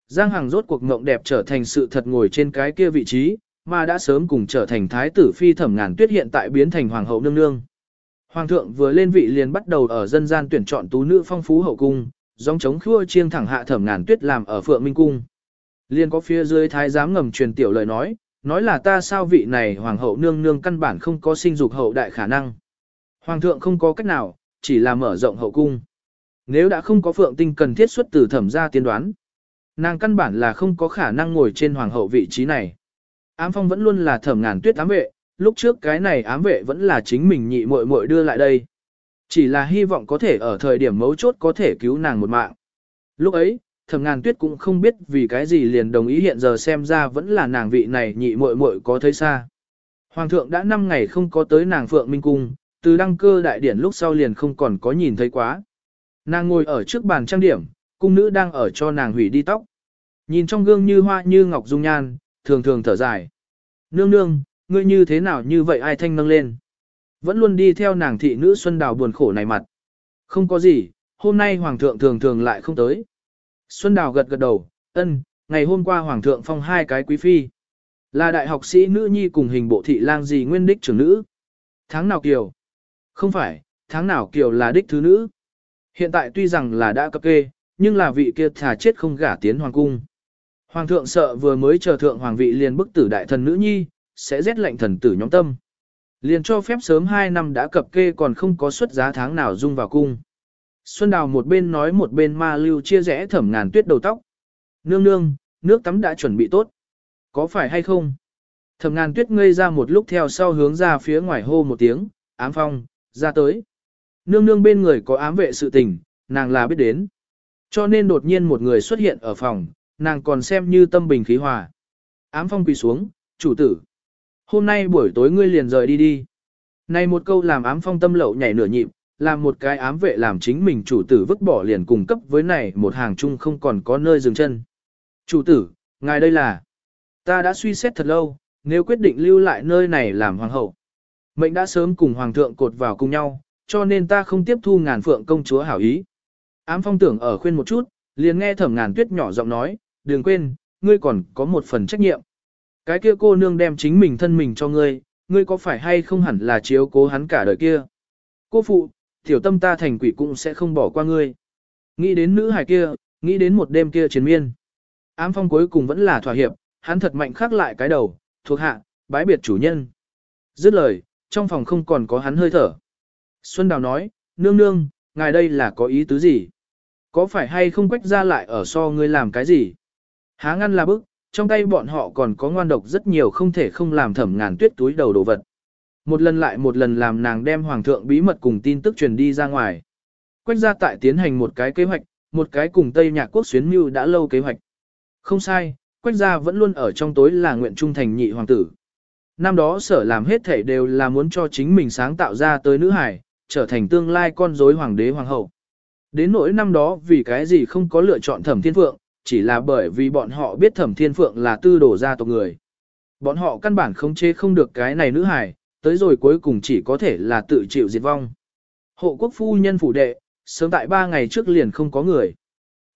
Giang Hàng rốt cuộc mộng đẹp trở thành sự thật ngồi trên cái kia vị trí, mà đã sớm cùng trở thành thái tử phi thẩm ngàn tuyết hiện tại biến thành hoàng hậu nương nương. Hoàng thượng vừa lên vị liền bắt đầu ở dân gian tuyển chọn tú nữ phong phú hậu cung, dòng chống khua chiêng thẳng hạ thẩm ngàn tuyết làm ở phượng minh cung. Liên có phía dưới thái giám ngầm truyền tiểu lời nói, nói là ta sao vị này hoàng hậu nương nương căn bản không có sinh dục hậu đại khả năng. Hoàng thượng không có cách nào, chỉ là mở rộng hậu cung. Nếu đã không có phượng tinh cần thiết xuất từ thẩm ra tiên đoán, nàng căn bản là không có khả năng ngồi trên hoàng hậu vị trí này. Ám phong vẫn luôn là thẩm ngàn tuyết ám vệ, lúc trước cái này ám vệ vẫn là chính mình nhị muội muội đưa lại đây. Chỉ là hy vọng có thể ở thời điểm mấu chốt có thể cứu nàng một mạng. Lúc ấy, thẩm ngàn tuyết cũng không biết vì cái gì liền đồng ý hiện giờ xem ra vẫn là nàng vị này nhị muội muội có thấy xa. Hoàng thượng đã 5 ngày không có tới nàng phượng minh cung, từ đăng cơ đại điển lúc sau liền không còn có nhìn thấy quá. Nàng ngồi ở trước bàn trang điểm, cung nữ đang ở cho nàng hủy đi tóc. Nhìn trong gương như hoa như ngọc dung nhan, thường thường thở dài. Nương nương, ngươi như thế nào như vậy ai thanh nâng lên. Vẫn luôn đi theo nàng thị nữ Xuân Đào buồn khổ này mặt. Không có gì, hôm nay Hoàng thượng thường thường lại không tới. Xuân Đào gật gật đầu, ân, ngày hôm qua Hoàng thượng phong hai cái quý phi. Là đại học sĩ nữ nhi cùng hình bộ thị lang gì nguyên đích trưởng nữ. Tháng nào kiều? Không phải, tháng nào kiều là đích thứ nữ. Hiện tại tuy rằng là đã cập kê, nhưng là vị kia thà chết không gả tiến hoàng cung. Hoàng thượng sợ vừa mới chờ thượng hoàng vị liền bức tử đại thần nữ nhi, sẽ rét lệnh thần tử nhóm tâm. Liền cho phép sớm 2 năm đã cập kê còn không có xuất giá tháng nào dung vào cung. Xuân Đào một bên nói một bên ma lưu chia rẽ thẩm ngàn tuyết đầu tóc. Nương nương, nước tắm đã chuẩn bị tốt. Có phải hay không? Thẩm ngàn tuyết ngây ra một lúc theo sau hướng ra phía ngoài hô một tiếng, ám phong, ra tới. Nương nương bên người có ám vệ sự tình, nàng là biết đến. Cho nên đột nhiên một người xuất hiện ở phòng, nàng còn xem như tâm bình khí hòa. Ám phong quỳ xuống, chủ tử. Hôm nay buổi tối ngươi liền rời đi đi. Này một câu làm ám phong tâm lậu nhảy nửa nhịp, làm một cái ám vệ làm chính mình chủ tử vứt bỏ liền cùng cấp với này một hàng chung không còn có nơi dừng chân. Chủ tử, ngài đây là, ta đã suy xét thật lâu, nếu quyết định lưu lại nơi này làm hoàng hậu. Mệnh đã sớm cùng hoàng thượng cột vào cùng nhau, cho nên ta không tiếp thu ngàn phượng công chúa hảo ý. Ám phong tưởng ở khuyên một chút, liền nghe thẩm ngàn tuyết nhỏ giọng nói, đừng quên, ngươi còn có một phần trách nhiệm. Cái kia cô nương đem chính mình thân mình cho ngươi, ngươi có phải hay không hẳn là chiếu cố hắn cả đời kia. Cô phụ, tiểu tâm ta thành quỷ cũng sẽ không bỏ qua ngươi. Nghĩ đến nữ hài kia, nghĩ đến một đêm kia chiến miên. Ám phong cuối cùng vẫn là thỏa hiệp, hắn thật mạnh khắc lại cái đầu, thuộc hạ, bái biệt chủ nhân. Dứt lời, trong phòng không còn có hắn hơi thở. Xuân Đào nói, nương nương, ngài đây là có ý tứ gì? Có phải hay không quách ra lại ở so ngươi làm cái gì? Há ngăn là bức, trong tay bọn họ còn có ngoan độc rất nhiều không thể không làm thẩm ngàn tuyết túi đầu đồ vật. Một lần lại một lần làm nàng đem hoàng thượng bí mật cùng tin tức truyền đi ra ngoài. Quách gia tại tiến hành một cái kế hoạch, một cái cùng Tây Nhạc Quốc xuyến mưu đã lâu kế hoạch. Không sai, quách gia vẫn luôn ở trong tối là nguyện trung thành nhị hoàng tử. Năm đó sở làm hết thể đều là muốn cho chính mình sáng tạo ra tới nữ hải, trở thành tương lai con rối hoàng đế hoàng hậu. Đến nỗi năm đó vì cái gì không có lựa chọn thẩm thiên phượng, chỉ là bởi vì bọn họ biết thẩm thiên phượng là tư đổ gia tộc người. Bọn họ căn bản không chế không được cái này nữ hài, tới rồi cuối cùng chỉ có thể là tự chịu diệt vong. Hộ quốc phu nhân phủ đệ, sớm tại ba ngày trước liền không có người.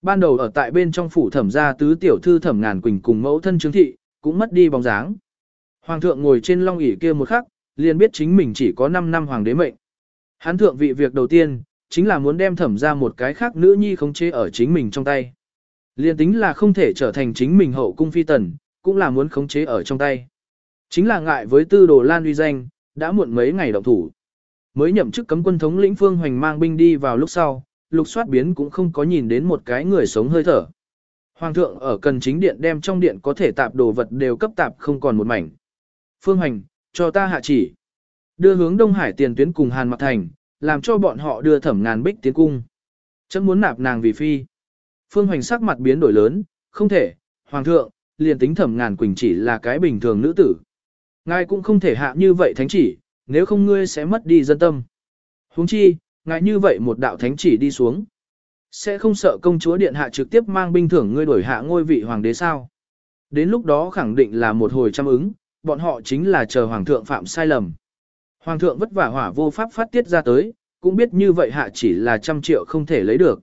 Ban đầu ở tại bên trong phủ thẩm gia tứ tiểu thư thẩm ngàn quỳnh cùng mẫu thân chứng thị, cũng mất đi bóng dáng. Hoàng thượng ngồi trên long ỷ kia một khắc, liền biết chính mình chỉ có 5 năm hoàng đế mệnh. Hắn thượng vị việc đầu tiên, chính là muốn đem thẩm ra một cái khác nữ nhi khống chế ở chính mình trong tay. Liên tính là không thể trở thành chính mình hậu cung phi tần, cũng là muốn khống chế ở trong tay. Chính là ngại với tư đồ lan uy danh, đã muộn mấy ngày động thủ. Mới nhậm chức cấm quân thống lĩnh Phương Hoành mang binh đi vào lúc sau, lục soát biến cũng không có nhìn đến một cái người sống hơi thở. Hoàng thượng ở cần chính điện đem trong điện có thể tạp đồ vật đều cấp tạp không còn một mảnh. Phương Hoành, cho ta hạ chỉ. Đưa hướng Đông Hải tiền tuyến cùng Hàn Mặc Thành, làm cho bọn họ đưa thẩm ngàn bích tiến cung. Chấm muốn nạp nàng vì phi. Phương Hoành sắc mặt biến đổi lớn, không thể, Hoàng thượng, liền tính thẩm ngàn quỳnh chỉ là cái bình thường nữ tử. Ngài cũng không thể hạ như vậy thánh chỉ, nếu không ngươi sẽ mất đi dân tâm. huống chi, ngài như vậy một đạo thánh chỉ đi xuống. Sẽ không sợ công chúa điện hạ trực tiếp mang binh thưởng ngươi đổi hạ ngôi vị hoàng đế sao. Đến lúc đó khẳng định là một hồi trăm ứng, bọn họ chính là chờ hoàng thượng phạm sai lầm. Hoàng thượng vất vả hỏa vô pháp phát tiết ra tới, cũng biết như vậy hạ chỉ là trăm triệu không thể lấy được.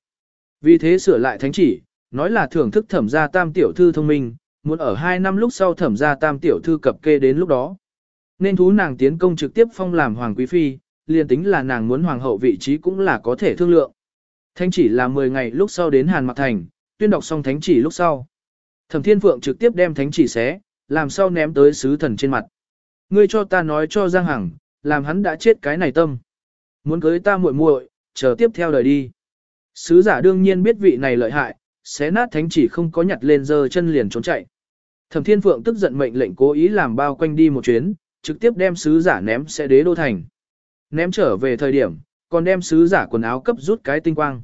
Vì thế sửa lại thánh chỉ, nói là thưởng thức thẩm gia tam tiểu thư thông minh, muốn ở hai năm lúc sau thẩm gia tam tiểu thư cập kê đến lúc đó. Nên thú nàng tiến công trực tiếp phong làm hoàng quý phi, liền tính là nàng muốn hoàng hậu vị trí cũng là có thể thương lượng. Thánh chỉ là 10 ngày lúc sau đến Hàn Mạc Thành, tuyên đọc xong thánh chỉ lúc sau. Thẩm Thiên Phượng trực tiếp đem thánh chỉ xé, làm sao ném tới sứ thần trên mặt. Ngươi cho ta nói cho Giang Hằng, làm hắn đã chết cái này tâm. Muốn cưới ta muội muội, chờ tiếp theo đời đi. Sứ giả đương nhiên biết vị này lợi hại, xé nát thánh chỉ không có nhặt lên giơ chân liền trốn chạy. Thẩm Thiên Phượng tức giận mệnh lệnh cố ý làm bao quanh đi một chuyến, trực tiếp đem sứ giả ném sẽ đế đô thành. Ném trở về thời điểm, còn đem sứ giả quần áo cấp rút cái tinh quang.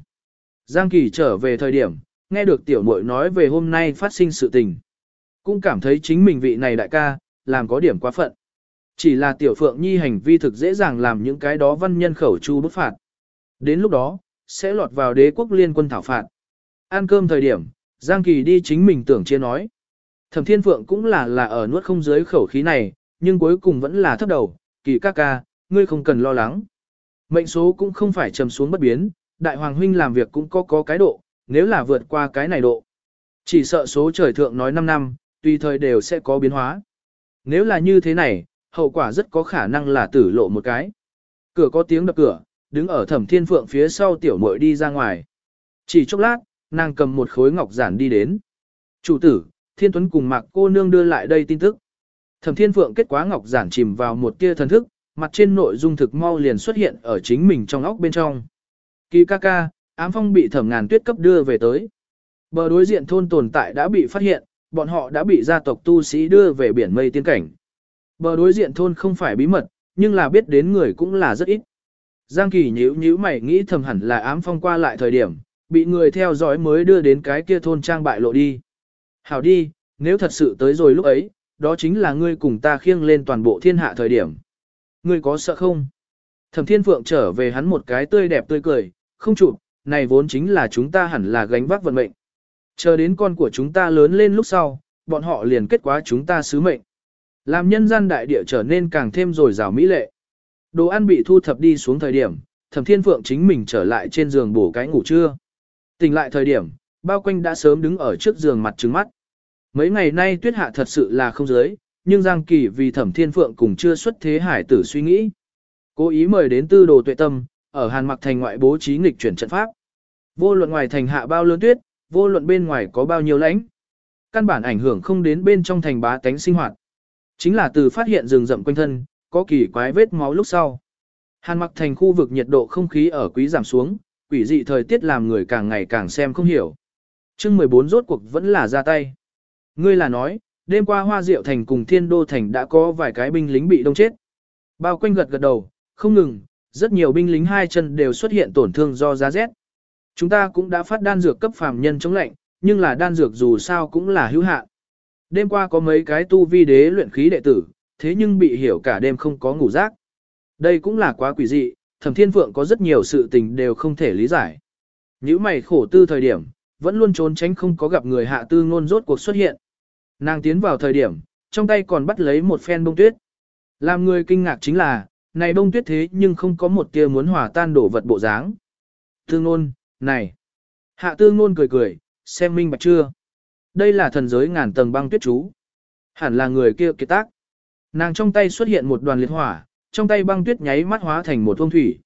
Giang Kỳ trở về thời điểm, nghe được tiểu muội nói về hôm nay phát sinh sự tình. Cũng cảm thấy chính mình vị này đại ca, làm có điểm quá phận. Chỉ là tiểu phượng nhi hành vi thực dễ dàng làm những cái đó văn nhân khẩu chu bức phạt. Đến lúc đó, sẽ lọt vào đế quốc liên quân thảo phạt. Ăn cơm thời điểm, Giang Kỳ đi chính mình tưởng chia nói. Thẩm Thiên Phượng cũng là là ở nuốt không dưới khẩu khí này, nhưng cuối cùng vẫn là thấp đầu, Kỳ ca ca, ngươi không cần lo lắng. Mệnh số cũng không phải trầm xuống bất biến, đại hoàng huynh làm việc cũng có có cái độ, nếu là vượt qua cái này độ. Chỉ sợ số trời thượng nói 5 năm, tùy thời đều sẽ có biến hóa. Nếu là như thế này, hậu quả rất có khả năng là tử lộ một cái. Cửa có tiếng đập cửa, đứng ở thẩm thiên phượng phía sau tiểu muội đi ra ngoài. Chỉ chốc lát, nàng cầm một khối ngọc giản đi đến. Chủ tử, thiên tuấn cùng mạc cô nương đưa lại đây tin tức. Thẩm thiên phượng kết quả ngọc giản chìm vào một tia thần thức, mặt trên nội dung thực mau liền xuất hiện ở chính mình trong óc bên trong. Kỳ ca ca, ám phong bị thẩm ngàn tuyết cấp đưa về tới. Bờ đối diện thôn tồn tại đã bị phát hiện, bọn họ đã bị gia tộc tu sĩ đưa về biển mây tiên cảnh. Bờ đối diện thôn không phải bí mật, nhưng là biết đến người cũng là rất ít. Giang Kỳ nhíu nhíu mày nghĩ thầm hẳn là ám phong qua lại thời điểm, bị người theo dõi mới đưa đến cái kia thôn trang bại lộ đi. Hảo đi, nếu thật sự tới rồi lúc ấy, đó chính là ngươi cùng ta khiêng lên toàn bộ thiên hạ thời điểm. Ngươi có sợ không? Thẩm Thiên Phượng trở về hắn một cái tươi đẹp tươi cười, không chụp, này vốn chính là chúng ta hẳn là gánh vác vận mệnh. Chờ đến con của chúng ta lớn lên lúc sau, bọn họ liền kết quả chúng ta sứ mệnh. Làm nhân gian đại địa trở nên càng thêm rồi rào mỹ lệ. Đồ ăn bị thu thập đi xuống thời điểm, Thẩm Thiên Phượng chính mình trở lại trên giường bổ cái ngủ trưa. Tỉnh lại thời điểm, bao quanh đã sớm đứng ở trước giường mặt trứng mắt. Mấy ngày nay tuyết hạ thật sự là không giới, nhưng Giang Kỳ vì Thẩm Thiên Phượng cùng chưa xuất thế hải tử suy nghĩ. Cố ý mời đến tư đồ tuệ tâm, ở Hàn Mặc Thành ngoại bố trí nghịch chuyển trận pháp. Vô luận ngoài thành hạ bao lớn tuyết, vô luận bên ngoài có bao nhiêu lãnh. Căn bản ảnh hưởng không đến bên trong thành bá tánh sinh hoạt. Chính là từ phát hiện rừng rậm quanh thân, có kỳ quái vết máu lúc sau. Hàn mặc thành khu vực nhiệt độ không khí ở quý giảm xuống, quỷ dị thời tiết làm người càng ngày càng xem không hiểu. chương 14 rốt cuộc vẫn là ra tay. Ngươi là nói, đêm qua Hoa Diệu Thành cùng Thiên Đô Thành đã có vài cái binh lính bị đông chết. Bao quanh gật gật đầu, không ngừng, rất nhiều binh lính hai chân đều xuất hiện tổn thương do giá rét. Chúng ta cũng đã phát đan dược cấp phàm nhân chống lạnh, nhưng là đan dược dù sao cũng là hữu hạn. Đêm qua có mấy cái tu vi đế luyện khí đệ tử, thế nhưng bị hiểu cả đêm không có ngủ giấc. Đây cũng là quá quỷ dị, thẩm thiên phượng có rất nhiều sự tình đều không thể lý giải. Những mày khổ tư thời điểm, vẫn luôn trốn tránh không có gặp người hạ tư ngôn rốt cuộc xuất hiện. Nàng tiến vào thời điểm, trong tay còn bắt lấy một phen bông tuyết. Làm người kinh ngạc chính là, này bông tuyết thế nhưng không có một tia muốn hòa tan đổ vật bộ dáng. Tư ngôn, này. Hạ tư ngôn cười cười, xem minh bạch chưa. Đây là thần giới ngàn tầng băng tuyết chú. Hẳn là người kia kiệt tác. Nàng trong tay xuất hiện một đoàn liệt hỏa, trong tay băng tuyết nháy mắt hóa thành một thông thủy.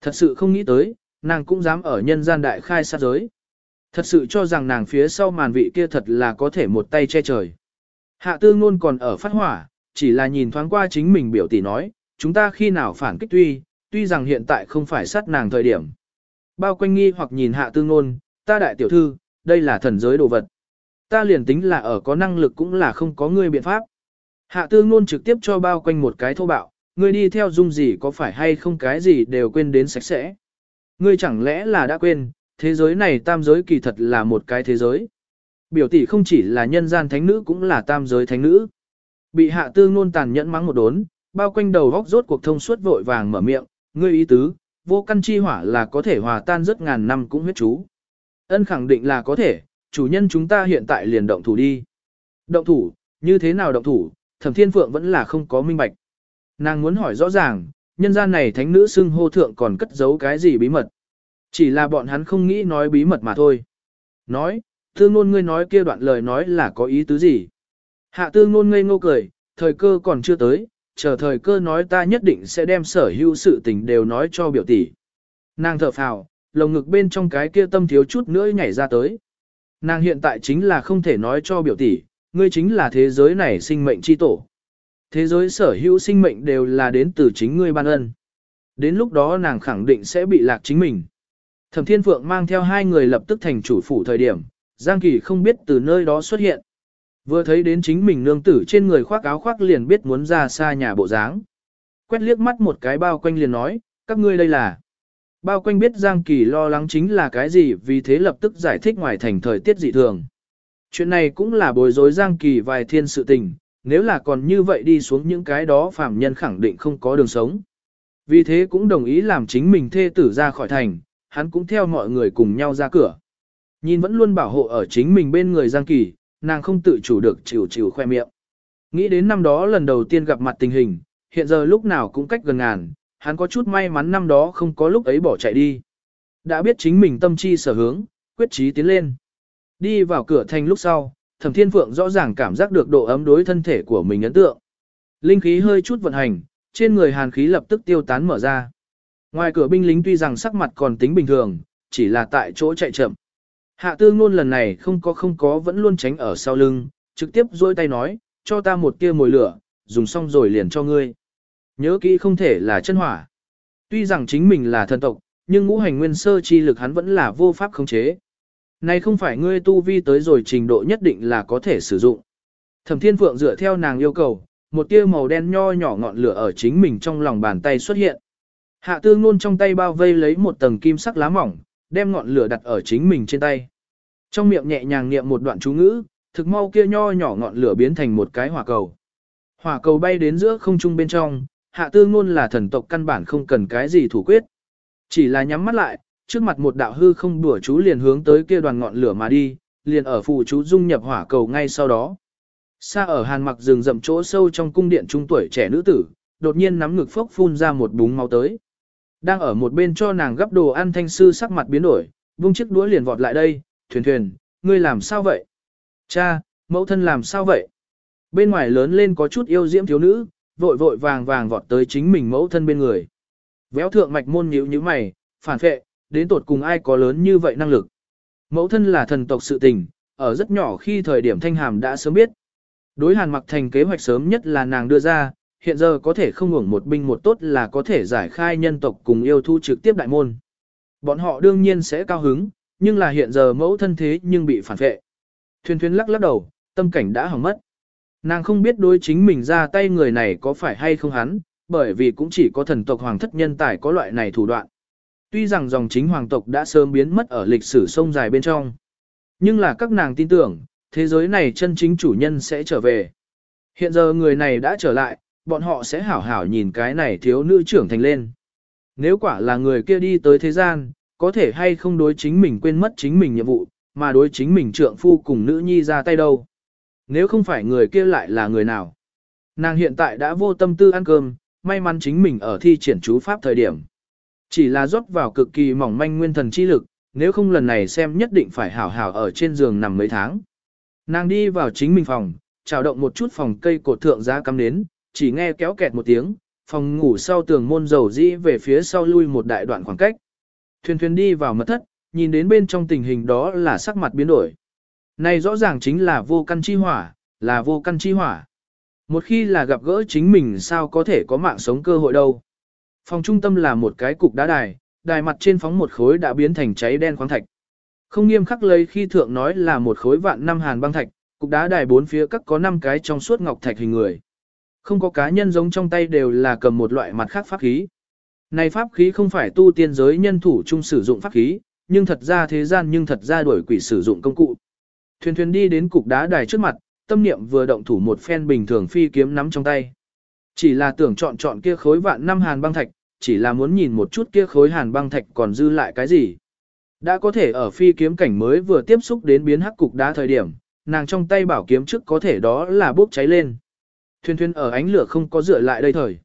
Thật sự không nghĩ tới, nàng cũng dám ở nhân gian đại khai sát giới. Thật sự cho rằng nàng phía sau màn vị kia thật là có thể một tay che trời. Hạ tư ngôn còn ở phát hỏa, chỉ là nhìn thoáng qua chính mình biểu tỷ nói, chúng ta khi nào phản kích tuy, tuy rằng hiện tại không phải sát nàng thời điểm. Bao quanh nghi hoặc nhìn hạ tư ngôn, ta đại tiểu thư, đây là thần giới đồ vật. Ta liền tính là ở có năng lực cũng là không có ngươi biện pháp. Hạ tư ngôn trực tiếp cho bao quanh một cái thô bạo, ngươi đi theo dung gì có phải hay không cái gì đều quên đến sạch sẽ. Ngươi chẳng lẽ là đã quên, thế giới này tam giới kỳ thật là một cái thế giới. Biểu tỷ không chỉ là nhân gian thánh nữ cũng là tam giới thánh nữ. Bị hạ tư ngôn tàn nhẫn mắng một đốn, bao quanh đầu góc rốt cuộc thông suốt vội vàng mở miệng, ngươi ý tứ, vô căn chi hỏa là có thể hòa tan rất ngàn năm cũng huyết chú. Ân khẳng định là có thể, chủ nhân chúng ta hiện tại liền động thủ đi. Động thủ, như thế nào động thủ, thẩm thiên phượng vẫn là không có minh bạch. Nàng muốn hỏi rõ ràng, nhân gian này thánh nữ xưng hô thượng còn cất giấu cái gì bí mật. Chỉ là bọn hắn không nghĩ nói bí mật mà thôi. Nói, tương nôn ngươi nói kia đoạn lời nói là có ý tứ gì. Hạ tương nôn ngây ngô cười, thời cơ còn chưa tới, chờ thời cơ nói ta nhất định sẽ đem sở hữu sự tình đều nói cho biểu tỷ. Nàng thở phào, lồng ngực bên trong cái kia tâm thiếu chút nữa nhảy ra tới. Nàng hiện tại chính là không thể nói cho biểu tỷ, ngươi chính là thế giới này sinh mệnh chi tổ. Thế giới sở hữu sinh mệnh đều là đến từ chính ngươi ban ân. Đến lúc đó nàng khẳng định sẽ bị lạc chính mình. Thẩm Thiên Phượng mang theo hai người lập tức thành chủ phủ thời điểm, Giang Kỳ không biết từ nơi đó xuất hiện. Vừa thấy đến chính mình nương tử trên người khoác áo khoác liền biết muốn ra xa nhà bộ dáng. Quét liếc mắt một cái bao quanh liền nói, các ngươi đây là. Bao quanh biết Giang Kỳ lo lắng chính là cái gì vì thế lập tức giải thích ngoài thành thời tiết dị thường. Chuyện này cũng là bối rối Giang Kỳ vài thiên sự tình, nếu là còn như vậy đi xuống những cái đó phàm nhân khẳng định không có đường sống. Vì thế cũng đồng ý làm chính mình thê tử ra khỏi thành, hắn cũng theo mọi người cùng nhau ra cửa. Nhìn vẫn luôn bảo hộ ở chính mình bên người Giang Kỳ, nàng không tự chủ được chịu chịu khoe miệng. Nghĩ đến năm đó lần đầu tiên gặp mặt tình hình, hiện giờ lúc nào cũng cách gần ngàn, hắn có chút may mắn năm đó không có lúc ấy bỏ chạy đi. Đã biết chính mình tâm chi sở hướng, quyết chí tiến lên. Đi vào cửa thành lúc sau, Thẩm Thiên Phượng rõ ràng cảm giác được độ ấm đối thân thể của mình ấn tượng. Linh khí hơi chút vận hành, trên người hàn khí lập tức tiêu tán mở ra. Ngoài cửa binh lính tuy rằng sắc mặt còn tính bình thường, chỉ là tại chỗ chạy chậm. Hạ tư ngôn lần này không có không có vẫn luôn tránh ở sau lưng, trực tiếp dôi tay nói, cho ta một tia mồi lửa, dùng xong rồi liền cho ngươi. Nhớ kỹ không thể là chân hỏa. Tuy rằng chính mình là thần tộc, nhưng ngũ hành nguyên sơ chi lực hắn vẫn là vô pháp khống chế. Này không phải ngươi tu vi tới rồi trình độ nhất định là có thể sử dụng. Thẩm Thiên Phượng dựa theo nàng yêu cầu, một tia màu đen nho nhỏ ngọn lửa ở chính mình trong lòng bàn tay xuất hiện. Hạ Tương Nôn trong tay bao vây lấy một tầng kim sắc lá mỏng, đem ngọn lửa đặt ở chính mình trên tay. Trong miệng nhẹ nhàng niệm một đoạn chú ngữ, thực mau kia nho nhỏ ngọn lửa biến thành một cái hỏa cầu. Hỏa cầu bay đến giữa không trung bên trong, hạ Tương Nôn là thần tộc căn bản không cần cái gì thủ quyết. Chỉ là nhắm mắt lại, trước mặt một đạo hư không đùa chú liền hướng tới kia đoàn ngọn lửa mà đi, liền ở phù chú dung nhập hỏa cầu ngay sau đó. Xa ở hàn mặc rừng rậm chỗ sâu trong cung điện trung tuổi trẻ nữ tử, đột nhiên nắm ngực phốc phun ra một búng máu tới. Đang ở một bên cho nàng gấp đồ ăn thanh sư sắc mặt biến đổi, vung chiếc đũa liền vọt lại đây, thuyền thuyền, ngươi làm sao vậy? Cha, mẫu thân làm sao vậy? Bên ngoài lớn lên có chút yêu diễm thiếu nữ, vội vội vàng vàng vọt tới chính mình mẫu thân bên người. Véo thượng mạch môn nhíu như mày, phản phệ, đến tột cùng ai có lớn như vậy năng lực. Mẫu thân là thần tộc sự tình, ở rất nhỏ khi thời điểm thanh hàm đã sớm biết. Đối hàn mặc thành kế hoạch sớm nhất là nàng đưa ra, hiện giờ có thể không hưởng một binh một tốt là có thể giải khai nhân tộc cùng yêu thu trực tiếp đại môn. Bọn họ đương nhiên sẽ cao hứng, nhưng là hiện giờ mẫu thân thế nhưng bị phản vệ. Thuyền thuyền lắc lắc đầu, tâm cảnh đã hỏng mất. Nàng không biết đối chính mình ra tay người này có phải hay không hắn, bởi vì cũng chỉ có thần tộc hoàng thất nhân tài có loại này thủ đoạn. Tuy rằng dòng chính hoàng tộc đã sớm biến mất ở lịch sử sông dài bên trong. Nhưng là các nàng tin tưởng, thế giới này chân chính chủ nhân sẽ trở về. Hiện giờ người này đã trở lại, bọn họ sẽ hảo hảo nhìn cái này thiếu nữ trưởng thành lên. Nếu quả là người kia đi tới thế gian, có thể hay không đối chính mình quên mất chính mình nhiệm vụ, mà đối chính mình trượng phu cùng nữ nhi ra tay đâu. Nếu không phải người kia lại là người nào. Nàng hiện tại đã vô tâm tư ăn cơm, may mắn chính mình ở thi triển chú pháp thời điểm. Chỉ là rót vào cực kỳ mỏng manh nguyên thần chi lực, nếu không lần này xem nhất định phải hảo hảo ở trên giường nằm mấy tháng. Nàng đi vào chính mình phòng, chào động một chút phòng cây cột thượng giá cắm nến, chỉ nghe kéo kẹt một tiếng, phòng ngủ sau tường môn dầu dĩ về phía sau lui một đại đoạn khoảng cách. Thuyền thuyền đi vào mật thất, nhìn đến bên trong tình hình đó là sắc mặt biến đổi. Này rõ ràng chính là vô căn chi hỏa, là vô căn chi hỏa. Một khi là gặp gỡ chính mình sao có thể có mạng sống cơ hội đâu. Phòng trung tâm là một cái cục đá đài, đài mặt trên phóng một khối đã biến thành cháy đen khoáng thạch. Không nghiêm khắc lấy khi thượng nói là một khối vạn năm hàn băng thạch, cục đá đài bốn phía các có năm cái trong suốt ngọc thạch hình người. Không có cá nhân giống trong tay đều là cầm một loại mặt khác pháp khí. Này pháp khí không phải tu tiên giới nhân thủ chung sử dụng pháp khí, nhưng thật ra thế gian nhưng thật ra đổi quỷ sử dụng công cụ. Thuyền thuyền đi đến cục đá đài trước mặt, tâm niệm vừa động thủ một phen bình thường phi kiếm nắm trong tay. Chỉ là tưởng chọn chọn kia khối vạn năm hàn băng thạch, chỉ là muốn nhìn một chút kia khối hàn băng thạch còn dư lại cái gì. Đã có thể ở phi kiếm cảnh mới vừa tiếp xúc đến biến hắc cục đá thời điểm, nàng trong tay bảo kiếm trước có thể đó là bốc cháy lên. Thuyền thuyền ở ánh lửa không có dựa lại đây thời.